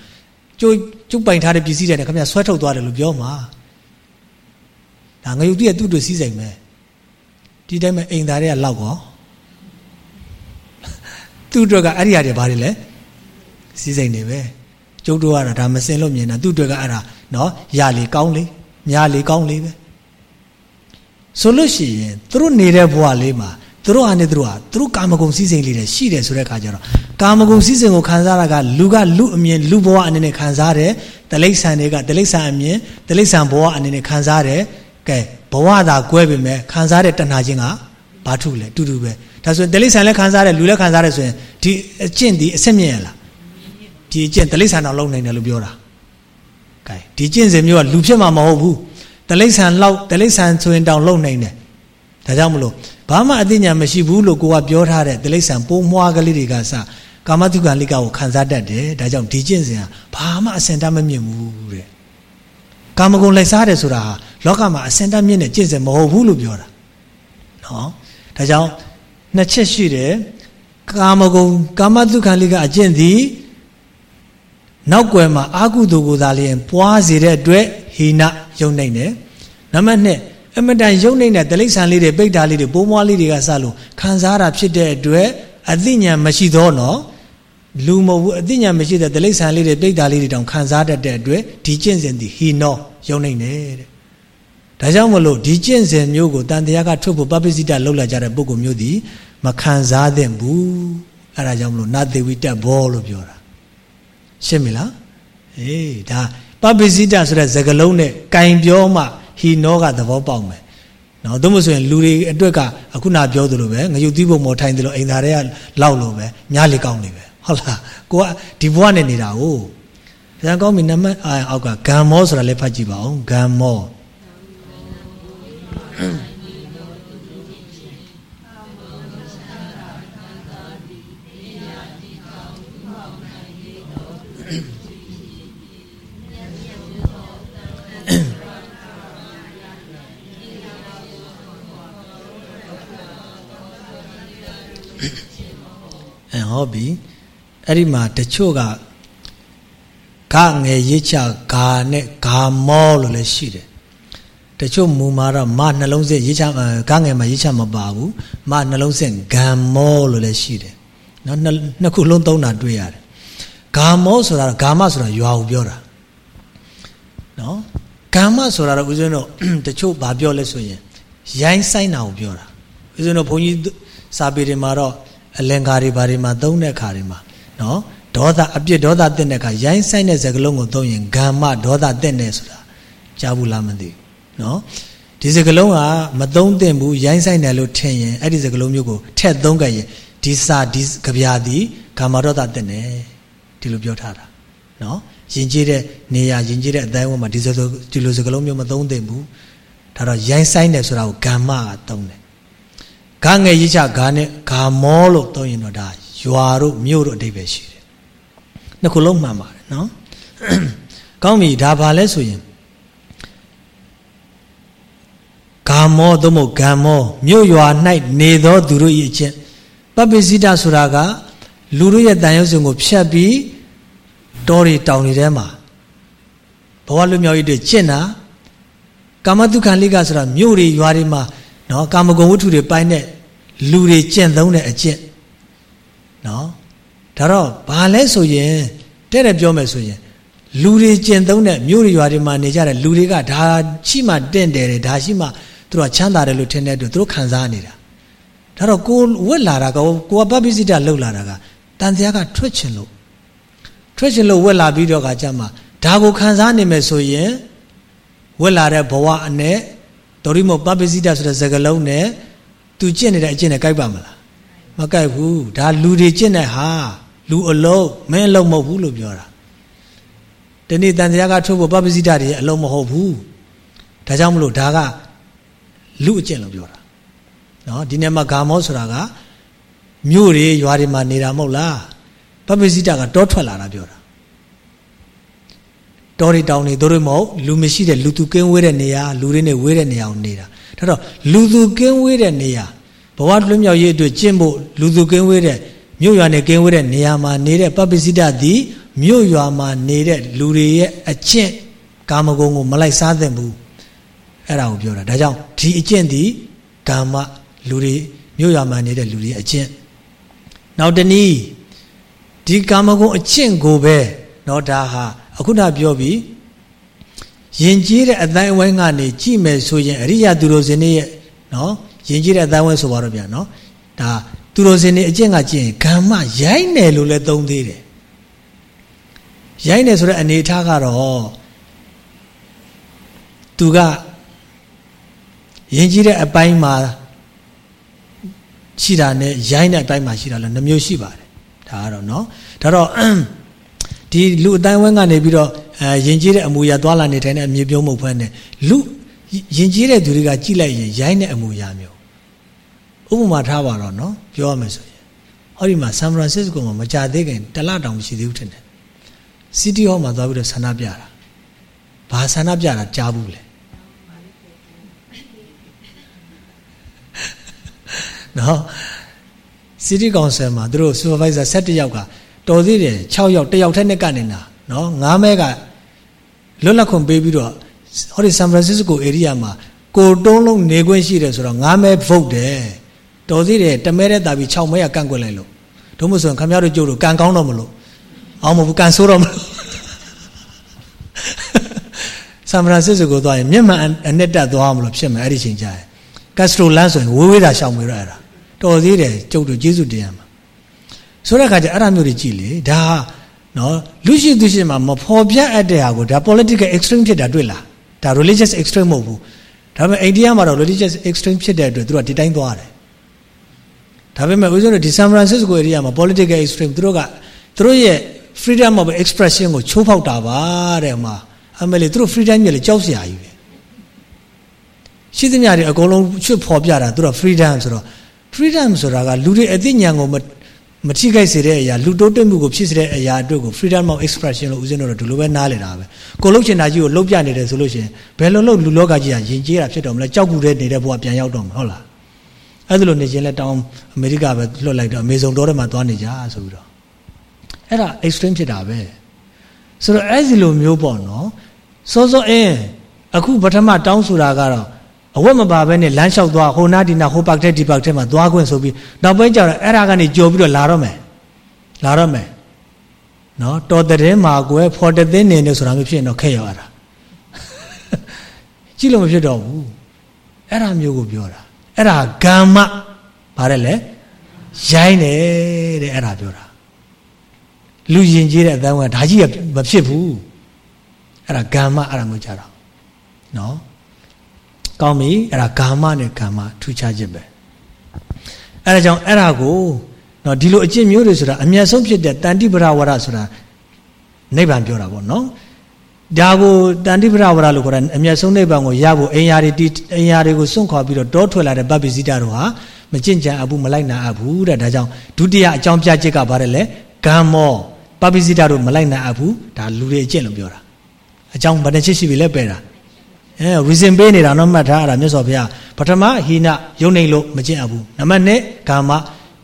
ကျုပ်ကျုပ်ပိုင်ထားတဲ့ပစ္စည်းတွေနဲ့ခမရဆွဲထုတ်သွားတယ်လို့ပြောမှာဒါငရုတ်သီးကသူ့အတွက်စည်းစိမ်ပဲဒီတိုင်းမှာအိမ်သားတွေကလောက်ကောသူ့အတွက်ကအဲ့ဒီဟာတွေဘာတွေလဲစည်းစိမ်နေပဲကျုပ်တို့ကတော့ဒါမစင်လို့မြင်တာသူ့အတွက်ကအဲ့ဒါနော်ရလေကောင်းလေညာလေကောင်းလေပဲ ဆိုလို့ရှိရင်သူတို့နေတဲ့ဘဝလေးမှာသူတို့ဟာနေသူတို့ဟာသူတို့ကာမဂုဏ်စည်းစိမ်လေးတွေရှိတယ်ဆိုတဲ့အခါကျတော့ကာမဂုဏ်စည်းစိမ်ကိုခံစားတာကလူကလူအမြင်လူဘဝအနေနဲ့ခံစားတယ်တလိ္ဆန်တွေကတလိ္ဆန်အမြင်တလိ္ဆန်ဘဝအနေနဲ့ခံစားတယ်ကဲဘဝသာကွဲပေမဲ့ခံစားတဲ့တဏှာချင်းကဘာထုလဲတူတူပဲဒါဆိုရင်တလိ္ဆန်လည်းခံစားတယ်လူလည်းခံစားတယ်ဆိုရင်ဒီအကျင့်ဒီအစစ်မြင့်ရလားဒီအကျင့်တလိ္ဆန်တော့လုံနိုင်တယ်လို့ပြောတာကဲဒီကျင့်စဉ်မျိုးကလူဖြစ်မှာမဟုတ်ဘူး တလိ္ဆန်လောက်တလိ္ဆန်ဆိုရင်တောင်လုံနိုင်တယ်ဒါကြောင့်မလို့ဘာမှအသိဉာဏ်မရှိဘူးလို့ကိုကပြောထားတဲ့တလိ္ဆန်ပိုးမွှားကလေးတွေကစကာမတုကလိကကိုခံစားတတ်တယ်ဒါကြောင့်ဒီကျင့်စဉ်ကဘာမှအစင်တတ်မမြင်ဘူးတဲ့ကာမဂုဏ်လိုက်စားတယ်ဆိုတာဟာလောကမှာအစင်တတ်မြင့်တဲ့ကျင့်စဉ်မဟုတ်ဘူးလို့ပြောတာနော်ဒါကြောင့်နှစ်ချက်ရှိတယ်ကာမဂုဏ်ကာမတုခံလိကအကျင့်သည် နောက်ွယ်မှာအာကုသိုလ်ကိုသာလျင်ပွားစေတဲ့အတွက်ဟိနယုံနိုင်တယ်နံပါတ်2အမတန်ယုံနေတဲ့တလိ္ဆန်လေးတွေပိတ်တာလေးတွေပိုးမွားလေးတွေကစလို့ခံစားတာဖြစ်တဲ့အတွက်အသိဉာဏ်မရှိတော့နော်လူမဟုတ်ဘူးအသိဉာဏ်မရှိတဲ့တလိ္ဆန်လေးတွေပိတ်တာလေးတွေတောင်ခံစားတတ်တဲ့အတွက်ဒီကျင့်စဉ်ဒီဟိနောယုံနေတယ်တဲ့ဒါကြောင့်မလို့ဒီကျင့်စဉ်မျိုးကိုတန်တရားကထုတ်ဖို့ပပ္ပစိတလောက်လာကြတဲ့ပုဂ္ဂိုလ်မျိုးဒီမခံစားသင့်ဘူးအဲ့ဒါကြောင့်မလို့နတ်သေဝိတ္တဘောလို့ပြောတာ ရှင်းပြီလားအေးဒါပပ္ပစိတဆိုတဲ့စကားလုံးနဲ့ကင်ပြောမှဟီနောကသဘောပေါက်မယ်နော်သို့မဟုတ်ဆိုရင်လူတွေအတွက်ကအခုနပြောသလိုပဲငရုတ်သီးပုံမော်ထိုင်သလိုအိမ်သားတွေကလောက်လို့ပဲညားလေကောင်းနေပဲဟုတ်လားကိုကဒီဘဝနဲ့နေတာကိုဒါကြောင့်ကောင်းပြီနံပါတ်အောက်ကဂံမောဆိုတာလည်းဖတ်ကြည့်ပါဦးဂံမော အဲဟောပြီအဲ့ဒီမှာတချို့ကဂငယ်ရေးချဂါနဲ့ဂါမောလို့လည်းရှိတယ်တချို့မူမှာတော့မနှလုံးစက်ရေးချဂငယ်မှာရေးချမပါဘူးမနှလုံးစက်ဂံမောလို့လည်းရှိတယ်နော်နှစ်ခုလုံးသုံးတာတွေ့ရတယ် ဂါမောဆိုတာဂါမဆိုတာရွာကိုပြောတာနော်ဂမ္မဆိုတာတော့ဦးဇင်းတို့တချို့ဗာပြောလဲဆိုရင်ရိုင်းဆိုင်တာကိုပြောတာဦးဇင်းတို့ဘုန်းကြီးစာပေတွေမှာတော့အလင်္ကာတွေဘာတွေမှာသုံးတဲ့အခါတွေမှာနော်ဒေါသအပြစ်ဒေါသတက်တဲ့အခါရိုင်းဆိုင်တဲ့စကားလုံးကိုသုံးရင်ဂမ္မဒေါသတက်နေဆိုတာကြားဘူးလားမသိဘူးနော်ဒီစကားလုံးကမသုံးသင့်ဘူးရိုင်းဆိုင်တယ်လို့ထင်ရင်အဲ့ဒီစကားလုံးမျိုးကိုထက်သုံးခဲ့ရင်ဒီစာဒီကြပြာသည်ဂမ္မဒေါသတက်နေ ဒီလိုပြောထားတာနော်ယဉ်ကျေးတဲ့နေရာယဉ်ကျေးတဲ့အတိုင်းဝန်းမှာဒီစကားဒီလိုစကားလုံးမျိုးမသုံးသင့်ဘူးဒါတော့ရိုင်းဆိုင်တယ်ဆိုတာကိုဂမ္မကသုံးတယ်ဂငယ်ရေးချဂါနဲ့ဂါမောလို့သုံးရင်တော့ဒါရွာတို့မြို့တို့အတိတ်ပဲရှိတယ်နှစ်ခုလုံးမှန်ပါတယ်နော်ကောင်းပြီဒါဘာလဲဆိုရင်ဂါမောသို့မဟုတ်ဂံမောမြို့ရွာ၌နေသောသူတို့၏အချက်ပပ္ပိစိတဆိုတာက လူတို့ရဲ့တန်ရုပ်စဉ်ကိုဖြတ်ပြီးတောတွေတောင်တွေထဲမှာဘဝလွတ်မြောက်ရေးတွေကျင့်တာကာမတုခံလိကဆိုတာမြို့တွေရွာတွေမှာနော်ကာမဂုဏ်ဝတ္ထုတွေပိုင်းတဲ့လူတွေကျင့်သုံးတဲ့အကျင့်နော်ဒါတော့ဘာလဲဆိုရင်တဲ့တဲ့ပြောမယ်ဆိုရင်လူတွေကျင့်သုံးတဲ့မြို့တွေရွာတွေမှာနေကြတဲ့လူတွေကဒါရှိမှတင့်တယ်တယ်ဒါရှိမှသူတို့ချမ်းသာတယ်လို့ထင်တဲ့အတွက်သူတို့ခံစားနေတာဒါတော့ကိုဝက်လာတာကကိုကပပိစိတလှုပ်လာတာက တန်တရားကထွက်ချင်လို့ထွက်ချင်လို့ဝက်လာပြီးတော့ကကြမှာဒါကိုခံစားနေမယ်ဆိုရင်ဝက်လာတဲ့ဘဝအနဲ့ဒေါရိမောပပစိတဆိုတဲ့စကားလုံးနဲ့သူကျင့်နေတဲ့အကျင့်နဲ့ကြိုက်ပါမလားမကြိုက်ဘူးဒါလူတွေကျင့်တဲ့ဟာလူအလုံးမင်းအလုံးမဟုတ်ဘူးလို့ပြောတာဒီနေ့တန်တရားကထုတ်ဖို့ပပစိတတွေအလုံးမဟုတ်ဘူးဒါကြောင့်မလို့ဒါကလူအကျင့်လို့ပြောတာနော်ဒီနေ့မှာဂါမောဆိုတာက မြို့တွေရွာတွေမှာနေတာမဟုတ်လားပပစိတကတောထွက်လာတာပြောတာတောတွေတောင်တွေတို့တွေမဟုတ်လူမရှိတဲ့လူသူကင်းဝေးတဲ့နေရာလူတွေနဲ့ဝေးတဲ့နေရာကိုနေတာဒါတော့လူသူကင်းဝေးတဲ့နေရာဘဝလွတ်မြောက်ရေးအတွက်ကျင့်ဖို့လူသူကင်းဝေးတဲ့မြို့ရွာနဲ့ကင်းဝေးတဲ့နေရာမှာနေတဲ့ပပစိတသည်မြို့ရွာမှာနေတဲ့လူတွေရဲ့အကျင့်ကာမဂုဏ်ကိုမလိုက်စားသင့်ဘူးအဲ့ဒါကိုပြောတာဒါကြောင့်ဒီအကျင့်သည်ကာမလူတွေမြို့ရွာမှာနေတဲ့လူတွေအကျင့် နောက်တနည်းဒီကာမဂုဏ်အကျင့်ကိုပဲเนาะဒါဟာအခုနပြောပြီးယဉ်ကျေးတဲ့အတိုင်းအဝိုင်းကနေကြည့်မယ်ဆိုရင်အရိယသူတော်စင်တွေရဲ့နော်ယဉ်ကျေးတဲ့အတိုင်းအဝိုင်းဆိုပါတော့ဗျာနော်ဒါသူတော်စင်တွေအကျင့်ကကြည့်ရင်ဂမ္မရိုင်းတယ်လို့လည်းသုံးသေးတယ်ရိုင်းတယ်ဆိုတဲ့အနေအထားကတော့သူကယဉ်ကျေးတဲ့အပိုင်းမှာ ရှိတာနဲ့ရိုင်းတဲ့အပိုင်းမှာရှိတာလည်းနှမျိုးရှိပါတယ်ဒါကတော့เนาะဒါတော့ဒီလူအတိုင်းဝန်းကနေပြီးတော့အဲယဉ်ကျေးတဲ့အမူအရာသွားလာနေထိုင်တဲ့အမြေပြုံးမှုဖက်နဲ့လူယဉ်ကျေးတဲ့သူတွေကကြည့်လိုက်ရင်ရိုင်းတဲ့အမူအရာမျိုးဥပမာထားပါတော့နော်ပြောရမယ်ဆိုရင်ဟောဒီမှာဆန်ဖရန်စစ္စကိုမှာမကြသေးခင်တလတောင်မရှိသေးဘူးထင်တယ်စီတီဟောမှာသွားပြီးတော့ဆန္ဒပြတာဘာဆန္ဒပြတာကြားဘူးလေ နော်စီတီကောင်ဆယ်မှာသူတို့ supervisor 7ယောက်ကတော်သေးတယ်6ယောက်တယောက်ထက်နဲ့ကနေနာနော်9မဲကလွတ်လပ်ခွင့်ပေးပြီးတော့ဟောဒီဆန်ဖရန်စစ္စကို area မှာကိုတုံးလုံးနေခွင့်ရှိတယ်ဆိုတော့9မဲ vote တယ်တော်သေးတယ်တမဲတဲ့တာပြီး6မဲကကန့်ကွက်လိုက်လို့တို့မို့ဆိုရင်ခမရတို့ကြို့လို့ကန်ကောင်းတော့မလို့အောင်မဘူးကန်ဆိုးတော့မလို့ဆန်ဖရန်စစ္စကိုသွားရင်မျက်မှန်အနှစ်တက်သွားမလို့ဖြစ်မယ်အဲ့ဒီချိန်ကျရင်ကက်စထရိုလန်းဆိုရင်ဝေးဝေးတာရှောင်မေးရတာ တော်သေးတယ်ကျုပ်တို့ကျေးဇူးတင်ရမှာဆိုတဲ့အခါကျအဲ့ဒါမျိုးတွေကြည့်လေဒါနော်လူရှိသူရှိမှာမဖော်ပြအပ်တဲ့ဟာကိုဒါ political extreme ဖြစ်တာတွေ့လားဒါ religious extreme မဟုတ်ဘူးဒါပေမဲ့အိန္ဒိယမှာတော့ religious extreme ဖြစ်တဲ့အတွက်သူတို့ကဒီတိုင်းသွားတယ်ဒါပေမဲ့ဦးဇင်းတို့ဒီ San Francisco area မှာ political extreme သူတို့ကသူတို့ရဲ့ freedom of expression ကိုချိုးဖောက်တာပါတဲ့မှာအမေလေသူတို့ freedom ကြီးလေကြောက်စရာကြီးပဲရှိသမျှတွေအကုန်လုံးချွတ်ဖော်ပြတာသူတို့ freedom ဆိုတော့ freedom ဆိုတာကလူတွေအသိဉာဏ်ကိုမထိခိုက်စေတဲ့အရာလူတိုးတက်မှုကိုဖြစ်စေတဲ့အရာအတွက်ကို freedom of expression လို့ဦးဇင်းတို့ဒီလိုပဲနားလည်တာပဲကိုလုတ်ချင်တာကြီးကိုလုတ်ပြနေတယ်ဆိုလို့ရှိရင်ဘယ်လိုလုပ်လူလောကကြီးကယဉ်ကျေးတာဖြစ်တော့မလဲကြောက်ကူတဲ့နေတဲ့ဘဝပြန်ရောက်တော့မှာဟုတ်လားအဲ့ဒါလိုနေချင်းလဲတောင်းအမေရိကပဲလွတ်လိုက်တော့အမေဇုံတော်ထဲမှာသွားနေကြဆိုပြီးတော့အဲ့ဒါ extreme ဖြစ်တာပဲဆိုတော့အဲ့ဒီလိုမျိုးပေါ့နော်စောစောအင်းအခုပထမတောင်းဆိုတာကတော့ အဝတ်မပါဘဲနဲ့လမ်းလျှောက်သွားဟိုနာဒီနာဟိုပတ်တဲ့ဒီပတ်တဲ့မှာသွားခွင့်ဆိုပြီးနောက်ပိုင်းကျတော့အဲ့ဒါကနေကြော်ပြီးတော့လာတော့မယ်လာတော့မယ်နော်တော်တဲ့မှာကိုယ်ဖော်တဲ့သိနေနေဆိုတာမျိုးဖြစ်ရင်တော့ခက်ရတာကြည့်လို့မဖြစ်တော့ဘူးအဲ့ဒါမျိုးကိုပြောတာအဲ့ဒါဂမ္မပါတယ်လေရိုင်းတယ်တဲ့အဲ့ဒါပြောတာလူရင်ကြီးတဲ့အတန်းကဒါကြီးကမဖြစ်ဘူးအဲ့ဒါဂမ္မအဲ့ဒါမျိုးကြတော့နော် ကောင်းပြီအဲ့ဒါဂါမနဲ့ဂါမထူခြားခြင်းပဲအဲ့ဒါကြောင့်အဲ့ဒါကိုနော်ဒီလိုအကျင့်မျိုးတွေဆိုတာအမျက်ဆုံးဖြစ်တဲ့တန်တိပရဝရဆိုတာနိဗ္ဗာန်ပြောတာပေါ့နော်ဒါကိုတန်တိပရဝရလို့ခေါ်တာအမျက်ဆုံးနိဗ္ဗာန်ကိုရဖို့အင်ယာတွေအင်ယာတွေကိုစွန့်ခွာပြီးတော့တောထွက်လာတဲ့ဗဗ္ဗစိတတို့ဟာမကျင့်ကြံအပ်ဘူးမလိုက်နာအပ်ဘူးတဲ့ဒါကြောင့်ဒုတိယအကြောင်းပြချက်ကဘာလဲလဲဂမ္မောဗဗ္ဗစိတတို့မလိုက်နာအပ်ဘူးဒါလူတွေအကျင့်လို့ပြောတာအကြောင်းဘယ်နှချစ်ရှိပြီလဲပယ်တာ အဲ reason ပေးနေတာတော့မှတ်ထားရတာမြတ်စွာဘုရားပထမဟိနယုံနေလို့မကျင့်အပ်ဘူးနံပါတ်2ကာမ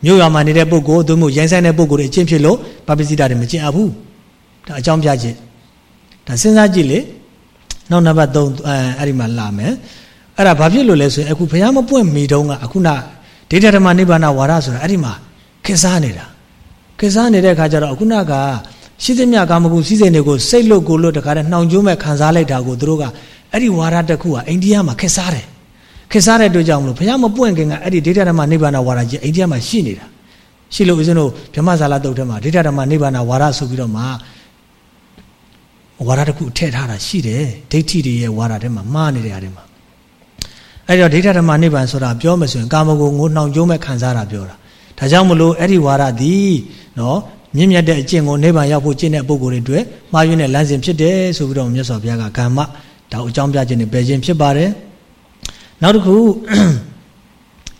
မြို့ရွာမှာနေတဲ့ပုဂ္ဂိုလ်သို့မဟုတ်ရိုင်းဆိုင်တဲ့ပုဂ္ဂိုလ်တွေအကျင့်ဖြစ်လို့ပပစ္စည်းတာတွေမကျင့်အပ်ဘူးဒါအကြောင်းပြခြင်းဒါစဉ်းစားကြည့်လေနောက်နံပါတ်3အဲအဲ့ဒီမှာလာမယ်အဲ့ဒါဘာဖြစ်လို့လဲဆိုရင်အခုဘုရားမပွင့်မိတုံးကအခုနဒိဋ္ဌဓမ္မနိဗ္ဗာန်ဝါဒဆိုတာအဲ့ဒီမှာခေစားနေတာခေစားနေတဲ့အခါကျတော့အခုနကရှိသမျှကာမဂုဏ်စည်းစိမ်တွေကိုစိတ်လို့ကိုလို့တခါတည်းနှောင်ကျိုးမဲ့ခံစားလိုက်တာကိုသူတို့က အဲ့ဒီဝါဒတစ်ခုကအိန္ဒိယမှာခက်စားတယ်ခက်စားတဲ့အတွက်ကြောင့်မလို့ဘုရားမပွင့်ခင်ကအဲ့ဒီဒိဋ္ဌဓမ္မနိဗ္ဗာန်ဝါဒကြီးအိန္ဒိယမှာရှိနေတာရှိလို့ဦးဇင်းတို့ဗြဟ္မဇာလတုတ်ထဲမှာဒိဋ္ဌဓမ္မနိဗ္ဗာန်ဝါဒဆိုပြီးတော့မှဝါဒတစ်ခုထည့်ထားတာရှိတယ်ဒိဋ္ဌိတွေရဲ့ဝါဒထဲမှာမှားနေတဲ့အားတွေမှာအဲ့တော့ဒိဋ္ဌဓမ္မနိဗ္ဗာန်ဆိုတာပြောမှဆိုရင်ကာမဂုဏ်ကိုနှောင်ကျိုးမဲ့ခံစားတာပြောတာဒါကြောင့်မလို့အဲ့ဒီဝါဒသည်နော်မြင့်မြတ်တဲ့အကျင့်ကိုနိဗ္ဗာန်ရောက်ဖို့ကျင့်တဲ့ပုဂ္ဂိုလ်တွေအတွက်မှားယွင်းတဲ့လမ်းစဉ်ဖြစ်တယ်ဆိုပြီးတော့မြတ်စွာဘုရားကဂမ္မ ဒါအကြောင်းပြခြင်းနဲ့ပယ်ခြင်းဖြစ်ပါတယ်နောက်တစ်ခု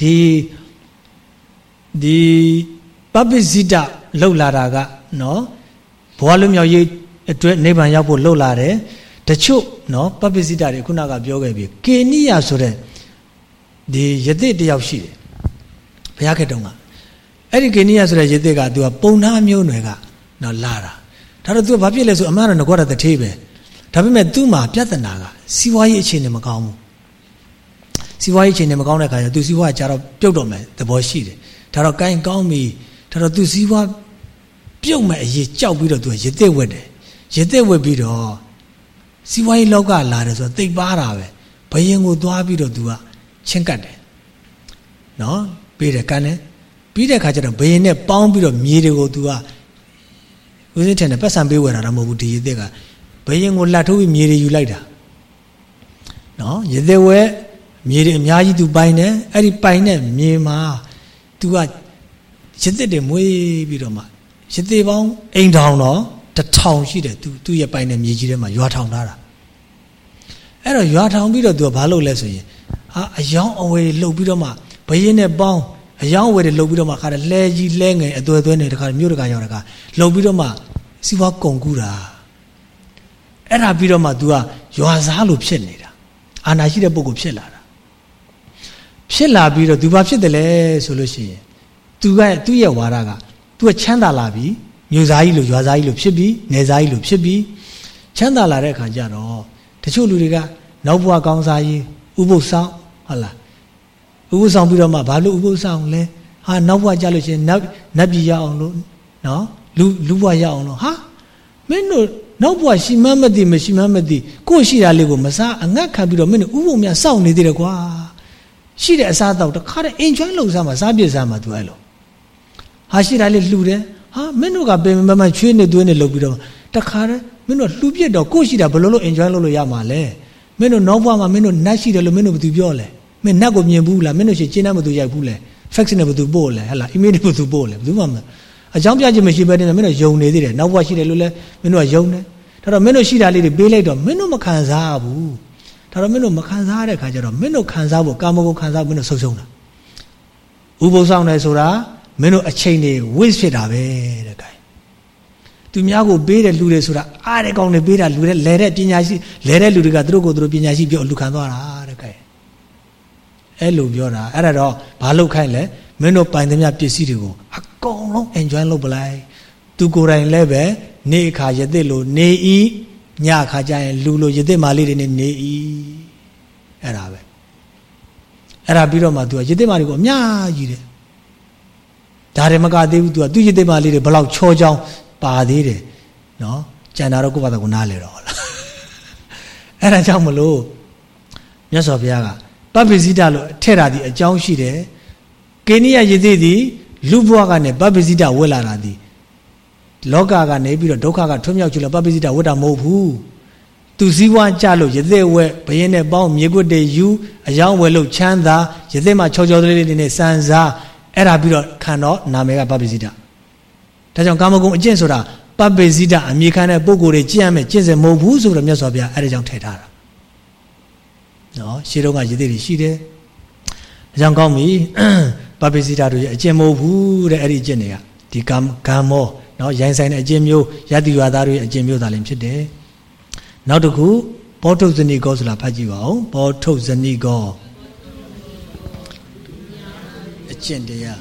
ဒီဒီပပိစိတလှုပ်လာတာကနော်ဘဝလွမြောက်ရေးအတွက်နိဗ္ဗာန်ရောက်ဖို့လှုပ်လာတယ်တချို့နော်ပပိစိတတွေခုနကပြောခဲ့ပြီကေနိယဆိုတဲ့ဒီယသိတယောက်ရှိတယ်ဘုရားခေတ္တုံကအဲ့ဒီကေနိယဆိုတဲ့ယသိကသူကပုံနာမျိုးနွယ်ကနော်လာတာဒါတော့သူကဘာဖြစ်လဲဆိုအမှန်တော့ငကောတာတထေးပဲ ဒါပေမဲ့သူ့မှာပြဿနာကစီးပွားရေးအခြေအနေမကောင်းဘူးစီးပွားရေးအခြေအနေမကောင်းတဲ့ခါကျသူစီးပွားကြတော့ပြုတ်တော့မယ်သဘောရှိတယ်ဒါတော့ကိုင်းကောင်းပြီဒါတော့သူစီးပွားပြုတ်မဲ့အရေးကြောက်ပြီးတော့သူရစ်သက်ဝက်တယ်ရစ်သက်ဝက်ပြီးတော့စီးပွားရေးလောက်ကလာတယ်ဆိုတော့တိတ်ပါတာပဲဘယင်ကိုသွားပြီးတော့သူကချင်းကတ်တယ်နော်ပြီးတယ်ကန်တယ်ပြီးတဲ့ခါကျတော့ဘယင်နဲ့ပေါင်းပြီးတော့မြေတွေကိုသူကဦးစင်းထန်တယ်ပတ်စံပေးဝယ်တာတော့မဟုတ်ဘူးဒီရစ်သက်က ဘယင်ကိုလှတ်ထိုးပြီးမြေတွေယူလိုက်တာနော်ရသေးဝဲမြေတွေအများကြီးသူပိုင်တယ်အဲ့ဒီပိုင်တဲ့မြေမှာသူကရသေးတွေမွေးပြီးတော့မှရသေးပေါင်းအိမ်ထောင်တော့တထောင်ရှိတယ်သူသူ့ရဲ့ပိုင်တဲ့မြေကြီးထဲမှာရွာထောင်ထားတာအဲ့တော့ရွာထောင်ပြီးတော့သူကဘာလုပ်လဲဆိုရင်ဟာအယောင်အဝယ်လှုပ်ပြီးတော့မှဘယင်းနဲ့ပေါင်းအယောင်အဝယ်တွေလှုပ်ပြီးတော့မှခါတယ်လဲကြီးလဲငယ်အသွဲသွဲနေတခါမြို့တကာရောက်တခါလှုပ်ပြီးတော့မှစီးပွားကုန်ကူးတာ အဲ့ဒါပြီးတော့မှ तू ကရွာစားလို့ဖြစ်နေတာအာနာရှိတဲ့ပုဂ္ဂိုလ်ဖြစ်လာတာဖြစ်လာပြီးတော့ तू ဘာဖြစ်တယ်လဲဆိုလို့ရှိရင် तू ကသူ့ရဲ့ဝါဒက तू ကချမ်းသာလာပြီမြို့စားကြီးလို့ရွာစားကြီးလို့ဖြစ်ပြီးနယ်စားကြီးလို့ဖြစ်ပြီးချမ်းသာလာတဲ့အခါကျတော့တချို့လူတွေကနောက်ဘဝကောင်းစားရေးဥပုသ်ဆောင်ဟုတ်လားဥပုသ်ဆောင်ပြီးတော့မှဘာလို့ဥပုသ်ဆောင်လဲဟာနောက်ဘဝကြလို့ရှိရင်နတ်နတ်ပြည်ရအောင်လို့နော်လူလူဘဝရအောင်လို့ဟာမင်းတို့ နောက်ဘဝရှိမှမသိမရှိမှမသိကို့ရှိတာလေးကိုမစားအငတ်ခံပြီးတော့မင်းတို့ဥပုံများစောင့်နေသေးတယ်ကွာရှိတဲ့အစားတော့တခါတည်း enjoy လုပ်စားမှာစားပြစ်စားမှာသူအဲ့လိုဟာရှိတာလေးလှူတယ်ဟာမင်းတို့ကပင်မမချွေးနေသွေးနေလုပ်ပြီးတော့တခါတည်းမင်းတို့လှူပြစ်တော့ကို့ရှိတာဘယ်လိုလုပ် enjoy လုပ်လို့ရမှာလဲမင်းတို့နောက်ဘဝမှာမင်းတို့နတ်ရှိတယ်လို့မင်းတို့ဘယ်သူပြောလဲမင်းနတ်ကိုမြင်ဘူးလားမင်းတို့ရှိကျင်းတတ်မသူရိုက်ဘူးလဲ fax နဲ့ဘယ်သူပို့လဲဟဲ့လား email နဲ့ဘယ်သူပို့လဲဘယ်သူမှမ အကြောင်းပြခြင်းမရှိဘဲနဲ့မင်းတို့ယုံနေသေးတယ်နောက်ဘဝရှိတယ်လို့လဲမင်းတို့ကယုံတယ်ဒါတော့မင်းတို့ရှိတာလေးတွေပေးလိုက်တော့မင်းတို့မခံစားဘူးဒါတော့မင်းတို့မခံစားရတဲ့ခါကျတော့မင်းတို့ခံစားဖို့ကာမဂုဏ်ခံစားဖို့မင်းတို့ဆုံးရှုံးတာဥပုသ်ဆောင်တယ်ဆိုတာမင်းတို့အချိန်တွေဝိစ်ဖြစ်တာပဲတဲ့ခိုင်သူများကိုပေးတဲ့လူတွေဆိုတာအားတဲ့ကောင်းတွေပေးတာလူတွေလဲတဲ့ပညာရှိလဲတဲ့လူတွေကသူတို့ကိုသူတို့ပညာရှိပြောလူခံသွားတာတဲ့ခိုင်အဲ့လိုပြောတာအဲ့ဒါတော့ဘာလုပ်ခိုင်းလဲ မင်းတို့ပိုင်သမျှပစ္စည်းတွေကိုအကုန်လုံး enjoy လုပ်ပလိုက်သူကိုယ်တိုင်လည်းပဲနေအခါရသစ်လို့နေဤညအခါကျရင်လူလိုရသစ်မာလေးတွေနဲ့နေဤအဲ့ဒါပဲအဲ့ဒါပြီးတော့မှ तू ကရသစ်မာတွေကိုအများကြီးတယ်ဒါတွေမကသေးဘူး तू ကသူရသစ်မာလေးတွေဘလောက်ချောချောင်းပါသေးတယ်နော်ကြံတာတော့ကိုယ့်ဘာသာကိုနားလေတော့ဟုတ်လားအဲ့ဒါကြောင့်မလို့မြတ်စွာဘုရားကပပ္ပဇိတလို့ထည့်တာဒီအကြောင်းရှိတယ် ကေနိယရသစ်ဒီလူဘဝကနေပပ္ပဇိတဝက်လာတာဒီလောကကနေပြီးတော့ဒုက္ခကထွံ့မြောက်ချလို့ပပ္ပဇိတဝတ်တာမဟုတ်ဘူးသူစည်းဝါးကြလို့ရသေးဝဲဘယင်းနဲ့ပေါင်းမြေကွတ်တွေယူအယောင်းဝယ်လို့ချမ်းသာရသေးမှချောချောလေးလေးနဲ့စံစားအဲ့ဒါပြီးတော့ခံတော့နာမည်ကပပ္ပဇိတဒါကြောင့်ကာမဂုဏ်အကျင့်ဆိုတာပပ္ပဇိတအမြေခံတဲ့ပုံကိုယ်တွေကျင့်ရမယ်ကျင့်စင်မဟုတ်ဘူးဆိုတော့မြတ်စွာဘုရားအဲ့ဒါကြောင့်ထည့်ထားတာနော်ရှေးတုန်းကရသေးတွေရှိတယ်ဒါကြောင့်ကောင်းပြီ ပပ္ပဇိတတို့ရဲ့အကျင့်မဟုတ်ဘူးတဲ့အဲ့ဒီအကျင့်တွေကဒီကံကံမောနော်ရိုင်းဆိုင်တဲ့အကျင့်မျိုးယတ္တိဝါသားတို့ရဲ့အကျင့်မျိုးသာလင်ဖြစ်တယ်နောက်တစ်ခုဘောထုတ်ဇဏီကောဆိုတာဖတ်ကြည့်ပါဦးဘောထုတ်ဇဏီကောအကျင့်တရား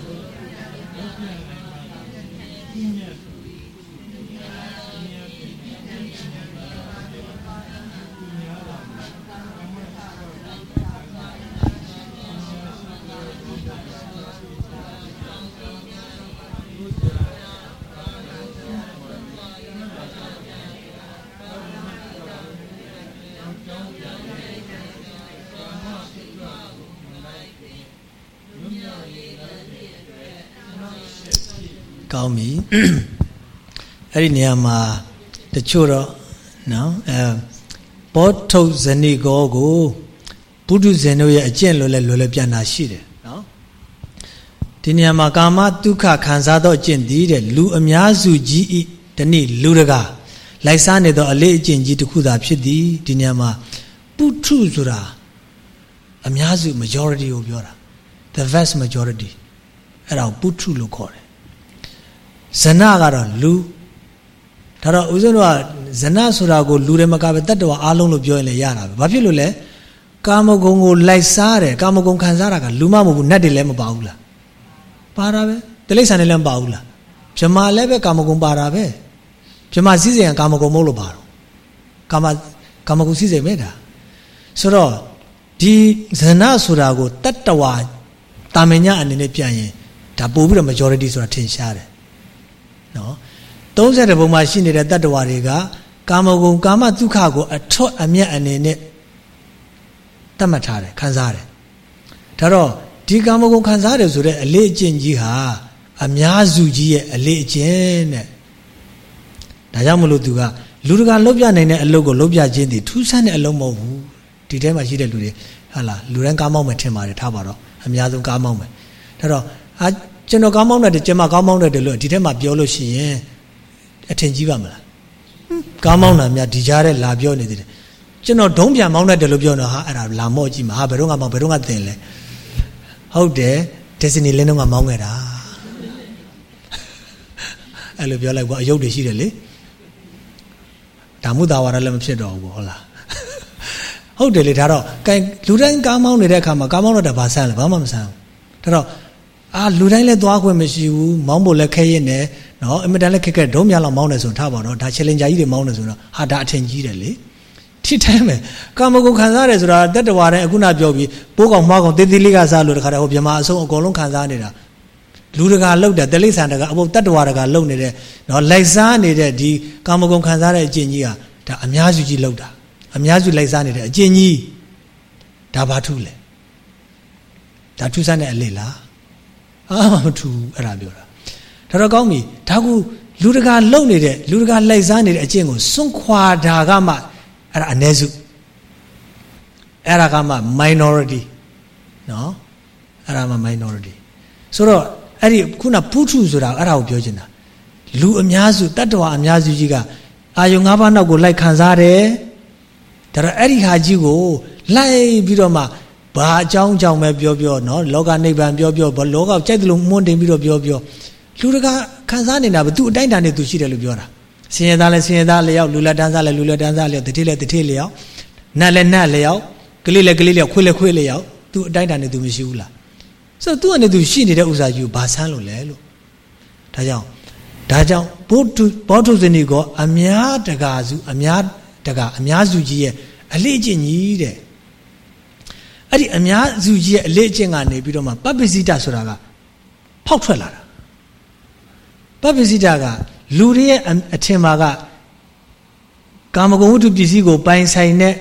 ကောင်းပြီအဲ့ဒီနေရာမှာတချို့တော့နော်အဲဘောထုတ်ဇဏိကောကိုဘုဒ္ဓဇင်တို့ရဲ့အကျင့်လို့လဲလွယ်လွယ်ပြန်တာရှိတယ်နော်ဒီနေရာမှာကာမဒုက္ခခံစားသောအကျင့်သည်တဲ့လူအများစုကြီးဤဒီနေ့လူတကာလိုက်စားနေသောအလေးအကျင့်ကြီးတစ်ခုသာဖြစ်သည်ဒီနေရာမှာပုထုဆိုတာအများစု majority ကိုပြောတာ the vast majority အဲ့ဒါကိုပုထုလို့ခေါ်တယ် ဇဏကတော့လူဒါတော့ဦးဇင်းတို့ကဇဏဆိုတာကိုလူတွေမကပဲတတ္တဝါအားလုံးလို့ပြောရင်လည်းရတာပဲဘာဖြစ်လို့လဲကာမဂုဏ်ကိုလိုက်စားတယ်ကာမဂုဏ်ခံစားတာကလူမမဟုတ်ဘူးနတ်တွေလည်းမပါဘူးလားပါတာပဲတိလိษံတွေလည်းမပါဘူးလားဗြမာလည်းပဲကာမဂုဏ်ပါတာပဲဗြမာစည်းစိမ်ကကာမဂုဏ်မဟုတ်လို့ပါတော့ကာမကာမဂုဏ်စည်းစိမ်ပဲဒါဆိုတော့ဒီဇဏဆိုတာကိုတတ္တဝါတာမညအနေနဲ့ပြန်ရင်ဒါပို့ပြီးတော့ majority ဆိုတာထင်ရှားတယ် နော်30ဘုံမှာရှိနေတဲ့တတ္တဝါတွေကကာမဂုဏ်ကာမဒုက္ခကိုအထွတ်အမြတ်အနေနဲ့တတ်မှတ်ထားတယ်ခံစားတယ်ဒါတော့ဒီကာမဂုဏ်ခံစားတယ်ဆိုတဲ့အလေးအကျင့်ကြီးဟာအများစုကြီးရဲ့အလေးအကျင့်တဲ့ဒါကြောင့်မလို့သူကလူတကာလှုပ်ပြနိုင်တဲ့အလုပ်ကိုလှုပ်ပြခြင်းတည်ထူးဆန်းတဲ့အလုပ်မဟုတ်ဘူးဒီထဲမှာရှိတဲ့လူတွေဟာလားလူတိုင်းကားမောင်းမယ်ထင်ပါတယ်ထားပါတော့အများဆုံးကားမောင်းမယ်ဒါတော့အာ ကျွန်တော်ကောင်းမောင်းတယ်ကျွန်မကောင်းမောင်းတယ်လို့ဒီထဲမှာပြောလို့ရှိရင်အထင်ကြီးပါမလားကောင်းမောင်းတာများဒီကြားထဲလာပြောနေသေးတယ်ကျွန်တော်ဒုံးပြန်မောင်းတယ်လို့ပြောတော့ဟာအဲ့ဒါလာမော့ကြည့်မှာဟာဘယ်တော့မှမောင်းဘယ်တော့မှသင်လဲဟုတ်တယ်ဒက်စနီလင်းတော့ကမောင်းခဲ့တာအဲ့လိုပြောလိုက်ကွာအယုတ်တွေရှိတယ်လေဒါမှသာဝရလည်းမဖြစ်တော့ဘူးဟုတ်လားဟုတ်တယ်လေဒါတော့ကဲလူတိုင်းကားမောင်းနေတဲ့အခါမှာကားမောင်းတော့တာဘာဆန်းလဲဘာမှမဆန်းဘူးဒါတော့ အာလူတိုင်းလည်းသွားခွင့်မရှိဘူးမောင်းဖို့လည်းခဲရင်တယ်နော်အင်မတန်လည်းခက်ခက်ဒုံးများလောက်မောင်းတယ်ဆိုထားပါတော့ဒါ challenge ကြီးတွေမောင်းတယ်ဆိုတော့ဟာဒါအထင်ကြီးတယ်လေထိတိုင်းမယ်ကာမဂုဏ်ခံစားရတယ်ဆိုတာတက်တဝါတိုင်းအခုနပြောပြီးပိုးကောင်မှားကောင်တေးသေးလေးကစားလို့တခါတည်းဟိုမြမအဆုံးအကုန်လုံးခံစားနေတာလူတကာလှုပ်တယ်တလိษံတကအဘုတ်တတ္တဝါတကာလှုပ်နေတဲ့နော်လိုက်စားနေတဲ့ဒီကာမဂုဏ်ခံစားတဲ့အကျင့်ကြီးကဒါအများစုကြီးလှုပ်တာအများစုလိုက်စားနေတဲ့အကျင့်ကြီးဒါဘာထုလဲဒါထုဆန်းတဲ့အလေလား အာမထူအဲ့ဒါပြောတာဒါတော့ကောင်းပြီဒါကူလူတကာလုံနေတဲ့လူတကာလိုက်စားနေတဲ့အကျင့်ကိုစွန့်ခွာတာကမှအဲ့ဒါအ ਨੇ စုအဲ့ဒါကမှ minority နော်အဲ့ဒါမှ minority ဆိုတော့အဲ့ဒီခုနပုထုဆိုတာအဲ့ဒါကိုပြောချင်တာလူအများစုတတ္တဝါအများစုကြီးကအာယုံ၅ပါးနောက်ကိုလိုက်ခံစားတယ်ဒါတော့အဲ့ဒီဟာကြီးကိုလိုက်ပြီးတော့မှ ဘာအကြောင်းကြောင့်ပဲပြောပြောနော်လောကနိဗ္ဗာန်ပြောပြောဘောလောကကြိုက်တယ်လို့မွန်းတင်ပြီးတော့ပြောပြောလူတကာခံစားနေတာပဲသူအတိုင်းတန်နေသူရှိတယ်လို့ပြောတာဆင်းရဲသားလဲဆင်းရဲသားလျောက်လူလက်တန်းစားလဲလူလက်တန်းစားလျောက်တတိလဲတတိလျောက်နတ်လဲနတ်လျောက်ကလေးလဲကလေးလျောက်ခွေးလဲခွေးလျောက်သူအတိုင်းတန်နေသူမရှိဘူးလားဆိုတော့သူကနေသူရှိနေတဲ့ဥစ္စာကြီးကိုဘာဆန်းလို့လဲလို့ဒါကြောင့်ဒါကြောင့်ဘုထုဘောထုဇနီကအများတကာစုအများတကာအများစုကြီးရဲ့အလေးကျင့်ကြီးတဲ့ အဲ့ဒီအများစုကြီးရဲ့အလေးအကျင့်ကနေပြီးတော့မှပပ္ပစိတဆိုတာကဖောက်ထွက်လာတာပပ္ပစိတကလူတွေရဲ့အထင်မှာကကာမဂုဏ်ဝတ္ထုပစ္စည်းကိုပိုင်ဆိုင်တဲ့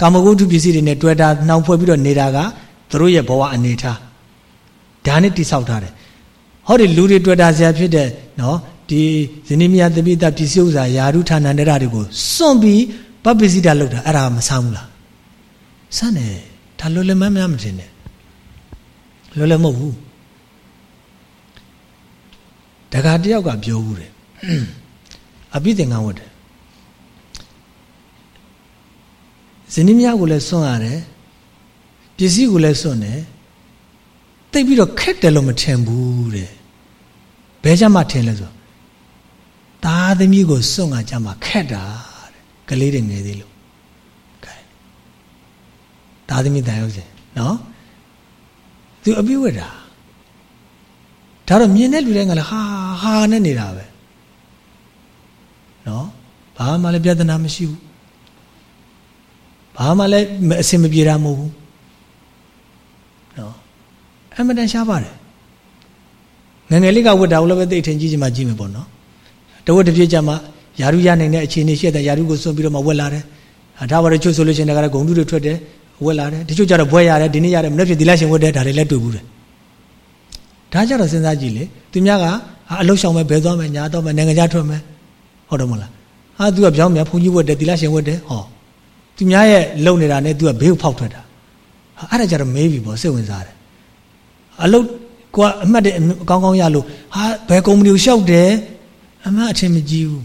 ကာမဂုဏ်ဝတ္ထုပစ္စည်းတွေနဲ့တွေ့တာနှောင်ဖွဲ့ပြီးတော့နေတာကသူတို့ရဲ့ဘဝအနေထားဒါနဲ့တိဆောက်ထားတယ်ဟောဒီလူတွေတွေ့တာဆရာဖြစ်တဲ့နော်ဒီဇနိမယသပိတပစ္စည်းဥစ္စာယာရုဌာနန္တရတွေကိုစွန့်ပြီးပပ္ပစိတလောက်တာအဲ့ဒါမဆမ်းဘူးလားဆမ်းတယ် ဒါလွယ်လွယ်မမ်းမမထင်နဲ့လွယ်လွယ်မဟုတ်ဘူးတခါတယောက်ကပြောဘူးတယ်အပိသင်္ကန်းဝတ်တယ်ဇနီးမယားကိုလည်းစွန့်ရတယ်ပစ္စည်းကိုလည်းစွန့်တယ်တိတ်ပြီးတော့ခက်တယ်လို့မထင်ဘူးတဲ့ဘယ်ကြမှာထင်လဲဆိုသားသမီးကိုစွန့်ကကြမှာခက်တာတဲ့ကလေးတွေငယ်သေးလို့ခိုင် သားသမီးတန်ရုပ်စင်နော်သူအပြည့်ဝတာဒါတော့မြင်တဲ့လူတွေကလည်းဟာဟာနဲ့နေတာပဲနော်ဘာမှလည်းပြဿနာမရှိဘူးဘာမှလည်းအဆင်မပြေတာမဟုတ်ဘူးနော်အမှန်တန်ရှားပါတယ်ငငယ်လေးကဝတ်တာကိုလည်းပဲသိထင်ကြီးချင်မှကြီးမယ်ပေါ့နော်တဝတ်တစ်ပြည့်ကြမှာယာရုရနိုင်တဲ့အခြေအနေရှိတဲ့ယာရုကိုစွန့်ပြီးတော့မှဝက်လာတယ်ဒါပါတော့ချွတ်ဆိုလို့ရှိရင်တကယ်ဂုံတုတွေထွက်တယ် ဝက်လာတယ်တချို့ကြတော့ဘွဲရတယ်ဒီနေ့ရတယ်မနေ့ဖြစ်ဒီလိုက်ရှင်ဝက်တယ်ဒါတွေလည်းတွေ့ဘူးတယ်ဒါကြတော့စဉ်းစားကြည့်လေသူများကအလုတ်ဆောင်မဲ့ဘဲသွားမယ်ညာတော့မယ်နိုင်ငံခြားထွက်မယ်ဟုတ်တယ်မဟုတ်လားဟာသူကပြောင်းမြန်ဘုန်းကြီးဝတ်တယ်ဒီလိုက်ရှင်ဝတ်တယ်ဟောသူများရဲ့လုံနေတာနဲ့သူကဘေးကိုဖောက်ထွက်တာအဲ့ဒါကြတော့မေးပြီပေါ့စိတ်ဝင်စားတယ်အလုတ်ကိုကအမှတ်တဲ့အကောင်းကောင်းရလို့ဟာဘယ်ကုမ္ပဏီကိုရှောက်တယ်အမှအထင်မကြီးဘူး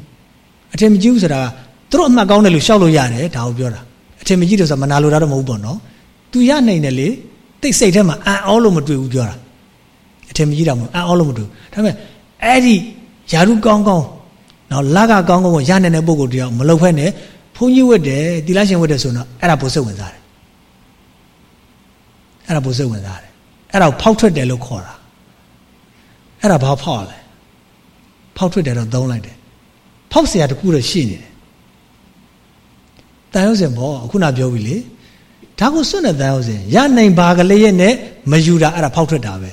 အထင်မကြီးဘူးဆိုတာကသူတို့အမှတ်ကောင်းတယ်လို့ရှောက်လို့ရတယ်ဒါကိုပြောတာအ ထင်မကြီးတယ်ဆိုတာမနာလိုတာတော့မဟုတ်ပေါ့နော်သူရနိုင်တယ်လေတိတ်စိတ်ထဲမှာအံ့အောလို့မတွေ့ဘူးပြောတာအထင်မကြီးတာမဟုတ်အံ့အောလို့မတွေ့ဘူးဒါပေမဲ့အဲ့ဒီယာရုကောင်းကောင်းနော်လကကောင်းကောင်းကိုရနိုင်တဲ့ပုံကိုတယောက်မလုပ်ဖက်နဲ့ဘုန်းကြီးဝတ်တယ်တိလရှင်ဝတ်တယ်ဆိုတော့အဲ့ဒါဘုစိတ်ဝင်စားတယ်အဲ့ဒါဘုစိတ်ဝင်စားတယ်အဲ့ဒါဖောက်ထွက်တယ်လို့ခေါ်တာအဲ့ဒါဘာဖောက်လဲဖောက်ထွက်တယ်တော့သုံးလိုက်တယ်ဖောက်เสียတခုတော့ရှိနေတယ်တ န်ရုပ်စင်ပေါ့ခုနပြောပြီလေဒါကိုစွန့်တဲ့တန်ရုပ်စင်ရနိုင်ပါကလေးရဲ့နဲ့မယူတာအဲ့ဒါဖောက်ထွက်တာပဲ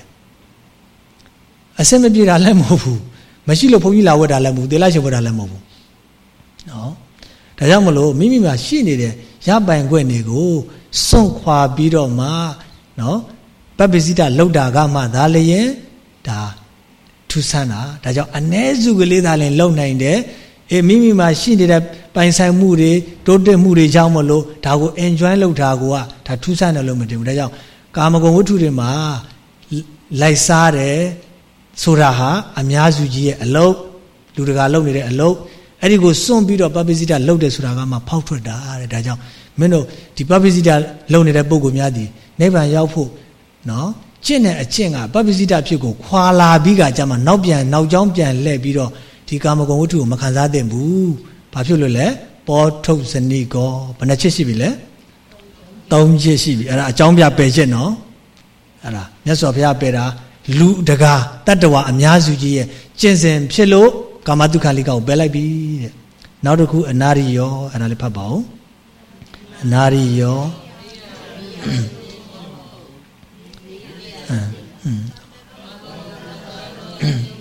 အစင်မပြေတာလည်းမဟုတ်ဘူးမရှိလို့ဘုန်းကြီးလာဝတ်တာလည်းမဟုတ်ဘူးတေလာရှင်ဝတ်တာလည်းမဟုတ်ဘူးနော်ဒါကြောင့်မလို့မိမိမှာရှိနေတဲ့ရပိုင်ခွင့်တွေကိုစွန့်ခွာပြီးတော့မှနော်ပပ္ပစိတလောက်တာကမှဒါလည်းရင်ဒါထူးဆန်းတာဒါကြောင့်အ ਨੇ စုကလေးသာလင်လုံနိုင်တယ် အေးမိမိမှာရှိနေတဲ့ပိုင်ဆိုင်မှုတွေတိုးတက်မှုတွေကြောင့်မလို့ဒါကို enjoy လုပ်တာကိုကဒါထူးဆန်းတယ်လို့မတင်ဘူးဒါကြောင့်ကာမဂုဏ်ဝတ္ထုတွေမှာလိုက်စားတယ်ဆိုတာဟာအများစုကြီးရဲ့အလုတ်လူတကာလုပ်နေတဲ့အလုတ်အဲ့ဒီကိုစွန့်ပြီးတော့ပပ္ပစိတလှုပ်တယ်ဆိုတာကမှဖောက်ထွက်တာတဲ့ဒါကြောင့်မင်းတို့ဒီပပ္ပစိတလှုပ်နေတဲ့ပုံကိုများဒီနိဗ္ဗာန်ရောက်ဖို့နော်ကျင့်တဲ့အကျင့်ကပပ္ပစိတဖြစ်ကိုခွာလာပြီးကကြမှာနောက်ပြန်နောက်ကျောင်းပြန်လှည့်ပြီးတော့ ဒီကာမဂုဏ်ဝတ္ထုကိုမခံစားသင့်ဘူးဘာဖြစ်လို့လဲပေါ်ထုတ်ဇနိကောဘယ်နှချက်ရှိပြီလဲ၃ချက်ရှိပြီအဲ့ဒါအကြောင်းပြပယ်ချက်နော်အဲ့ဒါမြတ်စွာဘုရားပယ်တာလူတကာတတ္တဝါအများစုကြီးရဲ့ကျင့်စဉ်ဖြစ်လို့ကာမတုခလိကကိုပယ်လိုက်ပြီတဲ့နောက်တစ်ခုအနာရိယောအဲ့ဒါလေးဖတ်ပါဦးအနာရိယောအင်း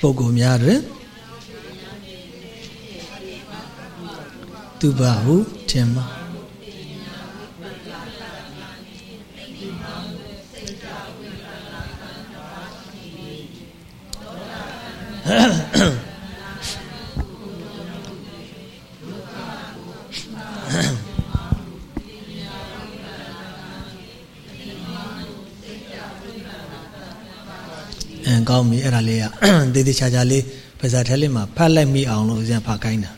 ပုဂ္ဂိုလ်များတွင်သူပါဟုထင်မှာ အင်းကောင်းပြီအဲ့ဒါလေးကတေးသေးချာချာလေးပါဇာထဲလေးမှာဖတ်လိုက်မိအောင်လို့ဦးဇင်းဖတ်ခိုင်းတာ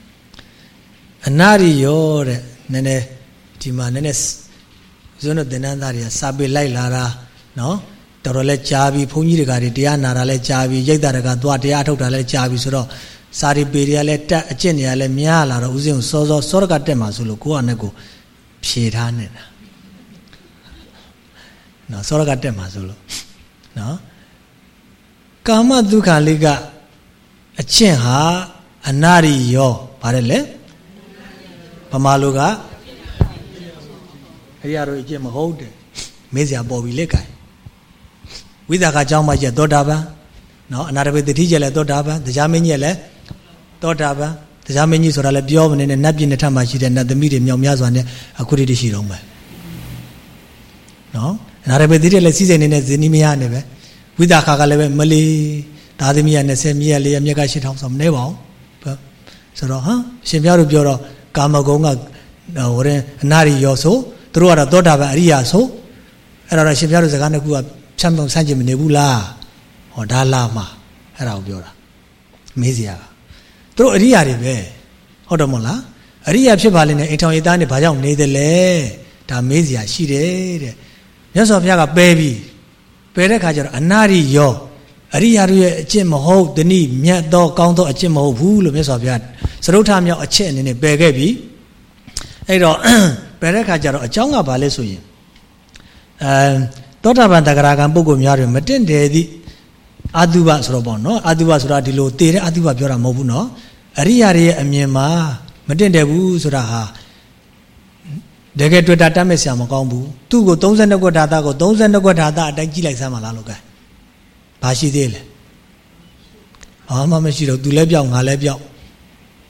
အနာရိယောတဲ့နည်းနည်းဒီမှာနည်းနည်းဇွန်းတို့သင်္นานသားတွေကစာပေလိုက်လာတာနော်တော်တော်လဲကြားပြီဘုန်းကြီးတွေကတရားနာတာလဲကြားပြီရိတ်တာတကသွားတရားထုတ်တာလဲကြားပြီဆိုတော့စာရီပေတွေကလည်းတက်အကျင့်တွေကလည်းများလာတော့ဦးဇင်းကိုစောစောစောရကတက်မှာဆိုလို့ကိုကနဲ့ကိုဖြေထားနေတာနော်စောရကတက်မှာဆိုလို့နော် ကာမဒုက္ခလေးကအကျင့်ဟာအနာရိယောဗါတယ်လေဗမာလူကအရာတို့အကျင့်မဟုတ်တယ်မေးစရာပေါ်ပြီလေကဲဝိဇာကကြောင်းမကြီးသောတာပန်နော်အနာတပိတတိကျလည်းသောတာပန်တရားမင်းကြီးလည်းသောတာပန်တရားမင်းကြီးဆိုတာလည်းပြောမနေနဲ့နတ်ပြည်နဲ့ထပ်မှရှိတဲ့နတ်သမီးတွေမြောင်များစွာနဲ့အခုတည်းရှိတော့မယ်နော်အနာတပိတတိလည်းစီးစိမ်နေတဲ့ဇနီးမယားနဲ့ပဲ ဝိသကာကလည်းပဲမလီသားသမီးက20မြည့်လေးမြက်က8000ဆိုမနေပါဘူးဆိုတော့ဟာရှင်ပြတို့ပြောတော့ကာမဂုဏ်ကဟိုတဲ့အနာရီရောဆိုသူတို့ကတော့သောတာပန်အရိယာဆိုအဲ့တော့ရှင်ပြတို့စကားနှစ်ခုကဖြတ်ပုံဆန့်ကျင်မနေဘူးလားဟောဒါလာမှာအဲ့ဒါကိုပြောတာမေးစရာကသူတို့အရိယာတွေပဲဟုတ်တယ်မဟုတ်လားအရိယာဖြစ်ပါလိမ့်နဲ့အိမ်ထောင်ရေးသားနဲ့ဘာကြောင့်နေတယ်လဲဒါမေးစရာရှိတယ်တဲ့မြတ်စွာဘုရားကပယ်ပြီးပ ယ်တဲ့ခါကျတော့အနာရိယောအရိယာတို့ရဲ့အကျင့်မဟုတ်တနည်းမြတ်သောကောင်းသောအကျင့်မဟုတ်ဘူးလို့မြတ်စွာဘုရားစရုထမြောက်အချက်အနေနဲ့ပယ်ခဲ့ပြီအဲ့တော့ပယ်တဲ့ခါကျတော့အကြောင်းကဘာလဲဆိုရင်အဲသောတာပန်တဂရကံပုဂ္ဂိုလ်များတွေမတင့်တယ်သည့်အာတုဘဆိုတော့ပေါ့နော်အာတုဘဆိုတာဒီလိုတည်တဲ့အာတုဘပြောတာမဟုတ်ဘူးနော်အရိယာတွေရဲ့အမြင်မှာမတင့်တယ်ဘူးဆိုတာဟာ တကယ်တွေ့တာတတ်မဲ့ဆရာမကောင်းဘူးသူ့ကို32ခွက်ဓာတာကို32ခွက်ဓာတာအတိုင်းကြည့်လိုက်စမ်းပါလားလို့ကဲဘာရှိသေးလဲဘာမှမရှိတော့သူလည်းပြောက်ငါလည်းပြောက်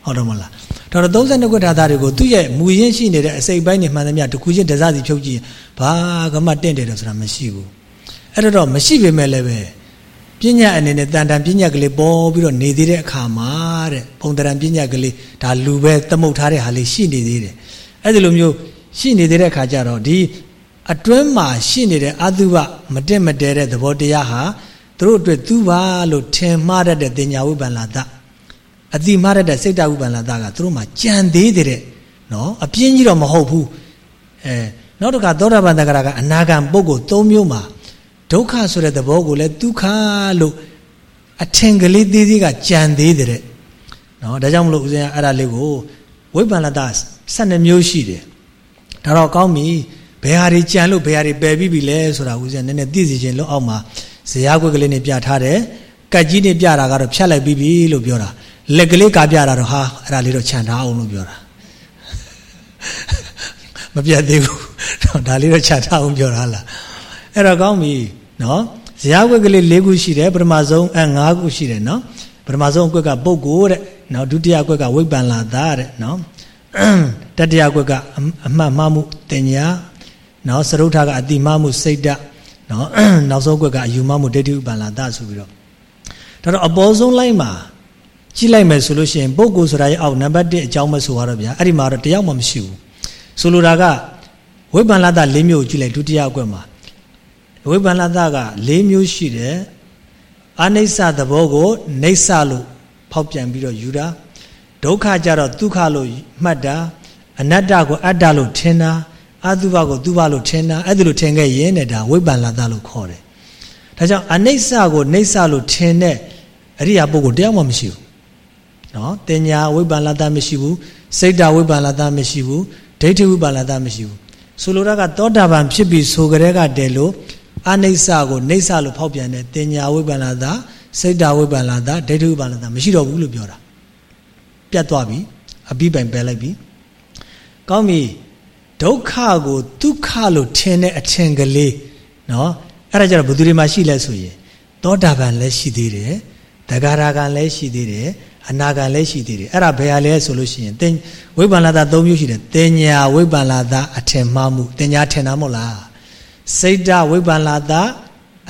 ဟုတ်တယ်မလားတော်တော်32ခွက်ဓာတာတွေကိုသူ့ရဲ့မူရင်းရှိနေတဲ့အစိတ်ပိုင်းနေမှန်သမျှတစ်ခုချင်းတစားစီဖြုတ်ကြည့်ဘာကမှတင့်တယ်တော့ဆိုတာမရှိဘူးအဲ့တော့မရှိပေမဲ့လည်းပဲပညာအနေနဲ့တန်တန်ပညာကလေးပေါ်ပြီးတော့နေသေးတဲ့အခါမှာတဲ့ပုံတရံပညာကလေးဒါလူပဲသမုတ်ထားတဲ့ဟာလေးရှိနေသေးတယ်အဲ့ဒီလိုမျိုး ရှိနေသေးတဲ့အခါကျတော့ဒီအတွင်းမှာရှိနေတဲ့အတုပမတက်မတဲတဲ့သဘောတရားဟာသူတို့အတွက်သူပါလို့ထင်မှားတတ်တဲ့တင်ညာဝိပ္ပန္လာတအတိမှားတတ်တဲ့စိတ်တဝိပ္ပန္လာတကသူတို့မှာကြံသေးတဲ့နော်အပြင်းကြီးတော့မဟုတ်ဘူးအဲနောက်တစ်ခါသောတာပန်တဂရကအနာဂံပုဂ္ဂိုလ်၃မျိုးမှာဒုက္ခဆိုတဲ့သဘောကိုလည်းဒုက္ခလို့အထင်ကလေးသေးသေးကကြံသေးတဲ့နော်ဒါကြောင့်မလို့ဦးဇင်းအဲ့ဒါလေးကိုဝိပ္ပန္လတ12မျိုးရှိတယ် ဒါတော့ကောင်းပြီဘယ်ဟာတွေကြံလို့ဘယ်ဟာတွေပယ်ပြီးပြီလဲဆိုတာဦးဇင်းနည်းနည်းသိစီခြင်းလို့အောက်မှာဇရာခွက်ကလေးနဲ့ပြထားတယ်ကတ်ကြီးနဲ့ပြတာကတော့ဖြတ်လိုက်ပြီးပြီလို့ပြောတာလက်ကလေးကပြတာတော့ဟာအဲ့ဒါလေးတော့ခြံထားအောင်လို့ပြောတာမပြတ်သေးဘူးဒါလေးတော့ခြံထားအောင်ပြောတာလားအဲ့တော့ကောင်းပြီနော်ဇရာခွက်ကလေး၄ခုရှိတယ်ပထမဆုံးအဲ၅ခုရှိတယ်နော်ပထမဆုံးအကွက်ကပုဂ္ဂိုလ်တဲ့နော်ဒုတိယအကွက်ကဝိပ္ပန္လာတာတဲ့နော် တတိယကွက်ကအမှတ်မှားမှုတင်ညာနော်စရုထကအတိမှားမှုစိတ်ဓာတ်နော်နောက်ဆုံးကွက်ကအယူမှားမှုဒိဋ္ဌိဥပ္ပန္လာတဆိုပြီးတော့ဒါတော့အပေါ်ဆုံးလိုက်မှာကြည့်လိုက်မယ်ဆိုလို့ရှိရင်ပုဂ္ဂိုလ်ဆိုတာရဲ့အောက်နံပါတ်1အကြောင်းမဆိုတော့ဗျာအဲ့ဒီမှာတော့တယောက်မှမရှိဘူးဆိုလိုတာကဝိပ္ပန္လာတ၄မျိုးကြည့်လိုက်ဒုတိယကွက်မှာဝိပ္ပန္လာတက၄မျိုးရှိတယ်အနိစ္စသဘောကိုနေဆလို့ဖောက်ပြန်ပြီးတော့ယူတာ ဒုက္ခကြတော့ဒုက္ခလို့မှတ်တာအနတ္တကိုအတ္တလို့ထင်တာအတုပကိုသူပလို့ထင်တာအဲ့ဒါလို့ထင်ခဲ့ရင်တဲ့ဒါဝိပ္ပန္လတလို့ခေါ်တယ်ဒါကြောင့်အနိစ္စကိုနေဆလို့ထင်တဲ့အရိယာပုဂ္ဂိုလ်တရားမှမရှိဘူးနော်တင်ညာဝိပ္ပန္လတမရှိဘူးစိတ်တဝိပ္ပန္လတမရှိဘူးဒိဋ္ဌိဝိပ္ပန္လတမရှိဘူးဆိုလိုတာကသောတာပန်ဖြစ်ပြီးဆိုကြတဲ့ကတည်းလို့အနိစ္စကိုနေဆလို့ဖောက်ပြန်တဲ့တင်ညာဝိပ္ပန္လတစိတ်တဝိပ္ပန္လတဒိဋ္ဌိဝိပ္ပန္လတမရှိတော့ဘူးလို့ပြောတာ ပြတ်သွားပြီအပြီးပိုင်ပယ်လိုက်ပြီကောင်းပြီဒုက္ခကိုဒုက္ခလို့ထင်တဲ့အထင်ကလေးနော်အဲ့ဒါကြတော့ဘယ်သူတွေမှာရှိလဲဆိုရင်သောတာပန်လည်းရှိသေးတယ်တတဂရကံလည်းရှိသေးတယ်အနာကံလည်းရှိသေးတယ်အဲ့ဒါဘယ်ဟာလဲဆိုလို့ရှိရင်တင်ဝိပ္ပန္နတာ၃မျိုးရှိတယ်တင်ညာဝိပ္ပန္နတာအထင်မှားမှုတင်ညာထင်တာမဟုတ်လားစိတ်ဓာဝိပ္ပန္နတာ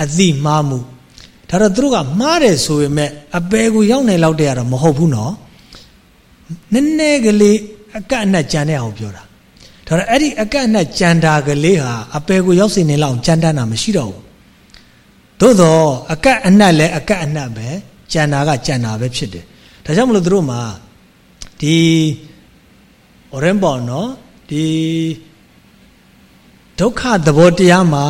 အသိမှားမှုဒါတော့သူတို့ကမှားတယ်ဆိုပေမဲ့အပေကိုရောက်နေလောက်တဲ့ရတော့မဟုတ်ဘူးနော် နည်းနည်းကလေးအကန့်အနက်ကြံတဲ့အောင်ပြောတာဒါတော့အဲ့ဒီအကန့်အနက်ကြံတာကလေးဟာအပေကိုရောက်စေနေလောက်ကြံတန်းတာမရှိတော့ဘူးသို့တော့အကန့်အနက်လည်းအကန့်အနက်ပဲကြံတာကကြံတာပဲဖြစ်တယ်ဒါကြောင့်မလို့သူတို့မှာဒီဩရင်ပေါ်နော်ဒီဒုက္ခသဘောတရားမှာ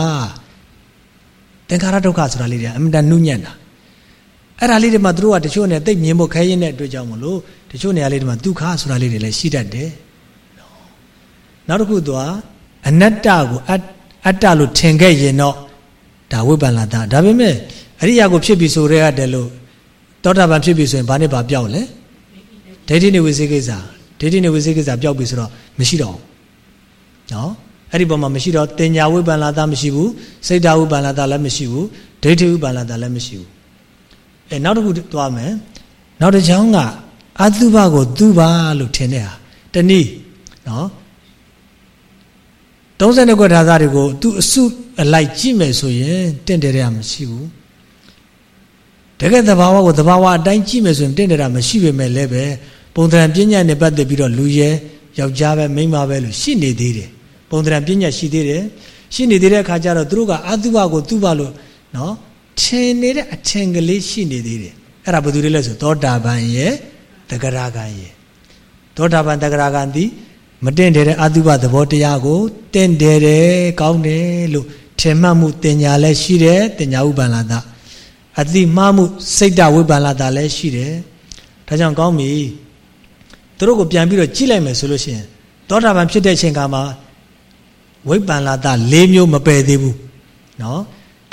သင်္ခါရဒုက္ခဆိုတာလေးတွေအမှန်တန်နှုညံ့တာအဲ့ဒါလေးတွေမှာသူတို့ကတချို့နဲ့တိတ်မြင်ဖို့ခဲရင်တဲ့အတွက်ကြောင့်မလို့ တချို့နေရာလေးတွေမှာဒုက္ခဆိုတာလေးတွေလည်းရှိတတ်တယ်နောက်တစ်ခုသူကအနတ္တကိုအတ္တလို့ထင်ခဲ့ရင်တော့ဒါဝိပ္ပန္နတာဒါပေမဲ့အရိယာကိုဖြစ်ပြီဆိုရဲရတယ်လို့တောတာပန်ဖြစ်ပြီဆိုရင်ဘာနဲ့ဘာပြောက်လဲဒိဋ္ဌိနေဝိသေကိစ္စဒိဋ္ဌိနေဝိသေကိစ္စပြောက်ပြီဆိုတော့မရှိတော့ဘူးနော်အဲ့ဒီပုံမှာမရှိတော့တင်ညာဝိပ္ပန္နတာမရှိဘူးစိတ်ဓာဝိပ္ပန္နတာလည်းမရှိဘူးဒိဋ္ဌိဝိပ္ပန္နတာလည်းမရှိဘူးအဲနောက်တစ်ခုသွားမယ်နောက်တစ်ချောင်းက အတုပကိုသူပါလို့ထင်တဲ့ဟာတနည်းနော်32ခွက်ထာသားတွေကိုသူအစုအလိုက်ကြည့်မယ်ဆိုရင်တင့်တယ်ရမရှိဘူးတကယ်သဘာဝကိုသဘာဝအတိုင်းကြည့်မယ်ဆိုရင်တင့်တယ်တာမရှိပေမဲ့လည်းပဲပုံသဏ္ဍာန်ပညာနဲ့ပတ်သက်ပြီးတော့လူရဲယောက်ျားပဲမိန်းမပဲလို့ရှိနေသေးတယ်ပုံသဏ္ဍာန်ပညာရှိသေးတယ်ရှိနေသေးတဲ့အခါကျတော့သူတို့ကအတုပကိုသူ့ပါလို့နော်ထင်နေတဲ့အထင်ကလေးရှိနေသေးတယ်အဲ့ဒါဘယ်သူတွေလဲဆိုသောတာပန်ရဲ့ တဂရကံရဲ့သောတာပန်တဂရကံသည်မတင့်တယ်တဲ့အတုပသဘောတရားကိုတင့်တယ်တယ်ကောင်းတယ်လို့ထင်မှတ်မှုတင်ညာလည်းရှိတယ်တင်ညာဥပ္ပန္နတာအတိမှားမှုစိတ်တဝိပ္ပန္နတာလည်းရှိတယ်ဒါကြောင့်ကောင်းပြီသူတို့ကိုပြန်ပြီးတော့ကြည့်လိုက်မယ်ဆိုလို့ရှိရင်သောတာပန်ဖြစ်တဲ့အချိန်ကမှဝိပ္ပန္နတာ၄မျိုးမပယ်သေးဘူးနော်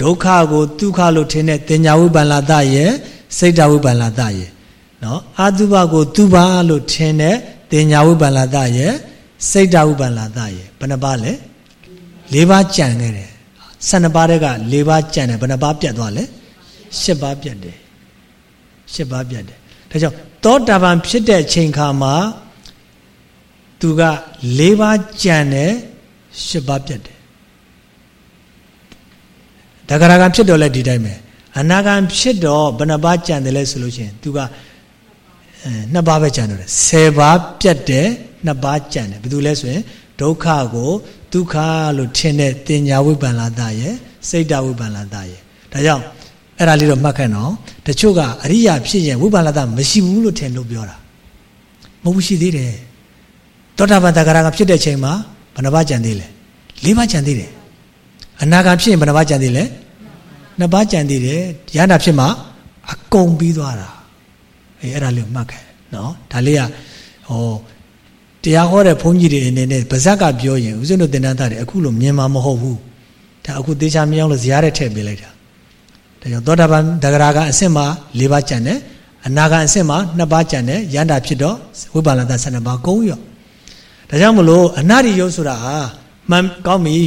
ဒုက္ခကိုဒုက္ခလို့ထင်တဲ့တင်ညာဝိပ္ပန္နတာရဲ့စိတ်တဝိပ္ပန္နတာရဲ့ နော်အာတုဘကိုသူပါလို့ထင်တဲ့တင်ညာဝိပ္ပန္နတာရဲ့စိတ်တဝိပ္ပန္နတာရဲ့ဘယ်နှပါလဲ၄ပါးကြံခဲ့တယ်၁၂ပါးတက်က၄ပါးကြံတယ်ဘယ်နှပါးပြတ်သွားလဲ၈ပါးပြတ်တယ်၈ပါးပြတ်တယ်ဒါကြောင့်သောတာပန်ဖြစ်တဲ့အချိန်ခါမှာသူက၄ပါးကြံတယ်၈ပါးပြတ်တယ်တဂရကံဖြစ်တော့လဲဒီတိုင်းပဲအနာဂံဖြစ်တော့ဘယ်နှပါးကြံတယ်လဲဆိုလို့ရှိရင်သူကအဲ နှစ်ပါးပဲကြံတော့တယ်၁၀ပါးပြတ်တယ်နှစ်ပါးကြံတယ်ဘယ်သူလဲဆိုရင်ဒုက္ခကိုဒုက္ခလို့ထင်တဲ့တင်ညာဝိပ္ပန္နတာရဲ့စိတ်တဝိပ္ပန္နတာရဲ့ဒါကြောင့်အဲ့ဒါလေးတော့မှတ်ခဲ့နော်တချို့ကအရိယာဖြစ်ရင်ဝိပ္ပန္နတာမရှိဘူးလို့ထင်လို့ပြောတာမဟုတ်ဘူးရှိသေးတယ်သောတာပန်တဂရကဖြစ်တဲ့ချိန်မှာဘယ်နှပါးကြံသေးလဲ၄ပါးကြံသေးတယ်အနာဂါဖြစ်ရင်ဘယ်နှပါးကြံသေးလဲနှစ်ပါးကြံသေးတယ်ရဟန္တာဖြစ်မှာအကုန်ပြီးသွားတာ အေးအဲ့ဒါလေးကိုမှတ်ခဲ့နော်ဒါလေးကဟောတရားဟောတဲ့ဘုန်းကြီးတွေအနေနဲ့ဗဇက်ကပြောရင်ဦးဇင်းတို့သင်္ဍသားတွေအခုလိုမြင်မှာမဟုတ်ဘူးဒါအခုသေချာမြင်အောင်လို့ဇရာတဲ့ထည့်ပေးလိုက်တာဒါကြောင့်သောတာပန်ဒဂရာကအဆင့်မှာ၄ပါးကျန်တယ်အနာဂံအဆင့်မှာ၂ပါးကျန်တယ်ယန္တာဖြစ်တော့ဝိပါလန်တ12ပါးကုန်ရောဒါကြောင့်မလို့အနာရိယုတ်ဆိုတာဟာမှန်ကောင်းပြီ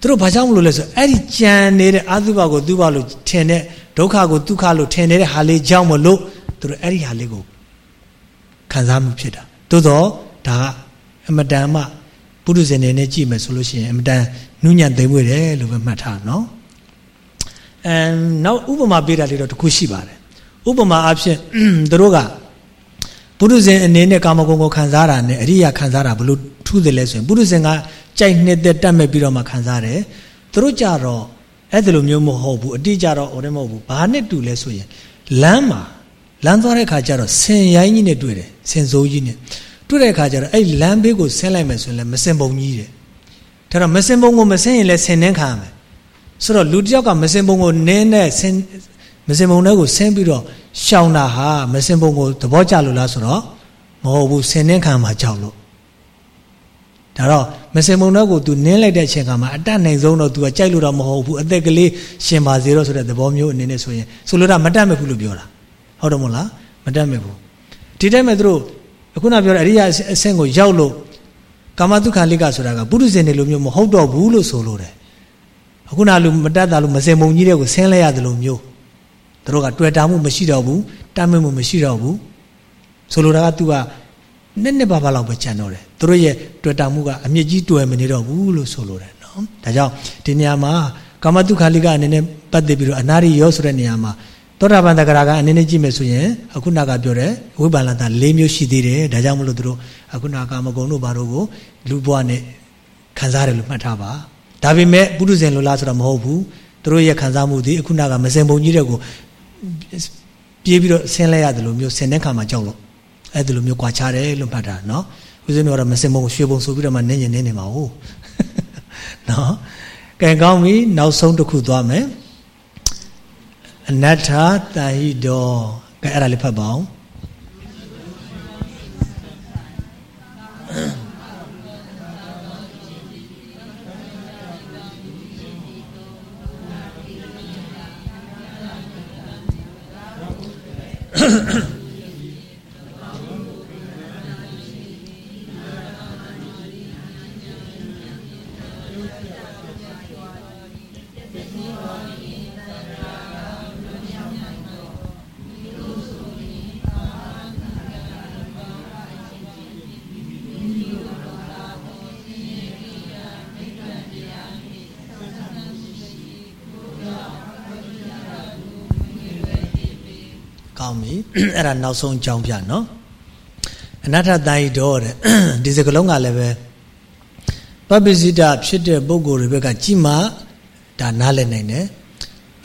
သူတို့ဘာကြောင့်မလို့လဲဆိုအဲ့ဒီကြံနေတဲ့အသုဘကိုသူဘလို့ထင်တဲ့ဒုက္ခကိုဒုက္ခလို့ထင်နေတဲ့ဟာလေးကြောင့်မလို့ သူတို့အဲ့ဒီဟာလေးကိုခံစားမှုဖြစ်တာသို့တော့ဒါကအမတန်မှပုရုဇဉ်နေနဲ့ကြည့်မယ်ဆိုလို့ရှိရင်အမတန်နုညံ့သိမ့်ွေတယ်လို့ပဲမှတ်ထားနော်အဲနောက်ဥပမာပေးတာလေးတော့တခုရှိပါတယ်ဥပမာအဖြစ်သူတို့ကပုရုဇဉ်အနေနဲ့ကာမဂုဏ်ကိုခံစားတာနဲ့အရိယာခံစားတာဘလို့ထူးတယ်လဲဆိုရင်ပုရုဇဉ်ကကြိုက်နှစ်သက်တတ်မဲ့ပြီးတော့မှခံစားတယ်သူတို့ကြတော့အဲ့ဒါလိုမျိုးမဟုတ်ဘူးအတိကြတော့ဟိုတည်းမဟုတ်ဘူးဘာနဲ့တူလဲဆိုရင်လမ်းမှာ လမ်းသွားတဲ့ခါကျတော့ဆင်ရိုင်းကြီးနဲ့တွေ့တယ်ဆင်စိုးကြီးနဲ့တွေ့တဲ့ခါကျတော့အဲ့လမ်းဘေးကိုဆင်းလိုက်မယ်ဆိုရင်လည်းမစင်ပုံကြီးတယ်ဒါတော့မစင်ပုံကိုမဆင်းရင်လည်းဆင်နှင်းခံရမယ်ဆိုတော့လူတယောက်ကမစင်ပုံကိုနင်းနဲ့ဆင်းမစင်ပုံတွေကိုဆင်းပြီးတော့ရှောင်တာဟာမစင်ပုံကိုသဘောကျလို့လားဆိုတော့မဟုတ်ဘူးဆင်နှင်းခံမှာကြောက်လို့ဒါတော့မစင်ပုံတော့ကို तू နင်းလိုက်တဲ့အချိန်ကမှအတတ်နိုင်ဆုံးတော့ तू ကကြိုက်လို့တော့မဟုတ်ဘူးအသက်ကလေးရှင်ပါစေတော့ဆိုတဲ့သဘောမျိုးအနေနဲ့ဆိုရင်ဆိုလိုတာမတတ်မဲ့ဘူးလို့ပြောတာ ဟုတ်တယ်မို့လားမတတ်မဲ့ဘူးဒီတိုင်းမဲ့သူတို့အခုနပြောတဲ့အရိယာအဆင့်ကိုရောက်လို့ကာမတုခလိကဆိုတာကပုရုဇဉ်တွေလိုမျိုးမဟုတ်တော့ဘူးလို့ဆိုလို့တယ်အခုနလူမတတ်တာလို့မစင်မုံကြီးတဲ့ကိုဆင်းလဲရတယ်လို့မျိုးသူတို့ကတွေ့တာမှုမရှိတော့ဘူးတမ်းမှုမရှိတော့ဘူးဆိုလိုတာက तू ကနှစ်နှစ်ပါးပါးလောက်ပဲကြံတော့တယ်သူတို့ရဲ့တွေ့တာမှုကအမြင့်ကြီးတွယ်မနေတော့ဘူးလို့ဆိုလိုတယ်နော်ဒါကြောင့်ဒီနေရာမှာကာမတုခာလိကအနေနဲ့ပတ်သက်ပြီးတော့အနာရိယောဆိုတဲ့နေရာမှာ သောတာပန်တဂရာကအနေနဲ့ကြည့်မယ်ဆိုရင်အခုနကပြောတယ်ဝိပါလတ၄မျိုးရှိသေးတယ်ဒါကြောင့်မလို့သူတို့အခုနကာမဂုဏ်တို့ဘာတို့ကိုလူဘဝနဲ့ခံစားတယ်လို့မှတ်ထားပါဒါပေမဲ့ပုရုဇဉ်လိုလားဆိုတော့မဟုတ်ဘူးသူတို့ရဲ့ခံစားမှုဒီအခုနကမစင်ပုံကြီးတဲ့ကိုပြေးပြီးတော့ဆင်းလဲရတယ်လို့မျိုးဆင်တဲ့ခါမှာကြောက်လို့အဲ့ဒါလိုမျိုးကြွာချတယ်လို့မှတ်တာနော်ဦးဇင်းတို့ကတော့မစင်ပုံရွှေပုံဆိုပြီးတော့မှနင်းညင်နေနေမှာဟုတ်နော်ကဲကောင်းပြီနောက်ဆုံးတစ်ခုသွားမယ် အနတ္ထတာဟိတောကဲအဲ့ဒါလေးဖတ်ပါအောင်ကော ပြီအဲ့ဒါနောက်ဆုံးအကြောင်းပြနော်အနတ္ထတန်ဤတော်တဲ့ဒီစကလုံးကလည်းပဲပပ္ပစိတဖြစ်တဲ့ပုဂ္ဂိုလ်တွေဘက်ကကြည်မှဒါနားလည်နိုင်တယ်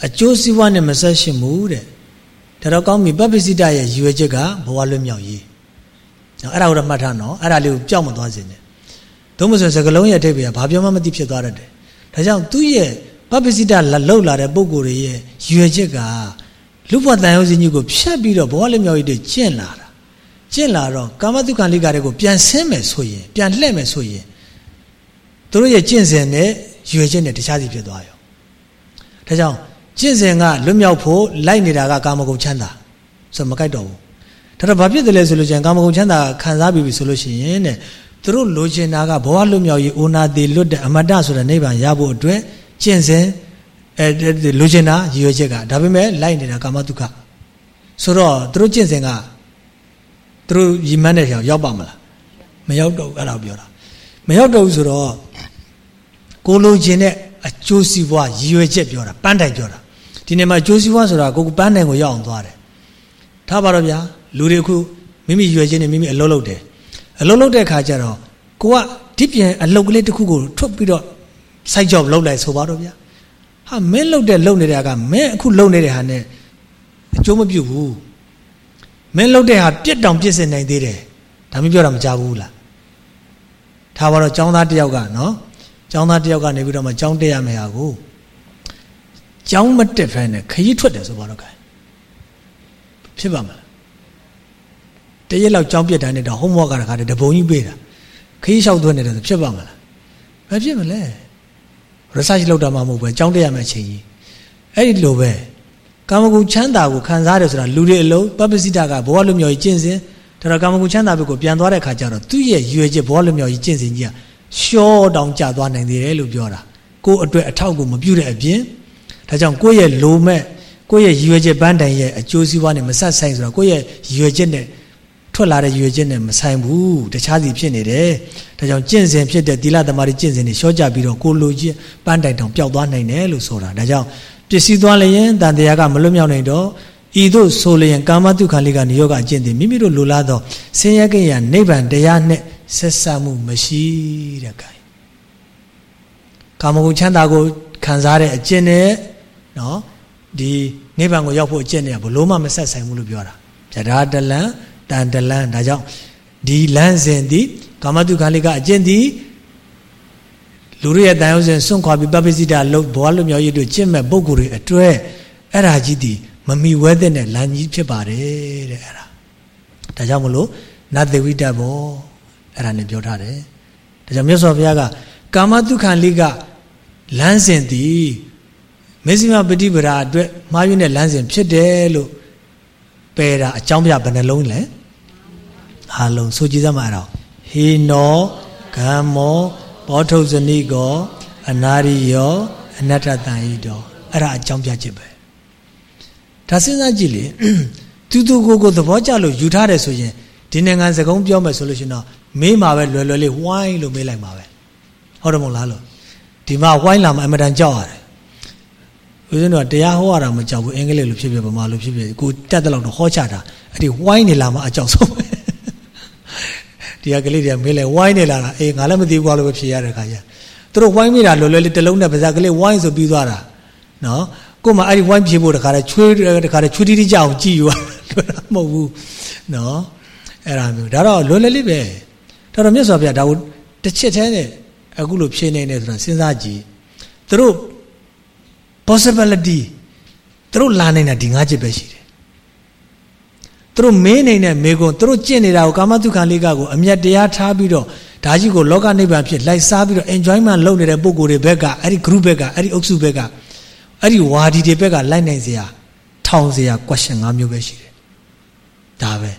အကျိုးစီးပွားနဲ့မဆက်ရှင်ဘူးတဲ့ဒါတော့ကောင်းပြီပပ္ပစိတရဲ့ရည်ရွယ်ချက်ကဘဝလွတ်မြောက်ရေးနော်အဲ့ဒါကိုတော့မှတ်ထားနော်အဲ့ဒါလေးကိုကြောက်မသွားစေနဲ့သို့မဟုတ်စကလုံးရဲ့အထိပ္ပယ်ကဘာပြောမှမသိဖြစ်သွားတတ်တယ်ဒါကြောင့်သူ့ရဲ့ပပ္ပစိတလှုပ်လာတဲ့ပုဂ္ဂိုလ်တွေရဲ့ရည်ရွယ်ချက်က လူဘဝတန်ရုံးစင်းကြီးကိုဖြတ်ပြီးတော့ဘဝလက်မြောက်ရေးတွေကျင့်လာတာကျင့်လာတော့ကာမတုခံလိကာတွေကိုပြန်ဆင်းမယ်ဆိုရင်ပြန်လှည့်မယ်ဆိုရင်သူတို့ရဲ့ကျင့်စဉ်နဲ့ရွေချက်နဲ့တခြားစီဖြစ်သွားရောဒါကြောင့်ကျင့်စဉ်ကလွတ်မြောက်ဖို့လိုက်နေတာကကာမဂုဏ်ချမ်းသာဆိုမကြိုက်တော့ဘူးဒါတော့ဘာဖြစ်တယ်လဲဆိုလို့ချင်းကာမဂုဏ်ချမ်းသာခံစားပြီးပြီဆိုလို့ရှိရင်တဲ့သူတို့လိုချင်တာကဘဝလွတ်မြောက်ရေးအိုနာတိလွတ်တဲ့အမတ္တဆိုတဲ့နိဗ္ဗာန်ရဖို့အတွက်ကျင့်စဉ် အဲလိုချင်တာရည်ရွယ်ချက်ကဒါပေမဲ့လိုက်နေတာကာမတုခဆိုတော့သူတို့ကျင့်စဉ်ကသူတို့ရည်မှန်းတဲ့ကြောင်ရောက်ပါမလားမရောက်တော့အဲ့ဒါပြောတာမရောက်တော့ဘူးဆိုတော့ကိုလိုချင်တဲ့အကျိုးစီးပွားရည်ရွယ်ချက်ပြောတာပန်းတိုင်ပြောတာဒီနေ့မှာအကျိုးစီးပွားဆိုတာကိုကပန်းတိုင်ကိုရောက်အောင်သွားတယ်ထားပါတော့ဗျာလူတွေအခုမိမိရွယ်ချင်းနဲ့မိမိအလုပ်လုပ်တယ်အလုပ်လုပ်တဲ့ခါကျတော့ကိုကဒီပြန်အလုပ်ကလေးတစ်ခုကိုထွက်ပြီးတော့ site job လုပ်လိုက်ဆိုပါတော့ဗျာ ဟာမင်းလှုပ်တဲ့လှုပ်နေတဲ့ကမင်းအခုလှုပ်နေတဲ့ဟာနဲ့အကျိုးမပြုတ်ဘူးမင်းလှုပ်တဲ့ဟာပြက်တောင်ပြစ်စင်နိုင်သေးတယ်ဒါမျိုးပြောတာမကြဘူးလားထားပါတော့ចောင်းသားတယောက်ကနော်ចောင်းသားတယောက်ကနေပြီးတော့မှចောင်းတက်ရမယ်ဟာကိုចောင်းမတက်ဖဲနဲ့ခရီးထွက်တယ်ဆိုပါတော့ကဲဖြစ်ပါမလားတရက်လောက်ចောင်းပြက်တိုင်းနဲ့တော့ homework ကတခါတည်းတပုံကြီးပေးတာခရီးလျှောက်သွင်းနေတယ်ဆိုဖြစ်ပါမလားမဖြစ်မလဲ research လုပ်တာမှမဟုတ်ပဲကြောင်းတက်ရမယ့်အချိန်ကြီးအဲ့ဒီလိုပဲကာမဂုဏ်ချမ်းသာကိုခံစားရတယ်ဆိုတာလူတွေအလုံးပပ္ပစိတကဘဝလူမျိုးကြီးကျင့်စဉ်ဒါတော့ကာမဂုဏ်ချမ်းသာဘက်ကိုပြန်သွားတဲ့ခါကျတော့သူ့ရဲ့ရွယ်ချက်ဘဝလူမျိုးကြီးကျင့်စဉ်ကြီးကရှော့တောင်ကျသွားနိုင်သေးတယ်လို့ပြောတာကိုယ့်အတွက်အထောက်ကိုမပြုတဲ့အပြင်ဒါကြောင့်ကိုယ့်ရဲ့လိုမဲ့ကိုယ့်ရဲ့ရွယ်ချက်ပန်းတိုင်ရဲ့အကျိုးစီးပွားနဲ့မဆက်ဆိုင်ဆိုတော့ကိုယ့်ရဲ့ရွယ်ချက်နဲ့ ထွက်လာတဲ့ရွေချင်းနဲ့မဆိုင်ဘူးတခြားစီဖြစ်နေတယ်ဒါကြောင့်ကျင့်စဉ်ဖြစ်တဲ့သီလသမารီကျင့်စဉ်တွေရှော့ကြပြီးတော့ကိုလိုချင်းပန်းတိုင်တောင်ပျောက်သွားနိုင်တယ်လို့ဆိုတာဒါကြောင့်ပစ္စည်းသွားလျင်တန်တရားကမလွတ်မြောက်နိုင်တော့ဤသို့ဆိုလျင်ကာမတုခန္လိကနိယောဂအကျင့်သည်မိမိတို့လိုလားသောဆင်းရဲကိရနိဗ္ဗာန်တရားနဲ့ဆက်ဆံမှုမရှိတဲ့ကဲကာမဂုဏ်ချမ်းသာကိုခံစားတဲ့အကျင့်နဲ့နော်ဒီနိဗ္ဗာန်ကိုရောက်ဖို့အကျင့်နဲ့ဘလို့မှမဆက်ဆိုင်ဘူးလို့ပြောတာဗျာဒါတလန် တန်တလန်းဒါကြောင့်ဒီလမ်းစဉ်သည်ကာမတုခန္လိကအကျင့်သည်လူတွေရဲ့တန်ရုံးစဉ်စွန့်ခွာပြီးပပိစိတလုတ်ဘဝလူမျိုးရေးတို့ကျင့်မဲ့ပုဂ္ဂိုလ်တွေအတွက်အဲ့ဒါကြီးဒီမမီဝဲတဲ့နဲ့လမ်းကြီးဖြစ်ပါတယ်တဲ့အဲ့ဒါဒါကြောင့်မလို့နတ်သေဝိတ္တဘောအဲ့ဒါနဲ့ပြောထားတယ်ဒါကြောင့်မြတ်စွာဘုရားကကာမတုခန္လိကလမ်းစဉ်သည်မေဇိမပฏิပဒါအတွက်မှားယွင်းတဲ့လမ်းစဉ်ဖြစ်တယ်လို့ပယ်တာအကြောင်းပြဘယ်နှလုံးလဲ အာလုံးဆိုကြည်စမ်းပါတော့ဟေနောဂမ္မောဘောထုဇနိကောအနာရိယောအနတ္တတန်ဤတော်အဲ့ဒါအကြောင်းပြချက်ပဲဒါစဉ်းစားကြည့်လေသူသူကိုကိုသဘောကျလို့ယူထားတယ်ဆိုရင်ဒီနိုင်ငံစကုံးပြောမယ်ဆိုလို့ရှင်တော့မေးမှာပဲလွယ်လွယ်လေးဝိုင်းလို့မေးလိုက်မှာပဲဟုတ်တယ်မဟုတ်လားလို့ဒီမှာဝိုင်းလာမှအမတန်ကြောက်ရတယ်ဦးဇင်းတို့ကတရားဟောရတာမကြောက်ဘူးအင်္ဂလိပ်လိုဖြစ်ဖြစ်ဗမာလိုဖြစ်ဖြစ်ကိုတက်တဲ့လောက်တော့ဟောချတာအဲ့ဒီဝိုင်းနေလာမှအကြောက်ဆုံးပဲ ဒီကကလေးတွေကမေးလဲဝိုင်းနေလာတာအေးငါလည်းမသိဘူးကွာလို့ပဲဖြေရတဲ့ခါကျသူတို့ဝိုင်းမိတာလွယ်လွယ်လေးတစ်လုံးနဲ့ပါးစပ်ကလေးဝိုင်းဆိုပြီးသွားတာနော်ကိုမှအဲ့ဒီဝိုင်းဖြေဖို့တခါတည်းချွေးတခါတည်းချွေးတီးတီးကြအောင်ကြည့်ယူရတာမဟုတ်ဘူးနော်အဲ့ဒါမျိုးဒါတော့လွယ်လွယ်လေးပဲဒါတော့မြတ်စွာဘုရားဒါကိုတစ်ချက်တည်းနဲ့အခုလိုဖြေနေတယ်ဆိုတာစဉ်းစားကြည့်သူတို့ possibility သူတို့လာနိုင်တာဒီငါးချက်ပဲရှိတယ် သူတို့မင်းနေတဲ့မေကွန်သူတို့ကျင့်နေတာကိုကာမတုခံလေးကကိုအမျက်တရားထားပြီးတော့ဒါကြီးကိုလောကနိဗ္ဗာန်ဖြစ်လိုက်စားပြီးတော့ enjoyment လုပ်နေတဲ့ပုံကိုယ်တွေဘက်ကအဲ့ဒီ group ဘက်ကအဲ့ဒီအုပ်စုဘက်ကအဲ့ဒီဝါဒီတွေဘက်ကလိုက်နိုင်စရာထောင်စရာ question ၅မျိုးပဲရှိတယ်ဒါပဲ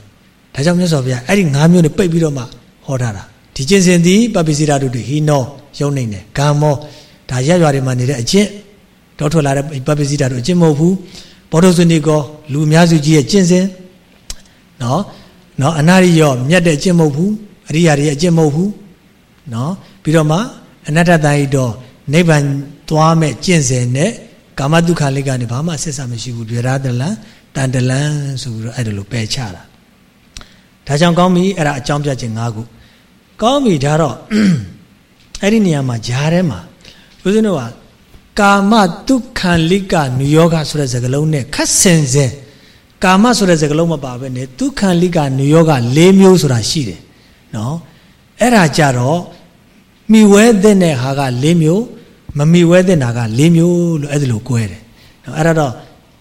ဒါကြောင့်မြတ်စွာဘုရားအဲ့ဒီ၅မျိုးနဲ့ပိတ်ပြီးတော့မှဟောထားတာဒီကျင့်စဉ်သည်ပပိစိတာတုဟိနောယုံနေတယ်ဂမ္မောဒါရက်ရွာတွေမှာနေတဲ့အကျင့်တောထွက်လာတဲ့ပပိစိတာတုအကျင့်မဟုတ်ဘူးဘောဓဇုနိကောလူအများစုကြီးရဲ့ကျင့်စဉ် နော်နော်အနာရိယောမြတ်တဲ့အကျင့်မဟုတ်ဘူးအရိယာတွေရဲ့အကျင့်မဟုတ်ဘူးနော်ပြီးတော့မှအနတ္တတဟိတောနိဗ္ဗာန်သွားမဲ့ကျင့်စဉ်နဲ့ကာမတုခလိကနေဘာမှဆက်ဆံမရှိဘူးဒွေရတလံတန်တလံဆိုပြီးတော့အဲ့ဒါလိုပယ်ချတာဒါကြောင့်ကောင်းပြီအဲ့ဒါအကြောင်းပြခြင်း၅ခုကောင်းပြီဒါတော့အဲ့ဒီနေရာမှာဂျားထဲမှာဦးဇင်းတို့ကကာမတုခံလိကနုယောဂဆိုတဲ့စကားလုံးနဲ့ခတ်ဆင်စေ ကာမဆိုတဲ့စကားလုံးမပါဘဲနဲ့ဒုက္ခလိကနုယောဂ၄မျိုးဆိုတာရှိတယ်နော်အဲ့ဒါကြတော့မိဝဲတဲ့တဲ့ဟာက၄မျိုးမမိဝဲတဲ့နာက၄မျိုးလို့အဲ့ဒါလို꿰တယ်နော်အဲ့ဒါတော့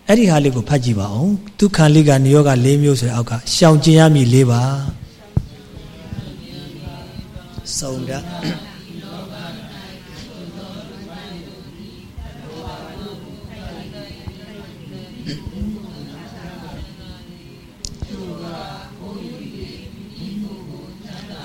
အဲ့ဒီဟာလေးကိုဖတ်ကြည့်ပါအောင်ဒုက္ခလိကနုယောဂ၄မျိုးဆိုတဲ့အောက်ကရှောင်ကျင်ရမည်၄ပါစုံတာ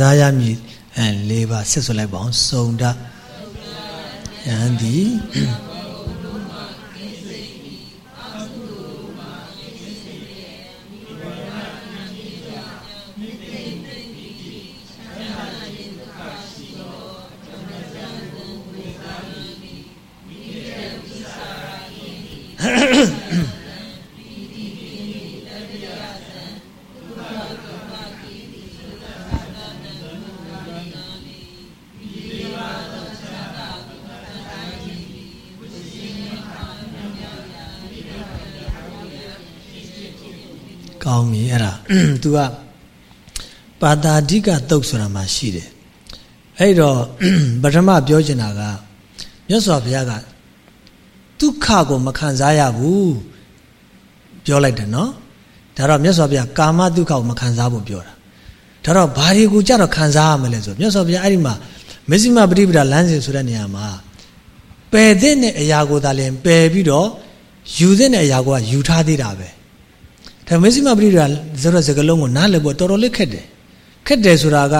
စားရမည်အဲ၄ပါးဆက်ဆွလိုက်ပါအောင်စုံတယဟန်ဒီကော ဒါ तू ကပါတာဓိကတုတ်ဆိုတာမှရှိတယ်အဲ့တော့ပထမပြောချင်တာကမြတ်စွာဘုရားကဒုက္ခကိုမခံစားရဘူးပြောလိုက်တယ်နော်ဒါတော့မြတ်စွာဘုရားကာမဒုက္ခကိုမခံစားဖို့ပြောတာဒါတော့ဘာတွေကိုကြတော့ခံစားရမလဲဆိုမြတ်စွာဘုရားအဲ့ဒီမှာမဇ္ဈိမပฏิပဒါလမ်းစဉ်ဆိုတဲ့နေရာမှာပယ်တဲ့အရာကိုသာလျှင်ပယ်ပြီးတော့ယူတဲ့အရာကိုကယူထားသေးတာပဲ ဒါမေစီမပရိဒါဆိုတဲ့စကားလုံးကိုနားလည်ဖို့တော်တော်လေးခက်တယ်ခက်တယ်ဆိုတာက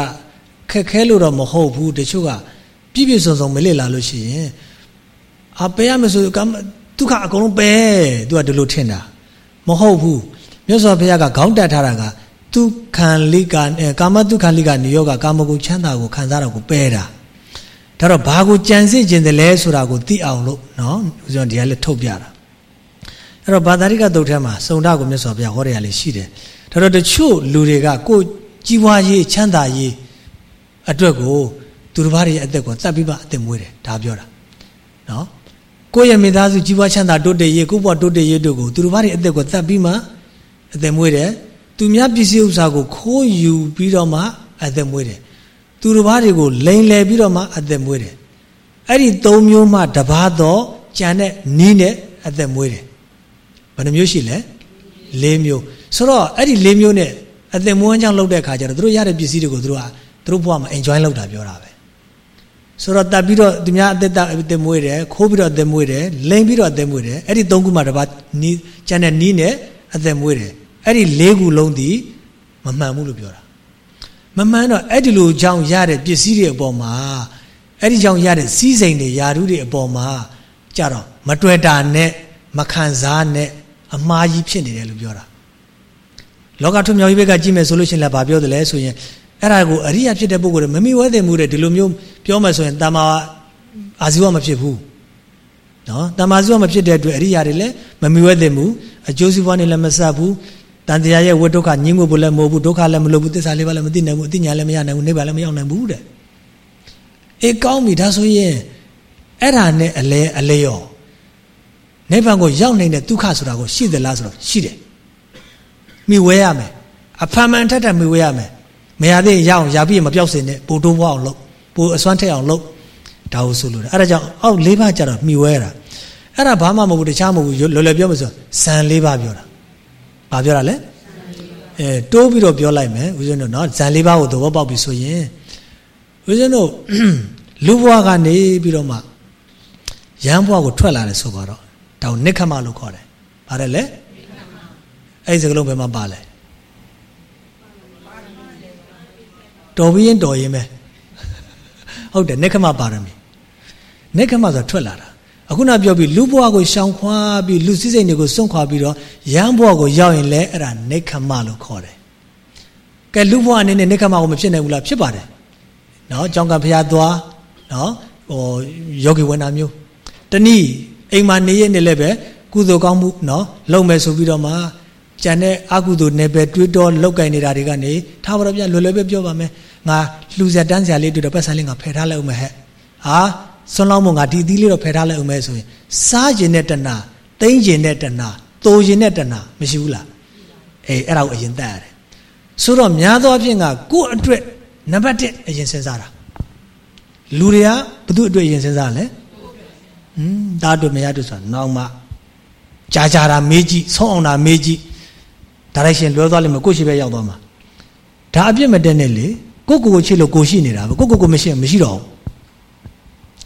ခက်ခဲလို့တော့မဟုတ်ဘူးတချို့ကပြည့်ပြည့်စုံစုံမလေ့လာလို့ရှိရင်အပယ်ရမယ်ဆိုကဒုက္ခအကုန်လုံးပယ်သူကဒီလိုထင်တာမဟုတ်ဘူးမြတ်စွာဘုရားကခေါင်းတက်ထားတာကဒုက္ခံလိကကာမဒုက္ခလိကနိယောကကာမဂုဏ်ချမ်းသာကိုခံစားတာကိုပယ်တာဒါတော့ဘာကိုကြံစစ်ခြင်းတယ်လဲဆိုတာကိုသိအောင်လို့နော်ဦးဇောဒီကလည်းထုတ်ပြတာ အဲ့တော့ဘာသာရိကတုတ်ထဲမှာစုံဒကိုမြတ်စွာဘုရားဟောတယ်ရလေးရှိတယ်ဒါတော့တချို့လူတွေကကိုကြီးပွားရေးချမ်းသာရေးအတွက်ကိုသူတစ်ပါးရဲ့အသက်ကိုတတ်ပြီးပါအသက်မွေးတယ်ဒါပြောတာနော်ကိုယ့်ရဲ့မိသားစုကြီးပွားချမ်းသာတိုးတက်ရေးကိုယ့်ဘဝတိုးတက်ရေးတို့ကိုသူတစ်ပါးရဲ့အသက်ကိုတတ်ပြီးမှအသက်မွေးတယ်သူများပစ္စည်းဥစ္စာကိုခိုးယူပြီးတော့မှအသက်မွေးတယ်သူတစ်ပါးတွေကိုလိန်လည်ပြီးတော့မှအသက်မွေးတယ်အဲ့ဒီ၃မျိုးမှတပါးတော့ကြံတဲ့နီးနဲ့အသက်မွေးတယ် ဘယ်နှမျိုးရှိလဲ၄မျိုးဆိုတော့အဲ့ဒီ၄မျိုးနဲ့အသက်မွေးချောင်းလုပ်တဲ့ခါကျတော့သူတို့ရတဲ့ပစ္စည်းတွေကိုသူတို့ကသူတို့ဘဝမှာ enjoy လုပ်တာပြောတာပဲဆိုတော့တက်ပြီးတော့သူများအသက်တာအသက်မွေးတယ်ခိုးပြီးတော့အသက်မွေးတယ်လိန်ပြီးတော့အသက်မွေးတယ်အဲ့ဒီ၃ခုမှတပါးနီးကြံတဲ့နီးနဲ့အသက်မွေးတယ်အဲ့ဒီ၄ခုလုံးဒီမမှန်ဘူးလို့ပြောတာမမှန်တော့အဲ့ဒီလိုကြောင့်ရတဲ့ပစ္စည်းတွေအပေါ်မှာအဲ့ဒီကြောင့်ရတဲ့စီးစိမ်တွေယာရုတွေအပေါ်မှာကြတော့မတွေ့တာနဲ့မခံစားနဲ့ အမှားကြီးဖြစ်နေတယ်လို့ပြောတာလောကထွမြောက်ရေးဘက်ကကြည့်မယ်ဆိုလို့ရှိရင်လည်းဗာပြောတယ်လဲဆိုရင်အဲ့ဒါကိုအရိယာဖြစ်တဲ့ပုဂ္ဂိုလ်တွေမမိဝဲသိမှုတဲ့ဒီလိုမျိုးပြောမှဆိုရင်တမ္မာအာဇီဝမဖြစ်ဘူးနော်တမ္မာဇီဝမဖြစ်တဲ့အတွက်အရိယာတွေလည်းမမိဝဲသိမှုအကျိုးစီးပွားနဲ့လည်းမဆက်ဘူးတန်တရားရဲ့ဝိဒုက္ခညင်းငုတ်ဖို့လည်းမဟုတ်ဘူးဒုက္ခလည်းမလုပ်ဘူးသစ္စာလေးပါလည်းမသိနိုင်ဘူးအသိဉာဏ်လည်းမရနိုင်ဘူးနိဗ္ဗာန်လည်းမရောက်နိုင်ဘူးတဲ့အေးကောင်းပြီဒါဆိုရင်အဲ့ဒါနဲ့အလဲအလဲရော နိဗ္ဗာန်ကိုရောက်နိုင်တဲ့ဒုက္ခဆိုတာကိုရှိသလားဆိုတော့ရှိတယ်မိဝဲရမယ်အဖန်မှန်ထက်ထက်မိဝဲရမယ်မရသေးရအောင်ရပြီးမပြောက်စင်နဲ့ပိုတိုးဘွားအောင်လုပ်ပိုအစွမ်းထက်အောင်လုပ်ဒါကိုဆိုလို့အဲ့ဒါကြောင့်အောက်၄ပါးကြတော့မိဝဲတာအဲ့ဒါဘာမှမဟုတ်ဘူးတခြားမဟုတ်ဘူးလော်လော်ပြောမဆိုဇန်၄ပါးပြောတာဘာပြောတာလဲအဲတိုးပြီးတော့ပြောလိုက်မယ်ဦးဇင်းတို့နော်ဇန်၄ပါးကိုသဘောပေါက်ပြီဆိုရင်ဦးဇင်းတို့လူဘွားကနေပြီးတော့မှရန်ဘွားကိုထွက်လာတယ်ဆိုပါတော့ ဒါကိုနိခမလို့ခေါ်တယ်။ဘာလဲလဲ။အဲ့ဒီစကလုံးဘယ်မှာပါလဲ။တော်ပြီးရင်တော်ရင်ပဲ။ဟုတ်တယ်နိခမပါရမီ။နိခမဆိုထွက်လာတာ။အခုနပြောပြီးလူဘွားကိုရှောင်ခွာပြီးလူစည်းစိမ်တွေကိုစွန့်ခွာပြီးတော့ရန်ဘွားကိုရောက်ရင်လည်းအဲ့ဒါနိခမလို့ခေါ်တယ်။ကဲလူဘွားအနေနဲ့နိခမကိုမဖြစ်နိုင်ဘူးလားဖြစ်ပါတယ်။နော်ကြောင်ကဖျားသွားနော်ဟိုယောဂီဝန္တာမျိုးတနည်း အိမ်မှာနေရနေလည်းပဲကုသိုလ်ကောင်းမှုနော်လုပ်မယ်ဆိုပြီးတော့မှကြံတဲ့အကုသိုလ်နယ်ပယ်တွေးတောလောက်ကင်နေတာတွေကနေထားပါတော့ဗျလွယ်လွယ်ပဲပြောပါမယ်ငါလှူစက်တန်းစရာလေးတွေ့တော့ပတ်စံလေးငါဖယ်ထားလိုက်အောင်မယ်ဟဲ့ဟာဆွန်းလောင်းမို့ငါဒီသီးလေးတော့ဖယ်ထားလိုက်အောင်မယ်ဆိုရင်စားကျင်တဲ့တဏသိမ့်ကျင်တဲ့တဏတိုးကျင်တဲ့တဏမရှိဘူးလားအေးအဲ့ဒါကိုအရင်တတ်ရတယ်ဆိုတော့များသောအားဖြင့်ကကိုယ့်အတွက်နံပါတ်1အရင်စဉ်းစားတာလူတွေကဘသူအတွက်အရင်စဉ်းစားလဲ ဟွန်းဒါတို့မရတို့ဆိုတာနောက်မှကြာကြာတာမေးကြည့်ဆုံးအောင်တာမေးကြည့်ဒါလိုက်ရှင်လွဲသွားလိမ့်မယ်ကိုရှိပဲရောက်သွားမှာဒါအပြစ်မတက်နဲ့လေကိုကိုကိုချစ်လို့ကိုရှိနေတာပဲကိုကိုကိုမရှိမရှိတော့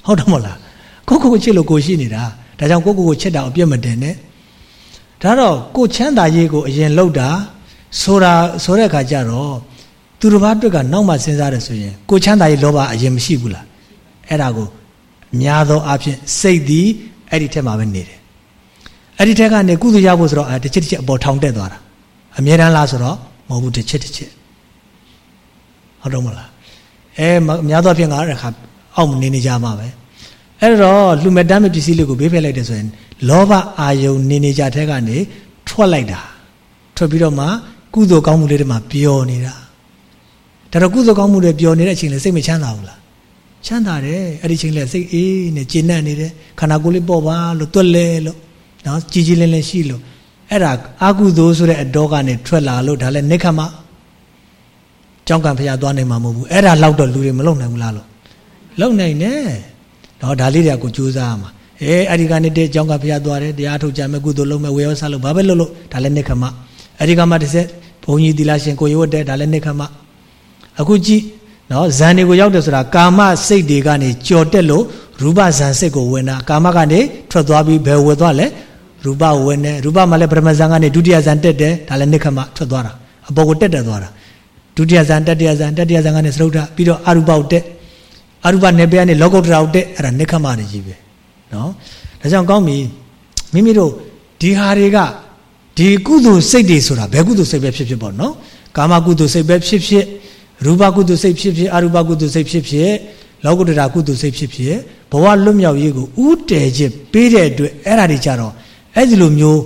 ဟုတ်တယ်မဟုတ်လားကိုကိုကိုချစ်လို့ကိုရှိနေတာဒါကြောင့်ကိုကိုကိုချစ်တာအပြစ်မတင်နဲ့ဒါတော့ကိုချမ်းသာရေးကိုအရင်လောက်တာဆိုတာဆိုတဲ့အခါကျတော့သူတစ်ပါးအတွက်ကနောက်မှစဉ်းစားတယ်ဆိုရင်ကိုချမ်းသာရေးလောဘအရင်မရှိဘူးလားအဲ့ဒါကို များသောအားဖြင့်စိတ်သည်အဲ့ဒီထက်မှာပဲနေတယ်အဲ့ဒီထက်ကနေကုသိုလ်ရဖို့ဆိုတော့အဲတစ်ချက်တစ်ချက်အပေါ်ထောင်တက်သွားတာအမြဲတမ်းလားဆိုတော့မဟုတ်ဘူးတစ်ချက်တစ်ချက်ဟုတ်တော့မလားအဲများသောအားဖြင့်ငါအဲ့ခါအောက်မနေနေကြမှာပဲအဲ့တော့လူမတမ်းမပစ္စည်းလေးကိုဘေးဖယ်လိုက်တယ်ဆိုရင်လောဘအာယုန်နေနေကြတဲ့ကနေထွက်လိုက်တာထွက်ပြီးတော့မှကုသိုလ်ကောင်းမှုလေးတွေမှာပျော်နေတာဒါတော့ကုသိုလ်ကောင်းမှုတွေပျော်နေတဲ့အချိန်လေးစိတ်မချမ်းသာဘူးလား ချမ်းသာတယ်အဲ့ဒီချိန်လဲစိတ်အေးနဲ့ကျေနပ်နေတယ်ခန္ဓာကိုယ်လေးပေါ့ပါလို့တွက်လဲလို့နော်ကြည်ကြည်လင်းလင်းရှိလို့အဲ့ဒါအာကုသိုလ်ဆိုတဲ့အတော်ကနေထွက်လာလို့ဒါလဲနိခမကြောင်းကံဖျားသွားနိုင်မှာမဟုတ်ဘူးအဲ့ဒါလောက်တော့လူတွေမလုံနိုင်ဘူးလားလို့လုံနိုင်တယ်တော့ဒါလေးတွေကိုကြိုးစားရမှာအေးအဲ့ဒီကနေတဲ့ကြောင်းကဖျားသွားတယ်တရားထုတ်ကြမယ်ကုသိုလ်လုပ်မယ်ဝေယောဆလုပ်ဘာပဲလုပ်လို့ဒါလဲနိခမအဲ့ဒီကမှတစ်ဆက်ဘုန်းကြီးသီလရှင်ကိုရွတ်တဲ့ဒါလဲနိခမအခုကြည့် နော်ဇန်တွေကိုရောက်တယ်ဆိုတာကာမစိတ်တွေကနေကြော်တက်လို့ရူပဇန်စိတ်ကိုဝင်တာကာမကနေထွက်သွားပြီးဘယ်ဝယ်သွားလဲရူပဝင်တယ်ရူပမှာလည်းပရမဇန်ကနေဒုတိယဇန်တက်တယ်ဒါလည်းနိခမထွက်သွားတာအပေါ်ကိုတက်တက်သွားတာဒုတိယဇန်တတိယဇန်တတိယဇန်ကနေသရုတ်ထပြီးတော့အရူပကိုတက်အရူပနေပယနေလောကုတ္တရာကိုတက်အဲ့ဒါနိခမနေကြီးပဲနော်ဒါကြောင့်ကောင်းပြီမိမိတို့ဒီဟာတွေကဒီကုသိုလ်စိတ်တွေဆိုတာဘယ်ကုသိုလ်စိတ်ပဲဖြစ်ဖြစ်ပေါ့နော်ကာမကုသိုလ်စိတ်ပဲဖြစ်ဖြစ် ရူပကုသိုလ်စိတ်ဖြစ်ဖြစ်အရူပကုသိုလ်စိတ်ဖြစ်ဖြစ်လောကုတ္တရာကုသိုလ်စိတ်ဖြစ်ဖြစ်ဘဝလွတ်မြောက်ရေးကိုဥတည်ခြင်းပေးတဲ့အတွက်အဲ့ဒါတွေကြတော့အဲ့ဒီလိုမျိုး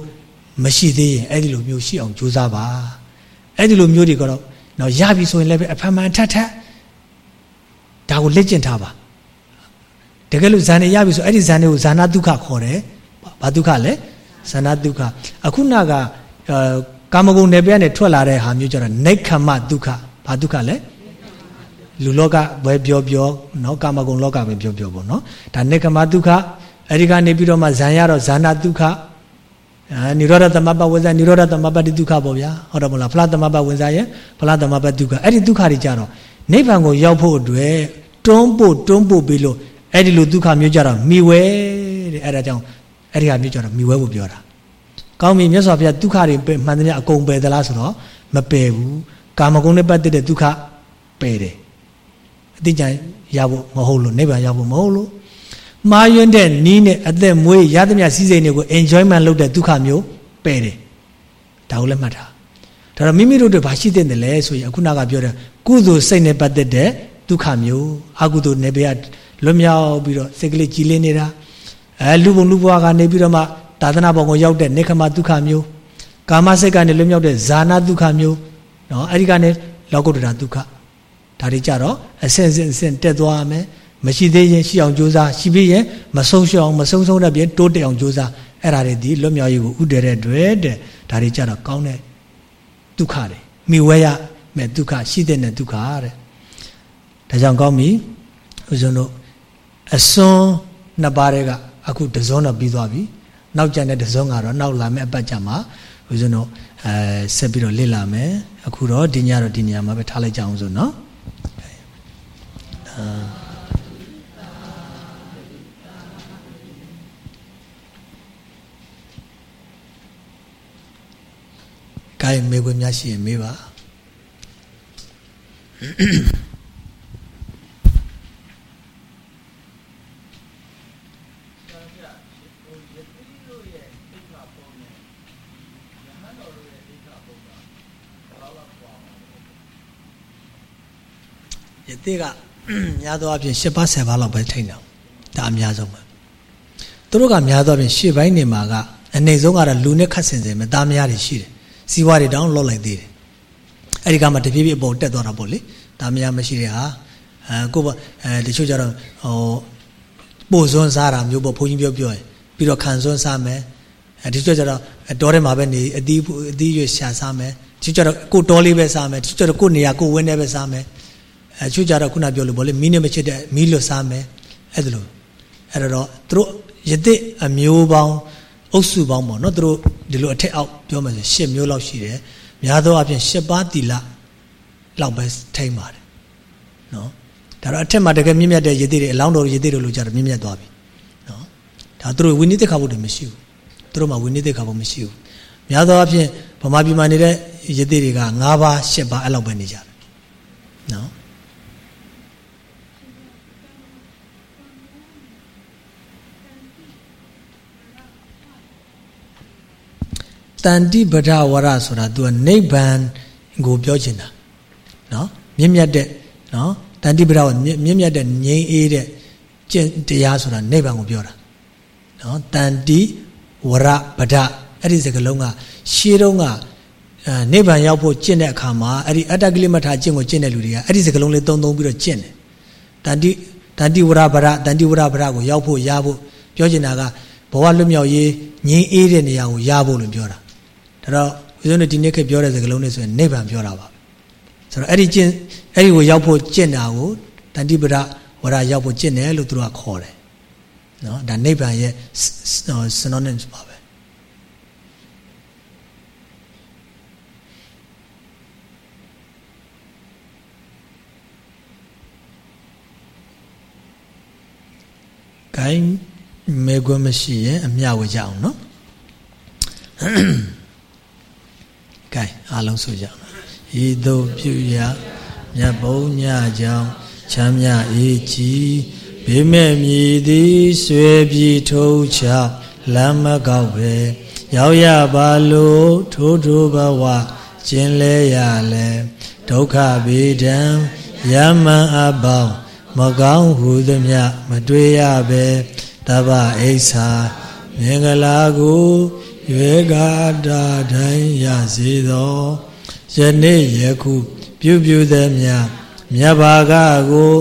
မရှိသေးရင်အဲ့ဒီလိုမျိုးရှိအောင်ကြိုးစားပါအဲ့ဒီလိုမျိုးတွေကတော့တော့ရပြီဆိုရင်လည်းအဖမှန်ထက်ထက်ဒါကိုလက်ကျင့်ထားပါတကယ်လို့ဇန်နေရပြီဆိုအဲ့ဒီဇန်တွေကိုဇာနာဒုက္ခခေါ်တယ်ဘာဒုက္ခလဲဇာနာဒုက္ခအခုနကကာမဂုဏ်နယ်ပယ်ကနေထွက်လာတဲ့ဟာမျိုးကျတော့နိခမဒုက္ခ ဘာဒုက္ခလဲလူလောကဘယ်ပြောပြောနော်ကာမဂုဏ်လောကပဲပြောပြောပေါ့နော်ဒါနေကမဒုက္ခအဲ့ဒီကနေပြီးတော့မှဇံရတော့ဇာနာဒုက္ခနိရောဓသမပဝိဇ္ဇနိရောဓသမပတိဒုက္ခပေါ့ဗျာဟုတ်တယ်မလားဖလားသမပဝိဇ္ဇရဲ့ဖလားသမပဒုက္ခအဲ့ဒီဒုက္ခတွေကြတော့နိဗ္ဗာန်ကိုရောက်ဖို့အတွက်တွန်းပို့တွန်းပို့ပြီးလို့အဲ့ဒီလိုဒုက္ခမျိုးကြတော့မိဝဲတဲ့အဲ့ဒါကြောင့်အဲ့ဒီဟာမျိုးကြတော့မိဝဲဖို့ပြောတာကောင်းပြီမြတ်စွာဘုရားဒုက္ခတွေမှန်တယ်အကုန်ပယ်သလားဆိုတော့မပယ်ဘူး ကာမဂုဏ်နဲ့ပတ်သက်တဲ့ဒုက္ခပယ်တယ်အတိအကျရဖို့မဟုတ်လို့နိဗ္ဗာန်ရဖို့မဟုတ်လို့မှားယွင်းတဲ့နီးနဲ့အသက်မွေးရသမျှစည်းစိမ်တွေကို enjoyment လုပ်တဲ့ဒုက္ခမျိုးပယ်တယ်ဒါကိုလည်းမှတ်ထားဒါတော့မိမိတို့တွေဘာရှိတဲ့လဲဆိုရင်အခုနကပြောတဲ့ကုသိုလ်စိတ်နဲ့ပတ်သက်တဲ့ဒုက္ခမျိုးအကုသိုလ်နယ်ပယ်လွတ်မြောက်ပြီးတော့စိတ်ကလေးကြည်လင်းနေတာအဲလူဘုံလူဘွားကနေပြီးတော့မှသာသနာဘောင်ကိုရောက်တဲ့နေခမဒုက္ခမျိုးကာမစိတ်ကနေလွတ်မြောက်တဲ့ဇာနာဒုက္ခမျိုး နော်အဲ့ဒီကနေလောကုတ္တရာဒုက္ခဒါတွေကြတော့အစင်စင်စင်တက်သွားမယ်မရှိသေးရင်ရှိအောင်ကြိုးစားရှိပြီးရင်မဆုံးရှုံးအောင်မဆုံးဆုံးတဲ့ပြင်တိုးတက်အောင်ကြိုးစားအဲ့ဒါတွေဒီလွတ်မြောက်ရေးကိုဥတည်တဲ့တွေ့တဲ့ဒါတွေကြတော့ကောင်းတဲ့ဒုက္ခတွေမိဝဲရမဲ့ဒုက္ခရှိတဲ့နဲ့ဒုက္ခတဲ့ဒါကြောင့်ကောင်းပြီဦးဇုံတို့အစွန်းနှစ်ပါးတွေကအခုတစုံတော့ပြီးသွားပြီနောက်ကျန်တဲ့တစုံကတော့နောက်လာမယ့်အပတ်ကျမှဦးဇုံတို့ အဲဆက်ပြီးတော့လေ့လာမယ်အခုတော့ဒီညတော့ဒီညမှာပဲထားလိုက်ကြအောင်ဆိုနော်အာကိုင်းမေခွင့်များရှိရင်မေးပါ ယတိကများသောအားဖြင့်၈ပါး10ပါးလောက်ပဲထိန်းတယ်ဒါအများဆုံးပဲသူတို့ကများသောအားဖြင့်ရှေ့ပိုင်းနေမှာကအနေဆုံးကတော့လူနဲ့ခတ်ဆင်စင်မဲ့သားမယားတွေရှိတယ်စီးပွားတွေတောင်းလော့လိုက်သေးတယ်အဲ့ဒီကမှတပြေးပြေးအပေါ်တက်သွားတာပေါ့လေသားမယားမရှိတဲ့ဟာအဲကိုအဲတချို့ကျတော့ဟိုပို့စွန်းစားတာမျိုးပေါ့ဘုန်းကြီးပြောပြောရင်ပြီးတော့ခံစွန်းစားမယ်အဲဒီကျတော့တောထဲမှာပဲနေအသီးအသီးရွေးရှာစားမယ်ဒီကျတော့ကိုတောလေးပဲစားမယ်ဒီကျတော့ကိုနေရာကိုဝင်းထဲပဲစားမယ် အဲချို့ကြတော့ခုနပြောလို့ဗောလေမီးနဲ့မချစ်တဲ့မီးလွတ်စားမယ်အဲ့ဒါလို့အဲ့တော့သူတို့ယသိအမျိုးပေါင်းအုပ်စုပေါင်းပေါ့နော်သူတို့ဒီလိုအထက်အောက်ပြောမှဆို10မျိုးလောက်ရှိတယ်များသောအားဖြင့်10ပါးတီလလောက်ပဲထိမ့်ပါတယ်နော်ဒါတော့အထက်မှာတကယ်မြင့်မြတ်တဲ့ယသိတွေအလောင်းတော်ယသိတွေလို့ကြတော့မြင့်မြတ်သွားပြီနော်ဒါသူတို့ဝိနည်းသိက္ခာဘုဒ္ဓမရှိဘူးသူတို့မှာဝိနည်းသိက္ခာဘုမရှိဘူးများသောအားဖြင့်ဗမာပြည်မှာနေတဲ့ယသိတွေက9ပါး10ပါးအဲ့လောက်ပဲနေကြတယ်နော် တန်တိပဒဝရဆိုတာ तू ကနိဗ္ဗာန်ကိုပြောချင်တာနော်မြင့်မြတ်တဲ့နော်တန်တိပဒဝမြင့်မြတ်တဲ့ငြိမ်းအေးတဲ့ကျင့်တရားဆိုတာနိဗ္ဗာန်ကိုပြောတာနော်တန်တိဝရပဒအဲ့ဒီစကားလုံးကရှေးတုန်းကအဲနိဗ္ဗာန်ရောက်ဖို့ကျင့်တဲ့အခါမှာအဲ့ဒီအတ္တကိလမထာကျင့်ကိုကျင့်တဲ့လူတွေကအဲ့ဒီစကားလုံးလေးသုံးသုံးပြီးတော့ကျင့်တယ်တန်တိတန်တိဝရပဒတန်တိဝရပဒကိုရောက်ဖို့ရဖို့ပြောချင်တာကဘဝလွတ်မြောက်ရေးငြိမ်းအေးတဲ့နေရာကိုရဖို့လို့ပြောတာ ဒါတော့ဦးဇင်းတို့ဒီနေ့ခေတ်ပြောတဲ့စကားလုံးတွေဆိုရင်နိဗ္ဗာန်ပြောတာပါဆိုတော့အဲ့ဒီကျင့်အဲ့ဒီကိုရောက်ဖို့ကျင့်တာကိုတန်တိပဒဝရရောက်ဖို့ကျင့်တယ်လို့သူတို့ကခေါ်တယ်နော်ဒါနိဗ္ဗာန်ရဲ့ synonyms ပါပဲဂိုင်းမေကွမရှိရင်အမျှဝကြအောင်နော် ကဲအားလုံးဆိုကြဤသို့ပြုရမြတ်ဘုံညကြောင့်ချမ်းမြအေးကြည်ဘေးမဲ့မြည်သည်ဆွေပြီးထုံးချလမ်းမကောက်ပဲရောက်ရပါလို့ထိုးထိုးဘဝကျင်လဲရလဲဒုက္ခဗေဒံယမန်အပေါင်းမကောင်းဟုသမျှမတွေ့ရပဲတပ္ပအိဋ္ဌာမင်္ဂလာကို ရွေကာတာတိုင်းရစေသောယနေ့ယခု ပြုပြုသည်မြတ်မြတ်ဘာကကို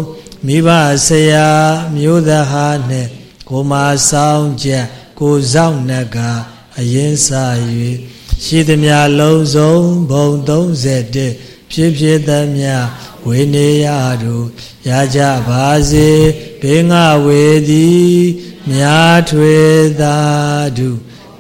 မိဘဆရာမျိုးသားဟာနှင့်ကိုမဆောင်ချက်ကိုဆောင်နှက်ကအရင်စာ၍ရှိသည်များလုံးစုံဘုံ31ဖြစ်ဖြစ်သည်မြတ်ဝေနေယတို့ရကြပါစေဘေငါဝေသည်မြားထွေသာဓု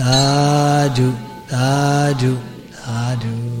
သာဓုသာဓုသာဓု